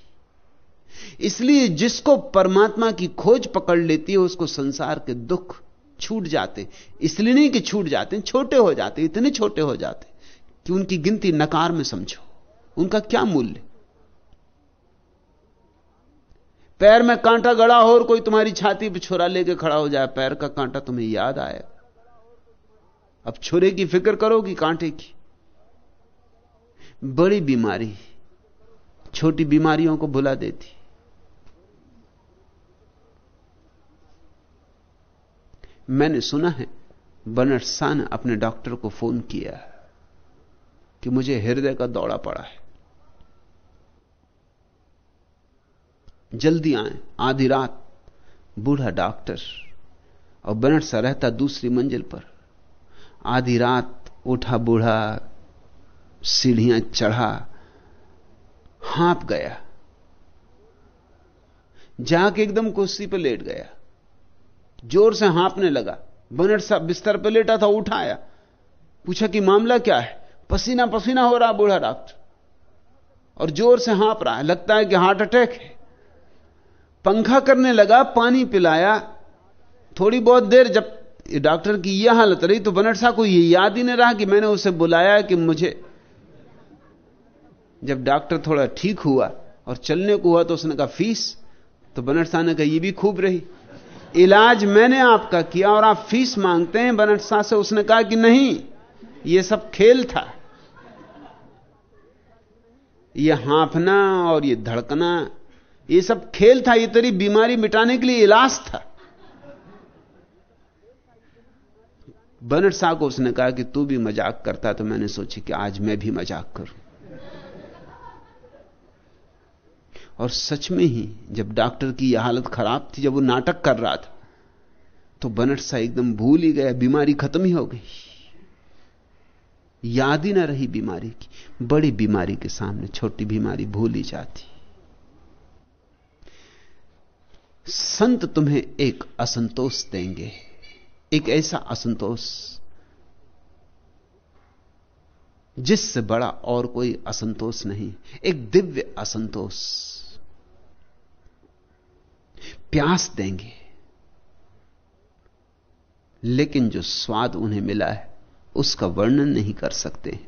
इसलिए जिसको परमात्मा की खोज पकड़ लेती है, उसको संसार के दुख छूट जाते इसलिए नहीं कि छूट जाते छोटे हो जाते इतने छोटे हो जाते कि उनकी गिनती नकार में समझो। उनका क्या मूल्य? पैर में कांटा गड़ा हो और कोई तुम्हारी छाती पर छुरा लेके खड़ा हो जाए, पैर का कांटा तुम्हें याद आए। अब छुरे की फ़िक्र करोगी कांटे की। बड़ी बीमारी, छोटी बीमारियों को भुला देती। मैंने सुना है बनट शाह ने अपने डॉक्टर को फ़ोन किया कि मुझे हृदय का दौड़ा पड़ा है। जल्दी आए, आधी रात, बूढ़ा डॉक्टर और बनट सा रहता दूसरी मंजिल पर। आधी रात उठा बूढ़ा, सीढ़ियाँ चढ़ा हाँप गया जाके एकदम कुर्सी पर लेट गया। ज़ोर से हाँपने लगा। बनट साहब बिस्तर पर लेटा था, उठाया। पूछा कि मामला क्या है? पसीना पसीना हो रहा बूढ़ा डॉक्टर। और ज़ोर से हाँप रहा है। लगता है कि हार्ट अटैक है। पंखा करने लगा, पानी पिलाया। थोड़ी बहुत देर जब डॉक्टर की यह हालत रही तो बनट साहब को यह याद ही नहीं रहा कि मैंने उसे बुलाया कि मुझे जब डॉक्टर थोड़ा ठीक हुआ और चलने को हुआ तो उसने कहा, फ़ीस? तो बनट साहब ने कहा यह भी खूब रही। इलाज मैंने आपका किया और आप फ़ीस मांगते हैं बनट शाह से उसने कहा कि नहीं यह सब खेल था। यह हाँफना और यह धड़कना, ये सब खेल था, ये तेरी बीमारी मिटाने के लिए इलाज था। बनट शाह को उसने कहा कि तू भी मज़ाक करता तो मैंने सोची कि आज मैं भी मज़ाक करूँ। और सच में ही जब डॉक्टर की यह हालत खराब थी, जब वो नाटक कर रहा था तो बनट सा एकदम भूल ही गया, बीमारी खत्म ही हो गई। याद ही ना रही बीमारी की। बड़ी बीमारी के सामने छोटी बीमारी भूल ही जाती। संत तुम्हें एक असंतोष देंगे, एक ऐसा असंतोष जिससे बड़ा और कोई असंतोष नहीं, एक दिव्य असंतोष। प्यास देंगे। लेकिन जो स्वाद उन्हें मिला है, उसका वर्णन नहीं कर सकते।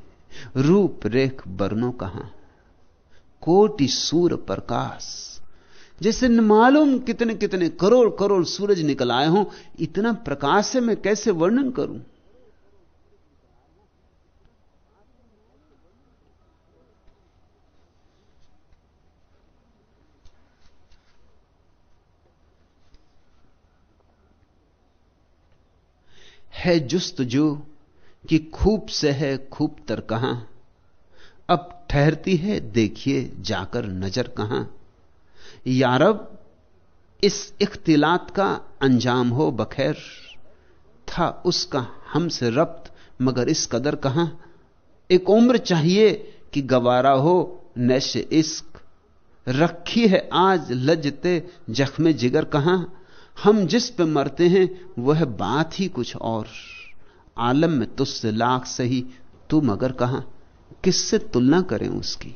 रूप रेख वर्णों कहाँ कोटि सूर्य प्रकाश। जैसे न मालूम कितने कितने करोड़ करोड़ सूरज निकल आए हों, इतना प्रकाश से मैं कैसे वर्णन करूँ? है जुस्त जो कि खूब से है खूब तर कहाँ। अब ठहरती है, देखिए जाकर नज़र कहाँ। यारब, इस इख्तिलात का अंजाम हो बखैर। था उसका हमसे रब्त, मगर इस कदर कहाँ। एक उम्र चाहिए कि गवारा हो नैश इश्क। रखी है आज लजते जख्मे जिगर कहाँ। हम जिस पे मरते हैं, वह बात ही कुछ और। आलम में तुझसे लाख सही तू मगर कहाँ, किससे तुलना करें उसकी?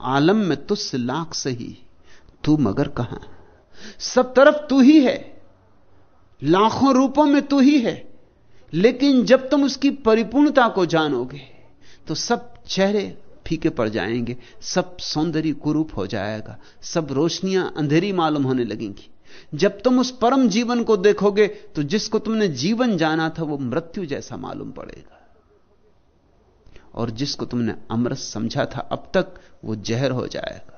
आलम में तुझसे लाख सही तू मगर कहाँ। सब तरफ़ तू ही है, लाखों रूपों में तू ही है, लेकिन जब तुम उसकी परिपूर्णता को जानोगे तो सब चेहरे फीके पड़ जाएँगे, सब सौंदर्य कुरूप हो जाएगा, सब रोशनियाँ अंधेरी मालूम होने लगेंगी। जब तुम उस परम जीवन को देखोगे तो जिसको तुमने जीवन जाना था, वो मृत्यु जैसा मालूम पड़ेगा। और जिसको तुमने अमृत समझा था, अब तक वो जहर हो जाएगा।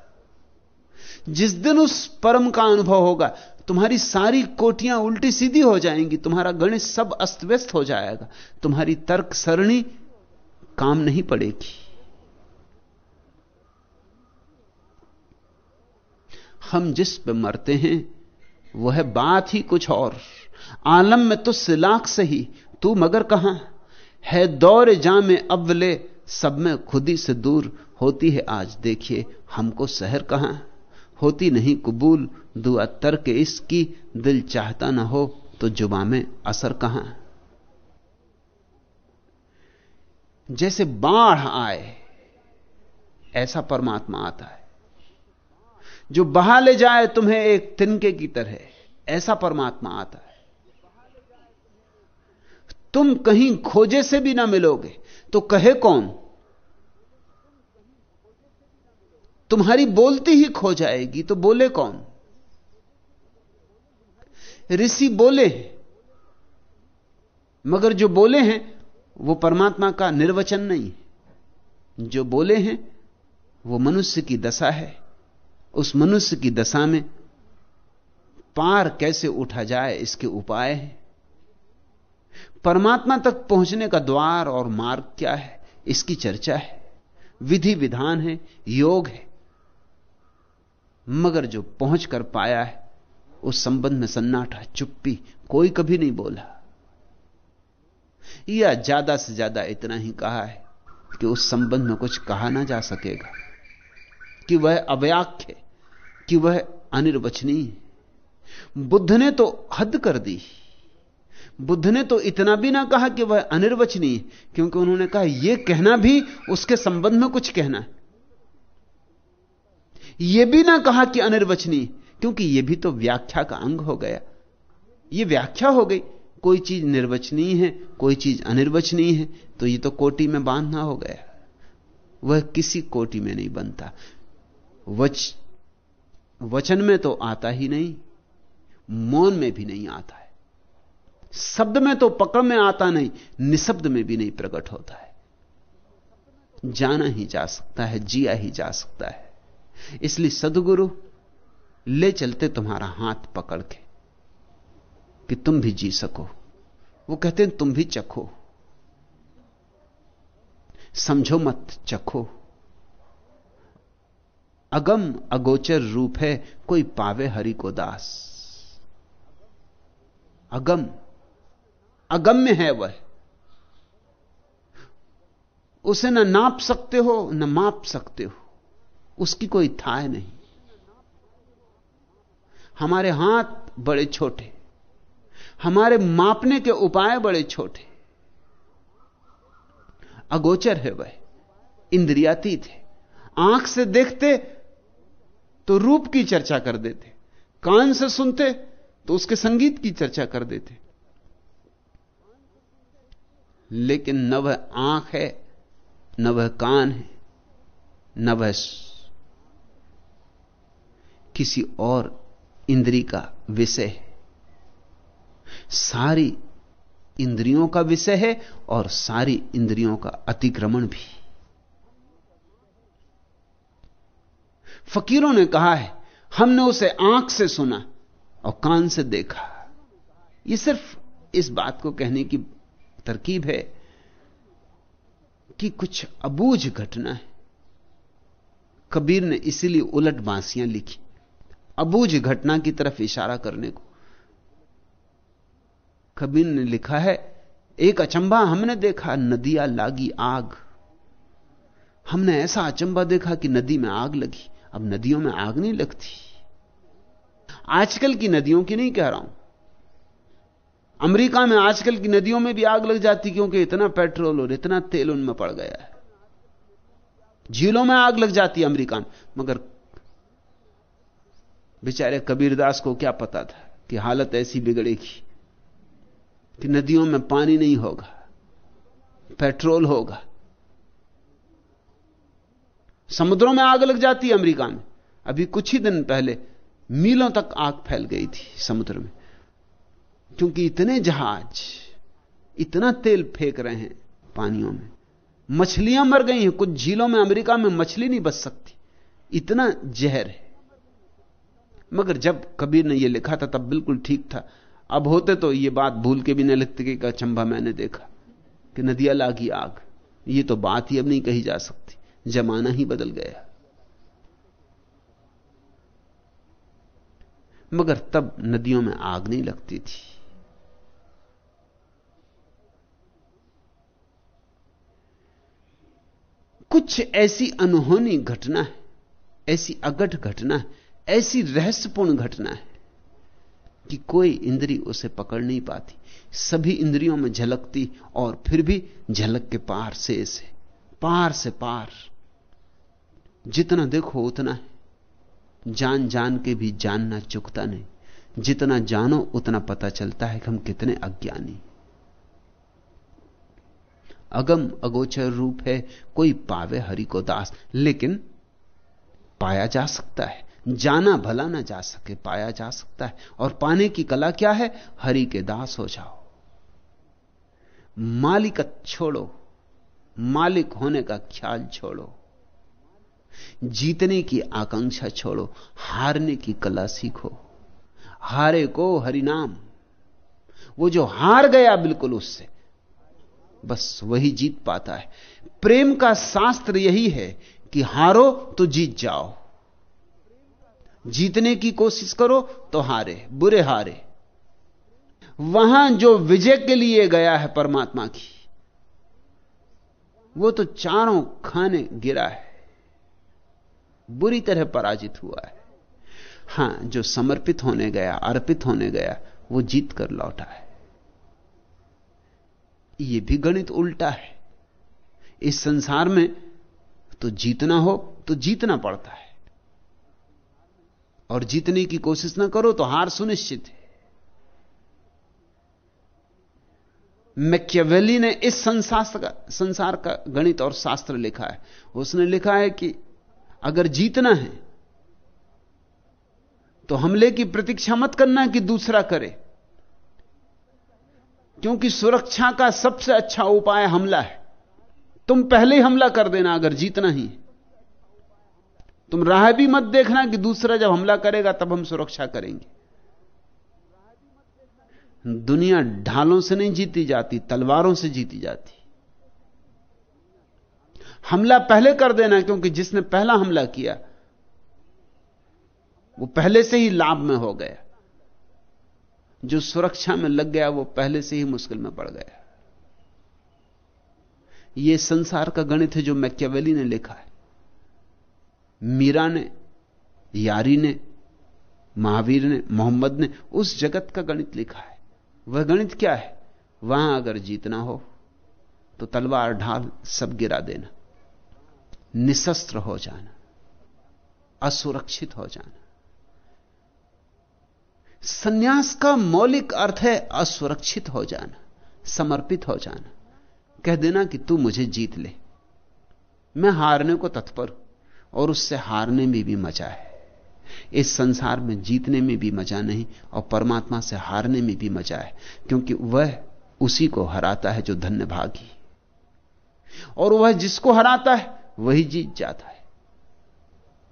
जिस दिन उस परम का अनुभव होगा, तुम्हारी सारी कोटियाँ उल्टी सीधी हो जाएँगी, तुम्हारा गणित सब अस्त व्यस्त हो जाएगा, तुम्हारी तर्क सरणी काम नहीं पड़ेगी। हम जिस पे मरते हैं वह बात ही कुछ और। आलम में तो सिलाक सही तू मगर कहाँ? है दौर जा में अव्वले, सब में खुदी से दूर होती है आज। देखिए, हमको शहर कहाँ? होती नहीं कबूल, दुआ तर्क इसकी, दिल चाहता ना हो तो जुबा में असर कहाँ? जैसे बाढ़ आए, ऐसा परमात्मा आता है। जो बहा ले जाए, तुम्हें एक तिनके की तरह। ऐसा परमात्मा आता है। तुम कहीं खोजे से भी ना मिलोगे तो कहे कौन? तुम्हारी बोलती ही खो जाएगी तो बोले कौन? ऋषि बोले हैं, मगर जो बोले हैं, वो परमात्मा का निर्वचन नहीं। जो बोले हैं, वो मनुष्य की दशा है। उस मनुष्य की दशा में पार कैसे उठा जाए, इसके उपाय हैं। परमात्मा तक पहुँचने का द्वार और मार्ग क्या है, इसकी चर्चा है। विधि विधान है, योग है। मगर जो पहुँच कर पाया है, उस संबंध में सन्नाटा चुप्पी कोई कभी नहीं बोला। या ज़्यादा से ज़्यादा इतना ही कहा है कि उस संबंध में कुछ कहा ना जा सकेगा। कि वह अव्याख्य, कि वह अनिर्वचनीय। बुद्ध ने तो हद कर दी। बुद्ध ने तो इतना भी ना कहा कि वह अनिर्वचनीय, क्योंकि उन्होंने कहा यह कहना भी, उसके संबंध में कुछ कहना है। यह भी ना कहा कि अनिर्वचनीय, क्योंकि यह भी तो व्याख्या का अंग हो गया। यह व्याख्या हो गई। कोई चीज़ निर्वचनीय है, कोई चीज़ अनिर्वचनीय है तो यह तो कोटि में बांधना हो गया। वह किसी कोटि में नहीं बनता। वच, वचन में तो आता ही नहीं, मौन में भी नहीं आता है। शब्द में तो पकड़ में आता नहीं, निशब्द में भी नहीं प्रकट होता है। जाना ही जा सकता है, जिया ही जा सकता है। इसलिए सदगुरु, ले चलते तुम्हारा हाथ पकड़ के, कि तुम भी जी सको। वो कहते हैं, तुम भी चखो। समझो मत, चखो। अगम अगोचर रूप है, कोई पावे हरि को दास। अगम, अगम्य है वह। उसे न नाप सकते हो, न माप सकते हो। उसकी कोई थाय नहीं। हमारे हाथ बड़े छोटे। हमारे मापने के उपाय बड़े छोटे। अगोचर है वह। इंद्रियातीत है। आँख से देखते तो रूप की चर्चा कर देते, कान से सुनते तो उसके संगीत की चर्चा कर देते। लेकिन न वह आँख है, न वह कान है, न वह किसी और इंद्री का विषय है। सारी इंद्रियों का विषय है और सारी इंद्रियों का अतिक्रमण भी। फकीरों ने कहा है, हमने उसे आँख से सुना और कान से देखा। यह सिर्फ़ इस बात को कहने की तरकीब है कि कुछ अबूझ घटना है। कबीर ने इसीलिए उलट बांसियाँ लिखी, अबूझ घटना की तरफ़ इशारा करने को। कबीर ने लिखा है, एक अचंबा हमने देखा, नदिया लागी आग। हमने ऐसा अचंबा देखा कि नदी में आग लगी। अब नदियों में आग नहीं लगती। आजकल की नदियों की नहीं कह रहा हूँ। अमेरिका में आजकल की नदियों में भी आग लग जाती क्योंकि इतना पेट्रोल और इतना तेल उनमें पड़ गया है। झीलों में आग लग जाती है अमेरिका में। मगर बेचारे कबीरदास को क्या पता था कि हालत ऐसी बिगड़ेगी कि नदियों में पानी नहीं होगा, पेट्रोल होगा। समुद्रों में आग लग जाती है अमेरिका में। अभी कुछ ही दिन पहले मीलों तक आग फैल गई थी समुद्र में। क्योंकि इतने जहाज़, इतना तेल फेंक रहे हैं पानियों में। मछलियाँ मर गई हैं, कुछ झीलों में अमेरिका में मछली नहीं बच सकती। इतना जहर है। मगर जब कबीर ने यह लिखा था, तब बिल्कुल ठीक था। अब होते तो यह बात भूल के भी न लिखते कि चंबा मैंने देखा, कि नदिया लागी आग। ये तो बात ही अब नहीं कही जा सकती। जमाना ही बदल गया। मगर तब नदियों में आग नहीं लगती थी। कुछ ऐसी अनहोनी घटना है, ऐसी अगट घटना है, ऐसी रहस्यपूर्ण घटना है कि कोई इंद्री उसे पकड़ नहीं पाती। सभी इंद्रियों में झलकती और फिर भी झलक के पार से से पार से पार। जितना देखो उतना है। जान जान के भी जानना चुकता नहीं। जितना जानो उतना पता चलता है कि हम कितने अज्ञानी। अगम अगोचर रूप है, कोई पावे हरि को दास, लेकिन पाया जा सकता है। जाना भला ना जा सके, पाया जा सकता है। और पाने की कला क्या है? हरि के दास हो जाओ। मालिकत छोड़ो। मालिक होने का ख्याल छोड़ो। जीतने की आकांक्षा छोड़ो, हारने की कला सीखो। हारे को हरिनाम। वो जो हार गया बिल्कुल उससे, बस वही जीत पाता है। प्रेम का शास्त्र यही है कि हारो तो जीत जाओ। जीतने की कोशिश करो तो हारे, बुरे हारे। वहाँ जो विजय के लिए गया है परमात्मा की, वो तो चारों खाने गिरा है। बुरी तरह पराजित हुआ है। हाँ, जो समर्पित होने गया, अर्पित होने गया, वो जीत कर लौटा है। ये भी गणित उल्टा है। इस संसार में तो जीतना हो तो जीतना पड़ता है। और जीतने की कोशिश ना करो तो हार सुनिश्चित है। मैक्यावेली ने इस संसार का संसार का गणित और शास्त्र लिखा है। उसने लिखा है कि अगर जीतना है तो हमले की प्रतीक्षा मत करना कि दूसरा करे। क्योंकि सुरक्षा का सबसे अच्छा उपाय हमला है। तुम पहले ही हमला कर देना अगर जीतना ही तुम राह भी मत देखना कि दूसरा जब हमला करेगा, तब हम सुरक्षा करेंगे। दुनिया ढालों से नहीं जीती जाती, तलवारों से जीती जाती। हमला पहले कर देना क्योंकि जिसने पहला हमला किया, वो पहले से ही लाभ में हो गया। जो सुरक्षा में लग गया, वो पहले से ही मुश्किल में पड़ गया। ये संसार का गणित है जो मैक्यावेली ने लिखा है। मीरा ने, यारी ने, महावीर ने, मोहम्मद ने उस जगत का गणित लिखा है। वह गणित क्या है? वहाँ अगर जीतना हो तो तलवार ढाल सब गिरा देना। निशस्त्र हो जाना, असुरक्षित हो जाना। सन्यास का मौलिक अर्थ है असुरक्षित हो जाना, समर्पित हो जाना। कह देना कि तू मुझे जीत ले, मैं हारने को तत्पर हूँ, और उससे हारने में भी मज़ा है। इस संसार में जीतने में भी मज़ा नहीं, और परमात्मा से हारने में भी मज़ा है, क्योंकि वह उसी को हराता है जो धन्य भागी। और वह जिसको हराता है वही जीत जाता है।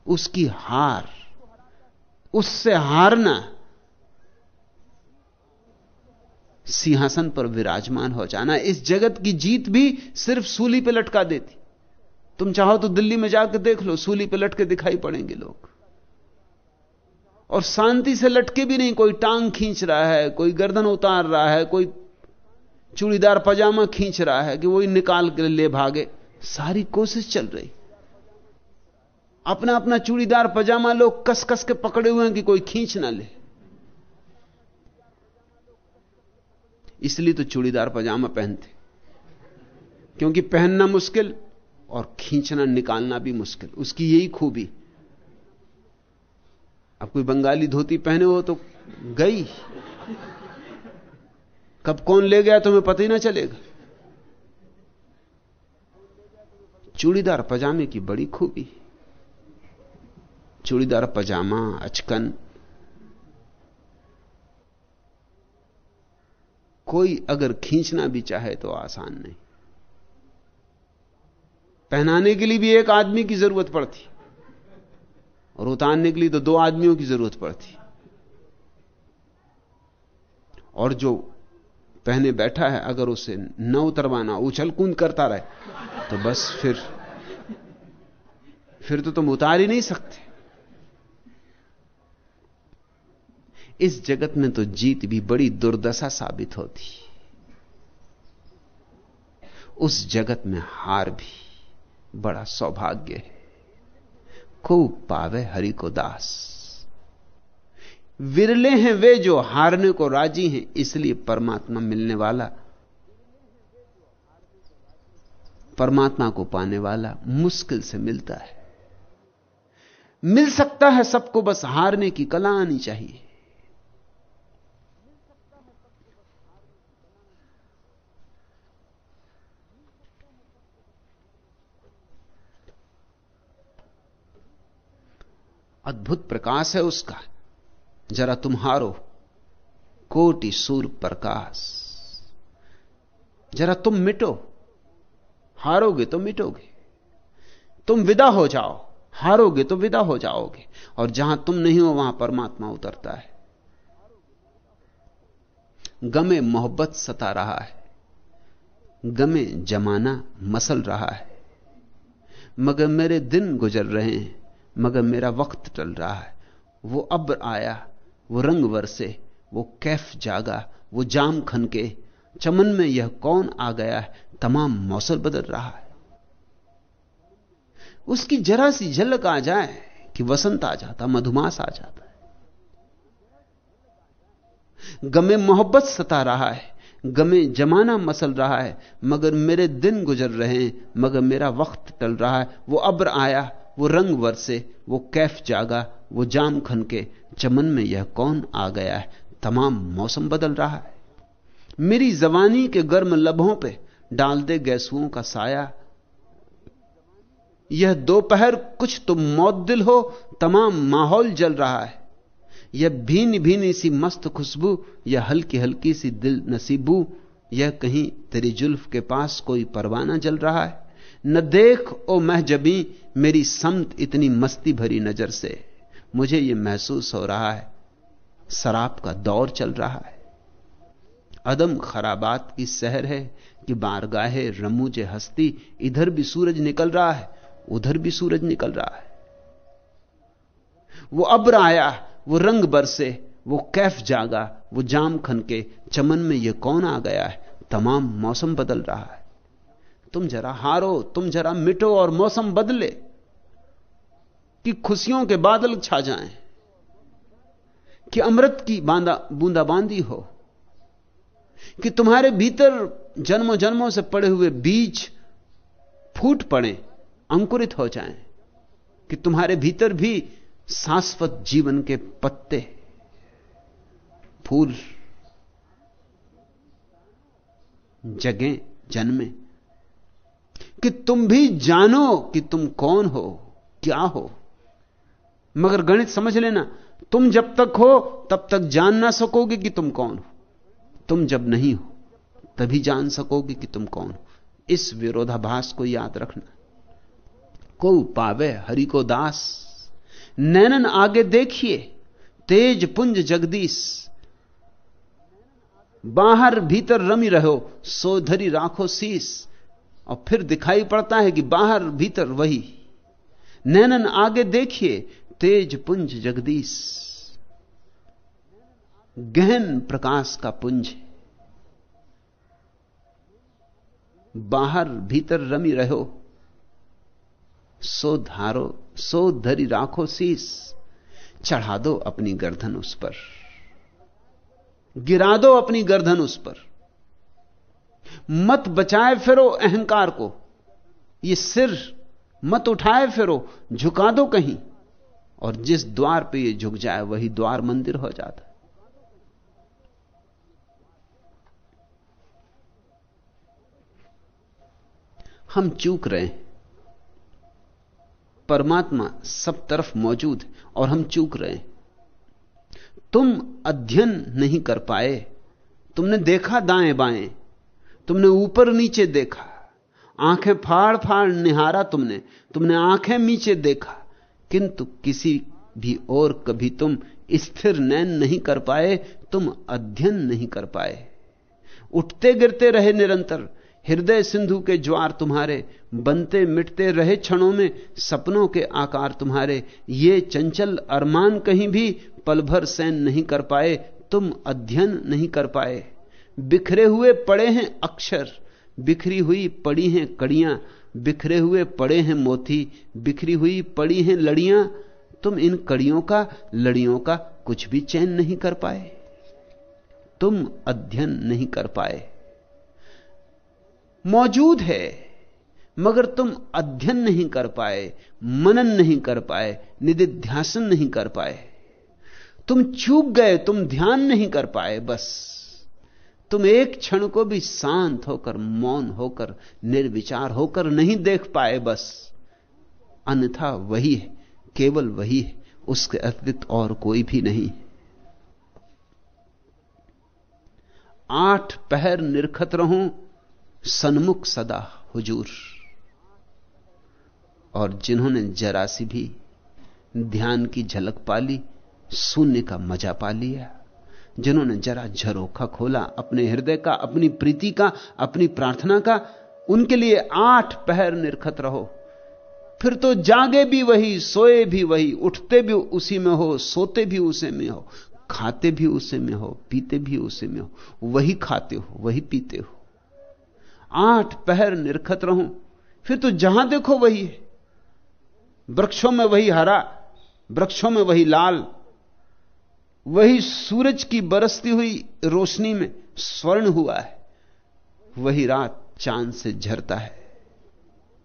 उसकी हार, उससे हारना सिंहासन पर विराजमान हो जाना, इस जगत की जीत भी सिर्फ़ सूली पे लटका देती। तुम चाहो तो दिल्ली में जाकर देख लो, सूली पे लटके दिखाई पड़ेंगे लोग। और शांति से लटके भी नहीं, कोई टांग खींच रहा है, कोई गर्दन उतार रहा है, कोई चूड़ीदार पजामा खींच रहा है कि वही निकाल के ले भागे। सारी कोशिश चल रही। अपना अपना चूड़ीदार पजामा लोग कस कस के पकड़े हुए हैं कि कोई खींच ना ले। इसलिए तो चूड़ीदार पजामा पहनते। क्योंकि पहनना मुश्किल और खींचना, निकालना भी मुश्किल। उसकी यही खूबी। अब कोई बंगाली धोती पहने हो तो गई। कब कौन ले गया तुम्हें पता ही ना चलेगा। चूड़ीदार पजामे की बड़ी खूबी। चूड़ीदार पजामा, अचकन। कोई अगर खींचना भी चाहे तो आसान नहीं। पहनाने के लिए भी एक आदमी की ज़रूरत पड़ती। और उतारने के लिए तो दो आदमियों की ज़रूरत पड़ती। और जो पहने बैठा है, अगर उसे न उतरवाना, उछल कूद करता रहे तो बस फिर फिर तो तुम उतार ही नहीं सकते। इस जगत में तो जीत भी बड़ी दुर्दशा साबित होती। उस जगत में हार भी बड़ा सौभाग्य है। खूब पावे हरि को दास। विरले हैं वे जो हारने को राज़ी हैं, इसलिए परमात्मा मिलने वाला, परमात्मा को पाने वाला मुश्किल से मिलता है। मिल सकता है सबको, बस हारने की कला आनी चाहिए। अद्भुत प्रकाश है उसका। जरा तुम हारो। कोटि सूर प्रकाश। जरा तुम मिटो। हारोगे तो मिटोगे। तुम विदा हो जाओ। हारोगे तो विदा हो जाओगे। और जहाँ तुम नहीं हो, वहाँ परमात्मा उतरता है। गमे मोहब्बत सता रहा है। गमे जमाना मसल रहा है। मगर मेरे दिन गुजर रहे हैं। मगर मेरा वक्त टल रहा है। वो अब्र आया। वो रंग वरसे वो कैफ जागा, वो जाम खनके, चमन में यह कौन आ गया है? तमाम मौसम बदल रहा है। उसकी जरा सी झलक आ जाए कि वसंत आ जाता, मधुमास आ जाता है। गमे मोहब्बत सता रहा है, गमे जमाना मसल रहा है, मगर मेरे दिन गुजर रहे हैं, मगर मेरा वक्त टल रहा है, वो अब्र आया वो रंग वरसे वो कैफ जागा, वो जाम खनके, चमन में यह कौन आ गया है? तमाम मौसम बदल रहा है। मेरी जवानी के गर्म लबों पे डाल दे गैसुओं का साया। यह दोपहर कुछ तो मौत दिल हो, तमाम माहौल जल रहा है। यह भीन भीनी सी मस्त खुशबू, यह हल्की हल्की सी दिल नसीबू, यह कहीं तेरी जुल्फ के पास कोई परवाना जल रहा है। न देख ओ महजबी मेरी समत इतनी मस्ती भरी नज़र से मुझे यह महसूस हो रहा है, शराब का दौर चल रहा है। अदम खराबात की शहर है कि बारगाहे रमूजे हस्ती, इधर भी सूरज निकल रहा है, उधर भी सूरज निकल रहा है। वो अब्र आया, वो रंग बरसे, वो कैफ जागा, वो जाम खनके, चमन में ये कौन आ गया है? तमाम मौसम बदल रहा है। तुम जरा हारो, तुम जरा मिटो और मौसम बदले। कि खुशियों के बादल छा जाएँ, कि अमृत की बांदा, बूंदाबांदी हो, कि तुम्हारे भीतर जन्मों जन्मों से पड़े हुए बीज फूट पड़े, अंकुरित हो जाएँ, कि तुम्हारे भीतर भी शाश्वत जीवन के पत्ते, फूल जगें, जन्मे, कि तुम भी जानो कि तुम कौन हो, क्या हो। मगर गणित समझ लेना, तुम जब तक हो, तब तक जान ना सकोगे कि तुम कौन हो। तुम जब नहीं हो, तभी जान सकोगे कि तुम कौन हो। इस विरोधाभास को याद रखना। को पावे हरि को दास। नैनन आगे देखिए, तेज पुंज जगदीश। बाहर भीतर रमी रहो, सो धरी राखो शीस और फिर दिखाई पड़ता है कि बाहर भीतर वही। नैनन आगे देखिए तेज पुंज जगदीश। गहन प्रकाश का पुंज बाहर भीतर रमी रहो। सो धारो, सो धरी राखो शीस चढ़ा दो अपनी गर्दन उस पर। गिरा दो अपनी गर्दन उस पर। मत बचाए फिरो अहंकार को। ये सिर मत उठाए फिरो, झुका दो कहीं। और जिस द्वार पे ये झुक जाए, वही द्वार मंदिर हो जाता है। हम चूक रहे हैं। परमात्मा सब तरफ़ मौजूद है और हम चूक रहे हैं। तुम अध्ययन नहीं कर पाए। तुमने देखा दाएँ बाएँ। तुमने ऊपर नीचे देखा। आँखें फाड़ फाड़ निहारा तुमने। तुमने आँखें नीचे देखा। किंतु किसी भी और कभी तुम स्थिर नैन नहीं कर पाए, तुम अध्ययन नहीं कर पाए। उठते गिरते रहे निरंतर, हृदय सिंधु के ज्वार तुम्हारे, बनते मिटते रहे क्षणों में सपनों के आकार तुम्हारे। ये चंचल अरमान कहीं भी पल भर सैन नहीं कर पाए, तुम अध्ययन नहीं कर पाए। बिखरे हुए पड़े हैं अक्षर, बिखरी हुई पड़ी हैं कड़ियाँ बिखरे हुए पड़े हैं मोती, बिखरी हुई पड़ी हैं लड़ियाँ। तुम इन कड़ियों का, लड़ियों का कुछ भी चयन नहीं कर पाए। तुम अध्ययन नहीं कर पाए। मौजूद है, मगर तुम अध्ययन नहीं कर पाए, मनन नहीं कर पाए निधिध्यासन नहीं कर पाए। तुम चूक गए, तुम ध्यान नहीं कर पाए, बस। तुम एक क्षण को भी शांत होकर, मौन होकर, निर्विचार होकर नहीं देख पाए बस। अन्यथा वही है, केवल वही है, उसके अतिरिक्त और कोई भी नहीं आठ पहर निरखत रहूँ, सन्मुख सदा हुजूर। और जिन्होंने जरा सी भी ध्यान की झलक पाली शून्य का मज़ा पा लिया। जिन्होंने जरा झरोखा खोला, अपने हृदय का, अपनी प्रीति का, अपनी प्रार्थना का, उनके लिए आठ पहर निरखत रहो। फिर तो जागे भी वही, सोए भी वही, उठते भी उसी में हो, सोते भी उसी में हो, खाते भी उसी में हो, पीते भी उसी में हो, वही खाते हो, वही पीते हो। आठ पहर निरखत रहो, फिर तो जहाँ देखो वही है। वृक्षों में वही हरा, वृक्षों में वही लाल वही सूरज की बरसती हुई रोशनी में स्वर्ण हुआ है। वही रात चाँद से झरता है।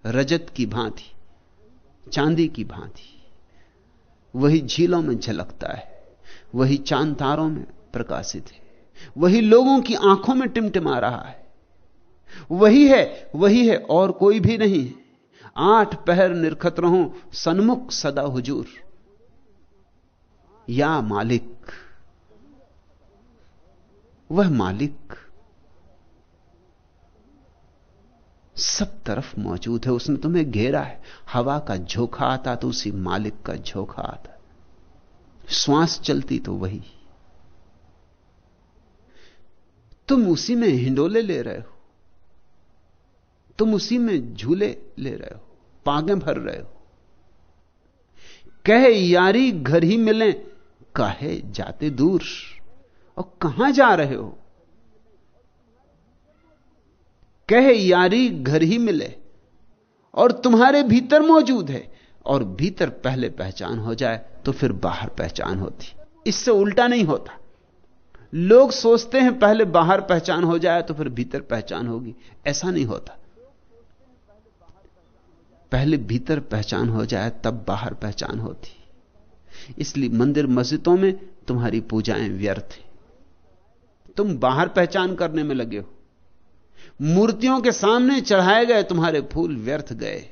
रजत की भांति, चांदी की भांति, वही झीलों में झलकता है। वही चाँद तारों में प्रकाशित है। वही लोगों की आँखों में टिमटिमा रहा है। वही है वही है, और कोई भी नहीं आठ पहर निरखत रहो, सन्मुख सदा हुजूर। या मालिक वह मालिक सब तरफ़ मौजूद है, उसने तुम्हें घेरा है। हवा का झोंका आता तो उसी मालिक का झोंका आता। श्वास चलती तो वही। तुम उसी में हिंडोले ले रहे हो। तुम उसी में झूले ले रहे हो। पागे भर रहे हो। कहे, यारी घर ही मिले, कहे, जाते दूर। और कहाँ जा रहे हो? कहे, यारी घर ही मिले, और तुम्हारे भीतर मौजूद है, और भीतर पहले पहचान हो जाए तो फिर बाहर पहचान होती। इससे उल्टा नहीं होता। लोग सोचते हैं पहले बाहर पहचान हो जाए तो फिर भीतर पहचान होगी। ऐसा नहीं होता। पहले भीतर पहचान हो जाए तब बाहर पहचान होती। इसलिए मंदिर मस्जिदों में तुम्हारी पूजाएँ व्यर्थ तुम बाहर पहचान करने में लगे हो। मूर्तियों के सामने चढ़ाए गए तुम्हारे फूल व्यर्थ गए।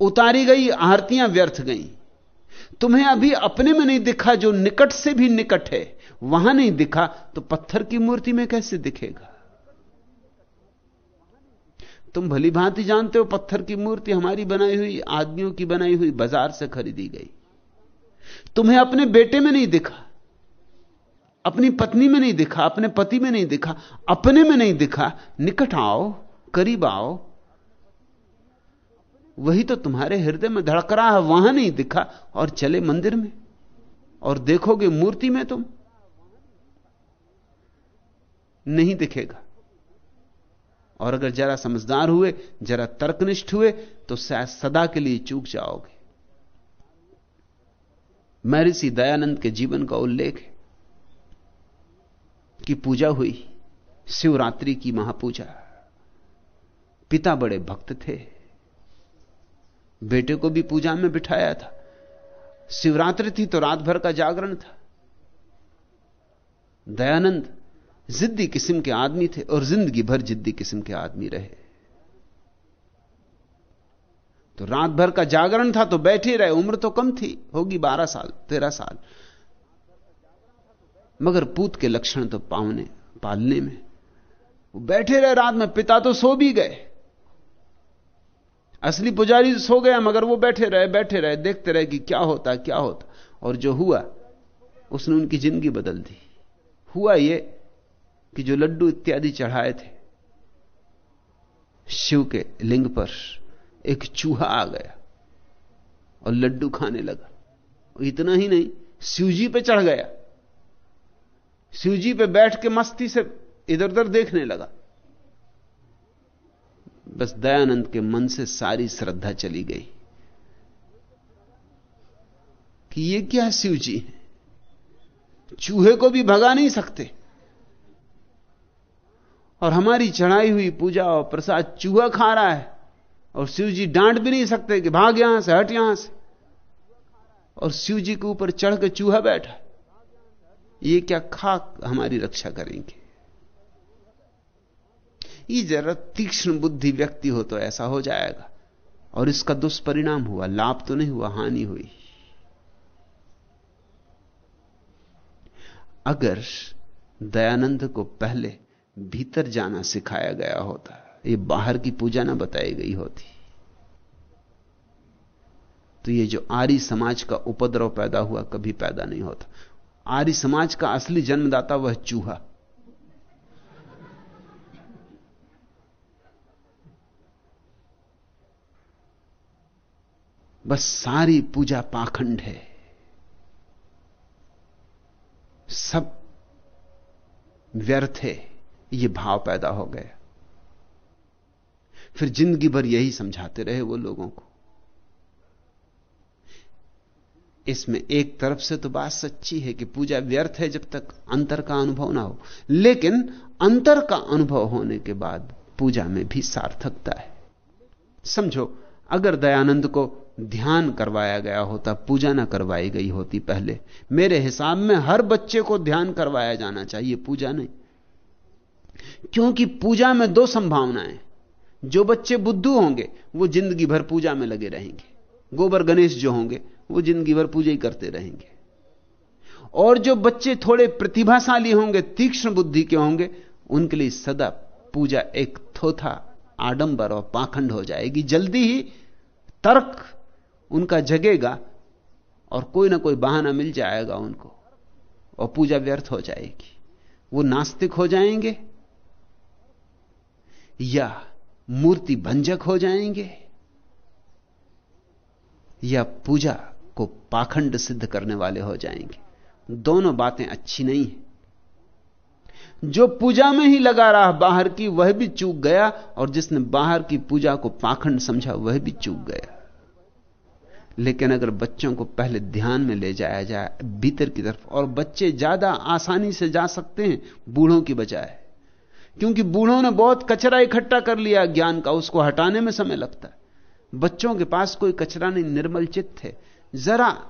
उतारी गई आरतियाँ व्यर्थ गई। तुम्हें अभी अपने में नहीं दिखा, जो निकट से भी निकट है, वहाँ नहीं दिखा तो पत्थर की मूर्ति में कैसे दिखेगा? तुम भली भांति जानते हो, पत्थर की मूर्ति हमारी बनाई हुई, आदमियों की बनाई हुई बाज़ार से खरीदी गई। तुम्हें अपने बेटे में नहीं दिखा अपनी पत्नी में नहीं दिखा, अपने पति में नहीं दिखा, अपने में नहीं दिखा, निकट आओ, करीब आओ। वही तो तुम्हारे हृदय में धड़क रहा है, वहाँ नहीं दिखा, और चले मंदिर में, और देखोगे मूर्ति में तुम। नहीं दिखेगा। और अगर जरा समझदार हुए, जरा तर्कनिष्ठ हुए तो शायद सदा के लिए चूक जाओगे। महर्षि दयानंद के जीवन का उल्लेख है। की पूजा हुई। शिवरात्रि की महापूजा। पिता बड़े भक्त थे। बेटे को भी पूजा में बिठाया था। शिवरात्रि थी तो रात भर का जागरण था। दयानंद जिद्दी किस्म के आदमी थे और ज़िंदगी भर जिद्दी किस्म के आदमी रहे। तो रात भर का जागरण था तो बैठे रहे। उम्र तो कम थी, होगी बारह साल, तेरह साल। मगर पूत के लक्षण तो पावने, पालने में। वो बैठे रहे रात में, पिता तो सो भी गए। असली पुजारी सो गया, मगर वो बैठे रहे बैठे रहे, देखते रहे कि क्या होता क्या होता। और जो हुआ, उसने उनकी ज़िंदगी बदल दी। हुआ ये कि जो लड्डू इत्यादि चढ़ाए थे, शिव के लिंग पर एक चूहा आ गया और लड्डू खाने लगा। इतना ही नहीं, शिवजी पे चढ़ गया। शिवजी पे बैठ के मस्ती से इधर उधर देखने लगा। बस दयानंद के मन से सारी श्रद्धा चली गई। कि ये क्या शिव जी है चूहे को भी भगा नहीं सकते। और हमारी चढ़ाई हुई पूजा और प्रसाद चूहा खा रहा है। और शिव जी डांट भी नहीं सकते कि भाग यहाँ से, हट यहाँ से। और शिव जी के ऊपर चढ़ के चूहा बैठा। ये क्या खाक हमारी रक्षा करेंगे? ये जरा तीक्ष्ण बुद्धि व्यक्ति हो तो ऐसा हो जाएगा। और इसका दुष्परिणाम हुआ, लाभ तो नहीं हुआ, हानि हुई। अगर दयानंद को पहले भीतर जाना सिखाया गया होता, ये बाहर की पूजा ना बताई गई होती तो ये जो आर्य समाज का उपद्रव पैदा हुआ कभी पैदा नहीं होता। आर्य समाज का असली जन्मदाता वह चूहा। बस सारी पूजा पाखंड है। सब व्यर्थ है, ये भाव पैदा हो गया। फिर ज़िंदगी भर यही समझाते रहे वो लोगों को। इसमें एक तरफ़ से तो बात सच्ची है कि पूजा व्यर्थ है जब तक अंतर का अनुभव ना हो। लेकिन अंतर का अनुभव होने के बाद पूजा में भी सार्थकता है। समझो, अगर दयानंद को ध्यान करवाया गया होता, पूजा ना करवाई गई होती पहले, मेरे हिसाब में हर बच्चे को ध्यान करवाया जाना चाहिए, पूजा नहीं। क्योंकि पूजा में दो संभावनाएँ जो बच्चे बुद्धू होंगे, वो ज़िंदगी भर पूजा में लगे रहेंगे। गोबर गणेश जो होंगे वो ज़िंदगी भर पूजा ही करते रहेंगे। और जो बच्चे थोड़े प्रतिभाशाली होंगे, तीक्ष्ण बुद्धि के होंगे, उनके लिए सदा पूजा एक थोथा आडंबर और पाखंड हो जाएगी। जल्दी ही तर्क उनका जगेगा और कोई ना कोई बहाना मिल जाएगा उनको और पूजा व्यर्थ हो जाएगी। वो नास्तिक हो जाएँगे या मूर्ति भंजक हो जाएँगे या पूजा पाखंड सिद्ध करने वाले हो जाएँगे। दोनों बातें अच्छी नहीं है। जो पूजा में ही लगा रहा, बाहर की वह भी चूक गया, और जिसने बाहर की पूजा को पाखंड समझा, वह भी चूक गया। लेकिन अगर बच्चों को पहले ध्यान में ले जाया जाए, भीतर की तरफ़, और बच्चे ज़्यादा आसानी से जा सकते हैं, बूढ़ों की बजाय। क्योंकि बूढ़ों ने बहुत कचरा इकट्ठा कर लिया, ज्ञान का, उसको हटाने में समय लगता है। बच्चों के पास कोई कचरा नहीं, निर्मल चित्त है। जरा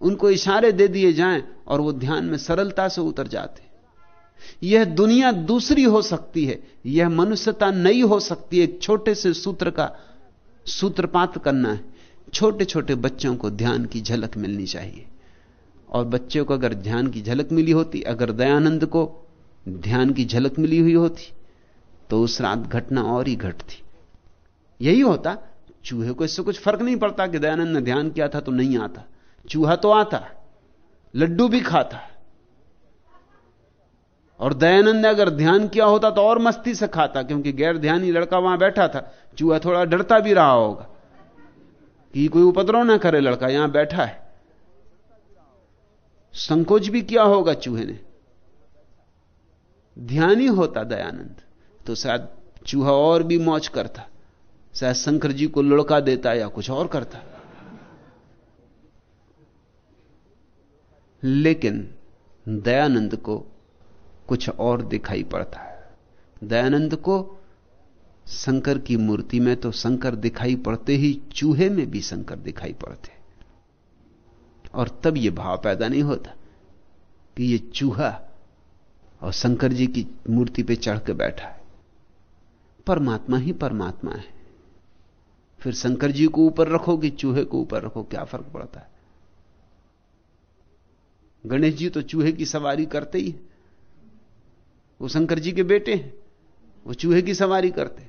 उनको इशारे दे दिए जाएँ और वो ध्यान में सरलता से उतर जाते यह दुनिया दूसरी हो सकती है, यह मनुष्यता नई हो सकती है, एक छोटे से सूत्र का सूत्रपात करना है। छोटे छोटे बच्चों को ध्यान की झलक मिलनी चाहिए। और बच्चों को अगर ध्यान की झलक मिली होती, अगर दयानंद को ध्यान की झलक मिली हुई होती तो उस रात घटना और ही घटती। यही होता चूहे को, इससे कुछ फ़र्क नहीं पड़ता कि दयानंद ने ध्यान किया था तो नहीं आता। चूहा तो आता, लड्डू भी खाता। और दयानंद ने अगर ध्यान किया होता तो और मस्ती से खाता, क्योंकि गैर ध्यानी लड़का वहाँ बैठा था। चूहा थोड़ा डरता भी रहा होगा कि कोई उपद्रव ना करे लड़का, यहाँ बैठा है। संकोच भी किया होगा चूहे ने। ध्यान होता दयानंद तो शायद चूहा और भी मौज करता। शायद शंकर जी को लुड़का देता या कुछ और करता। लेकिन दयानंद को कुछ और दिखाई पड़ता है। दयानंद को शंकर की मूर्ति में तो शंकर दिखाई पड़ते ही चूहे में भी शंकर दिखाई पड़ते। और तब यह भाव पैदा नहीं होता कि यह चूहा और शंकर जी की मूर्ति पे चढ़ के बैठा है। परमात्मा ही परमात्मा है। फिर शंकर जी को ऊपर रखो कि चूहे को ऊपर रखो क्या फ़र्क पड़ता है? गणेश जी तो चूहे की सवारी करते ही वो शंकर जी के बेटे हैं, वो चूहे की सवारी करते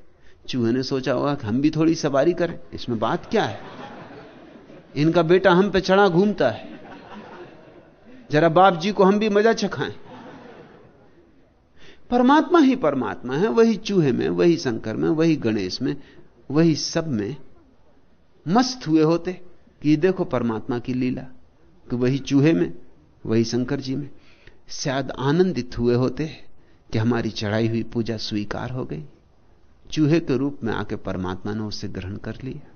चूहे ने सोचा होगा कि हम भी थोड़ी सवारी करें, इसमें बात क्या है? इनका बेटा हम पे चढ़ा घूमता है। जरा बाप जी को हम भी मज़ा चखाएँ। परमात्मा ही परमात्मा है, वही चूहे में, वही शंकर में, वही गणेश में वही सब में मस्त हुए होते कि देखो परमात्मा की लीला, कि वही चूहे में, वही शंकर जी में। शायद आनंदित हुए होते कि हमारी चढ़ाई हुई पूजा स्वीकार हो गई। चूहे के रूप में आके परमात्मा ने उसे ग्रहण कर लिया।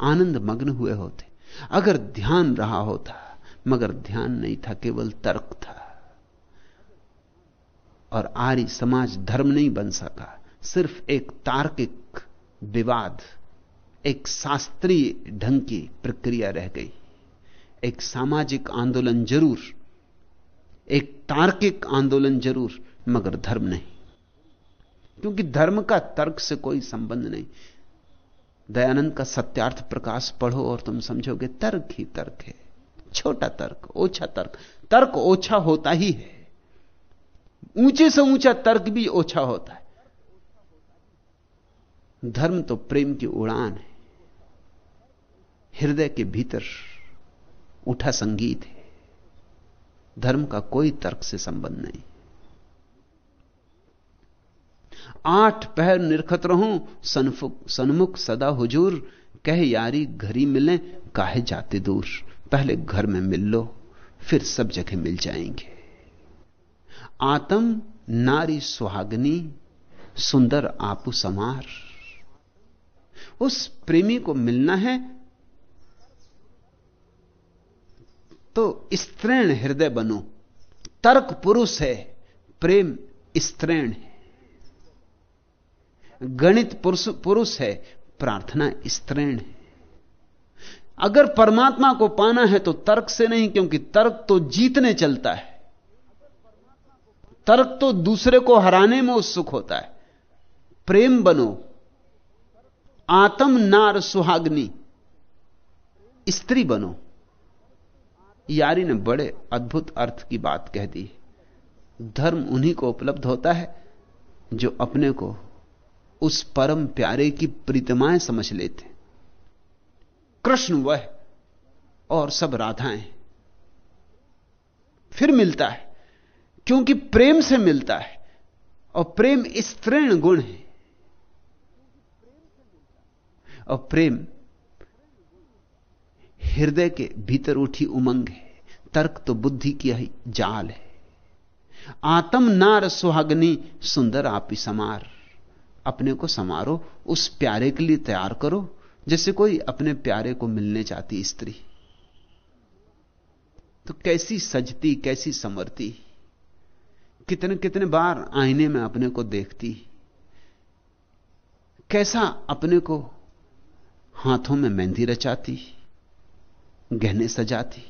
आनंद मग्न हुए होते। अगर ध्यान रहा होता, मगर ध्यान नहीं था, केवल तर्क था। और आर्य समाज धर्म नहीं बन सका, सिर्फ़ एक तार्किक विवाद, एक शास्त्रीय ढंग की प्रक्रिया रह गई। एक सामाजिक आंदोलन ज़रूर, एक तार्किक आंदोलन ज़रूर, मगर धर्म नहीं। क्योंकि धर्म का तर्क से कोई संबंध नहीं। दयानंद का सत्यार्थ प्रकाश पढ़ो और तुम समझोगे, तर्क ही तर्क है। छोटा तर्क, ओछा तर्क। तर्क ओछा होता ही है। ऊँचे से ऊँचा तर्क भी ओछा होता है। धर्म तो प्रेम की उड़ान है। हृदय के भीतर उठा संगीत है। धर्म का कोई तर्क से संबंध नहीं। आठ पहर निरखत रहूँ सनमुख सन्मुख सदा हुजूर, कह यारी घरी मिले, काहे जाते दूर। पहले घर में मिल लो, फिर सब जगह मिल जाएँगे। आतम, नारी सुहागनी, सुंदर आपू समार। उस प्रेमी को मिलना है तो स्त्रीण हृदय बनो। तर्क पुरुष है, प्रेम स्त्रीण है। गणित पुरुष पुरुष है, प्रार्थना स्त्रीण है। अगर परमात्मा को पाना है तो तर्क से नहीं, क्योंकि तर्क तो जीतने चलता है। तर्क तो दूसरे को हराने में उत्सुक होता है। प्रेम बनो आत्म नार सुहाग्नि। स्त्री बनो। यारी ने बड़े अद्भुत अर्थ की बात कह दी। धर्म उन्हीं को उपलब्ध होता है, जो अपने को उस परम प्यारे की प्रीतमाएँ समझ लेते। कृष्ण वह और सब राधाएँ। फिर मिलता है, क्योंकि प्रेम से मिलता है, और प्रेम स्त्रीण गुण है। और प्रेम हृदय के भीतर उठी उमंग है। तर्क तो बुद्धि की जाल है। आत्म नार सुहागनी सुंदर आपी समार। अपने को समारो, उस प्यारे के लिए तैयार करो, जैसे कोई अपने प्यारे को मिलने जाती स्त्री। तो कैसी सजती, कैसी समरती। कितने कितने बार आईने में अपने को देखती। कैसा अपने को हाथों में मेहंदी रचाती, गहने सजाती,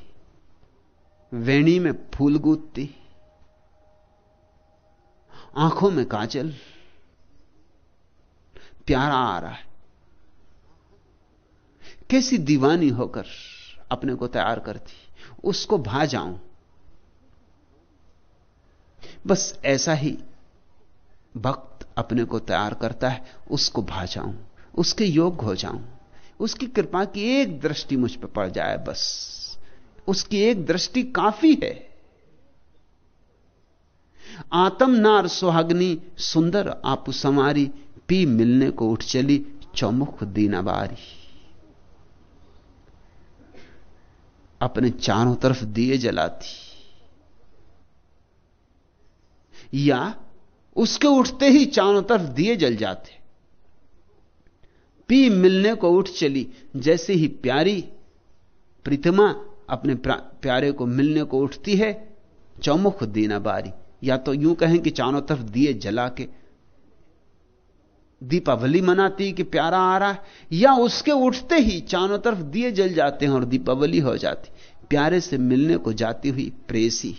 वेणी में फूल गूंथती आँखों में काजल, प्यारा आ रहा है। कैसी दीवानी होकर अपने को तैयार करती, उसको भा जाऊँ। बस ऐसा ही भक्त अपने को तैयार करता है, उसको भा जाऊँ, उसके योग्य हो जाऊँ। उसकी कृपा की एक दृष्टि मुझ पर पड़ जाए बस। उसकी एक दृष्टि काफ़ी है। आत्म नार सुहाग्नि, सुंदर आप समारी पी मिलने को उठ चली चौमुख दीनाबारी। अपने चारों तरफ़ दिए जलाती। या उसके उठते ही चारों तरफ़ दिए जल जाते। पी मिलने को उठ चली, जैसे ही प्यारी प्रीतमा अपने प्यारे को मिलने को उठती है, चौमुख दीना बारी। या तो यूँ कहें कि चारों तरफ़ दिए जला के दीपावली मनाती कि प्यारा आ रहा है, या उसके उठते ही चारों तरफ़ दिए जल जाते हैं और दीपावली हो जाती। प्यारे से मिलने को जाती हुई प्रेसी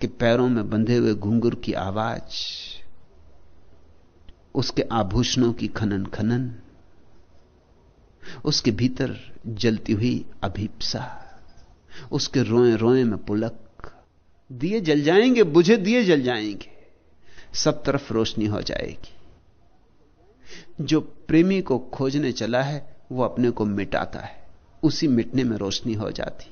के पैरों में बंधे हुए घुंगुर की आवाज़। उसके आभूषणों की खनन खनन, उसके भीतर जलती हुई अभीपसा, उसके रोए रोए में पुलक, दिए जल जाएँगे, बुझे दिए जल जाएँगे, सब तरफ़ रोशनी हो जाएगी। जो प्रेमी को खोजने चला है, वो अपने को मिटाता है, उसी मिटने में रोशनी हो जाती।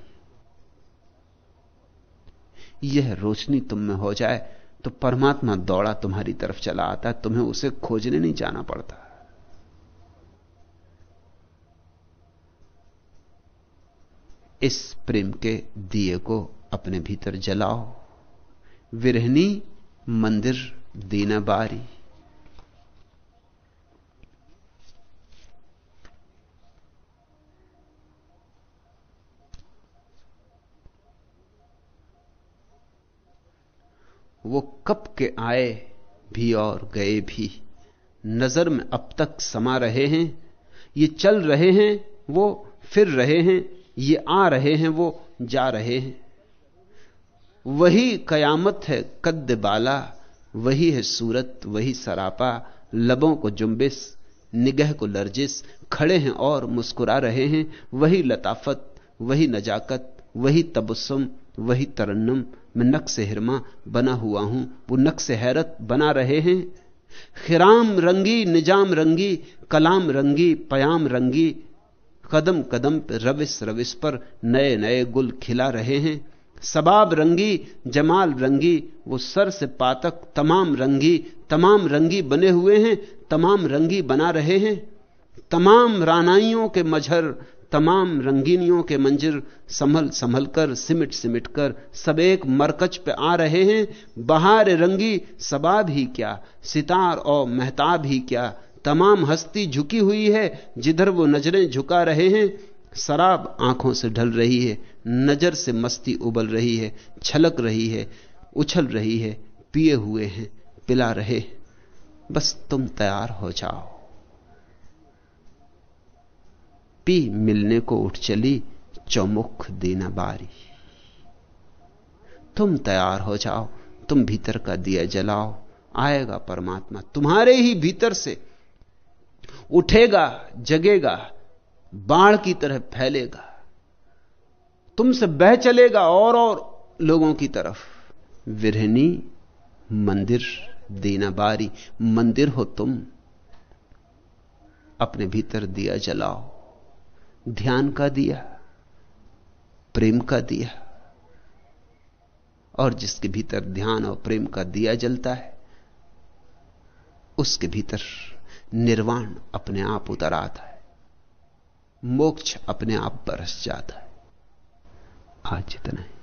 यह रोशनी तुम में हो जाए तो परमात्मा दौड़ा तुम्हारी तरफ़ चला आता है, तुम्हें उसे खोजने नहीं जाना पड़ता। इस प्रेम के दिए को अपने भीतर जलाओ। विरहनी मंदिर दीना बारी वो कब के आए भी और गए भी। नज़र में अब तक समा रहे हैं, ये चल रहे हैं, वो फिर रहे हैं, ये आ रहे हैं, वो जा रहे हैं। वही कयामत है कद बाला, वही है सूरत, वही सरापा, लबों को जुम्बिस, निगह को लर्जिस, खड़े हैं और मुस्कुरा रहे हैं, वही लताफत, वही नजाकत वही तबस्सुम, वही तरन्नम, मैं नक्स हिरमा बना हुआ हूँ। वो नक्स हैरत बना रहे हैं। खिराम रंगी, निज़ाम रंगी, कलाम रंगी, पयाम रंगी, कदम कदम पर रविस रविस पर नए नए गुल खिला रहे हैं। सबाब रंगी, जमाल रंगी, वो सर से पातक, तमाम रंगी तमाम रंगी बने हुए हैं, तमाम रंगी बना रहे हैं। तमाम रानाइयों के मझर तमाम रंगीनियों के मंजिर संभल संभल कर सिमट सिमट कर सब एक मरकज पे आ रहे हैं। बहार रंगी सबाब ही क्या? सितार और महताब ही क्या? तमाम हस्ती झुकी हुई है, जिधर वो नज़रें झुका रहे हैं। शराब आँखों से ढल रही है, नज़र से मस्ती उबल रही है, छलक रही है, उछल रही है, पिए हुए हैं, पिला रहे बस तुम तैयार हो जाओ। पी मिलने को उठ चली चौमुख देना बारी। तुम तैयार हो जाओ, तुम भीतर का दिया जलाओ, आएगा परमात्मा तुम्हारे ही भीतर से। उठेगा, जगेगा, बाढ़ की तरह फैलेगा। तुमसे बह चलेगा और और लोगों की तरफ़। विरहनी मंदिर देना बारी। मंदिर हो तुम, अपने भीतर दिया जलाओ। ध्यान का दिया, प्रेम का दिया, और जिसके भीतर ध्यान और प्रेम का दिया जलता है, उसके भीतर निर्वाण अपने आप उतर आता है, मोक्ष अपने आप बरस जाता है। आज इतना है।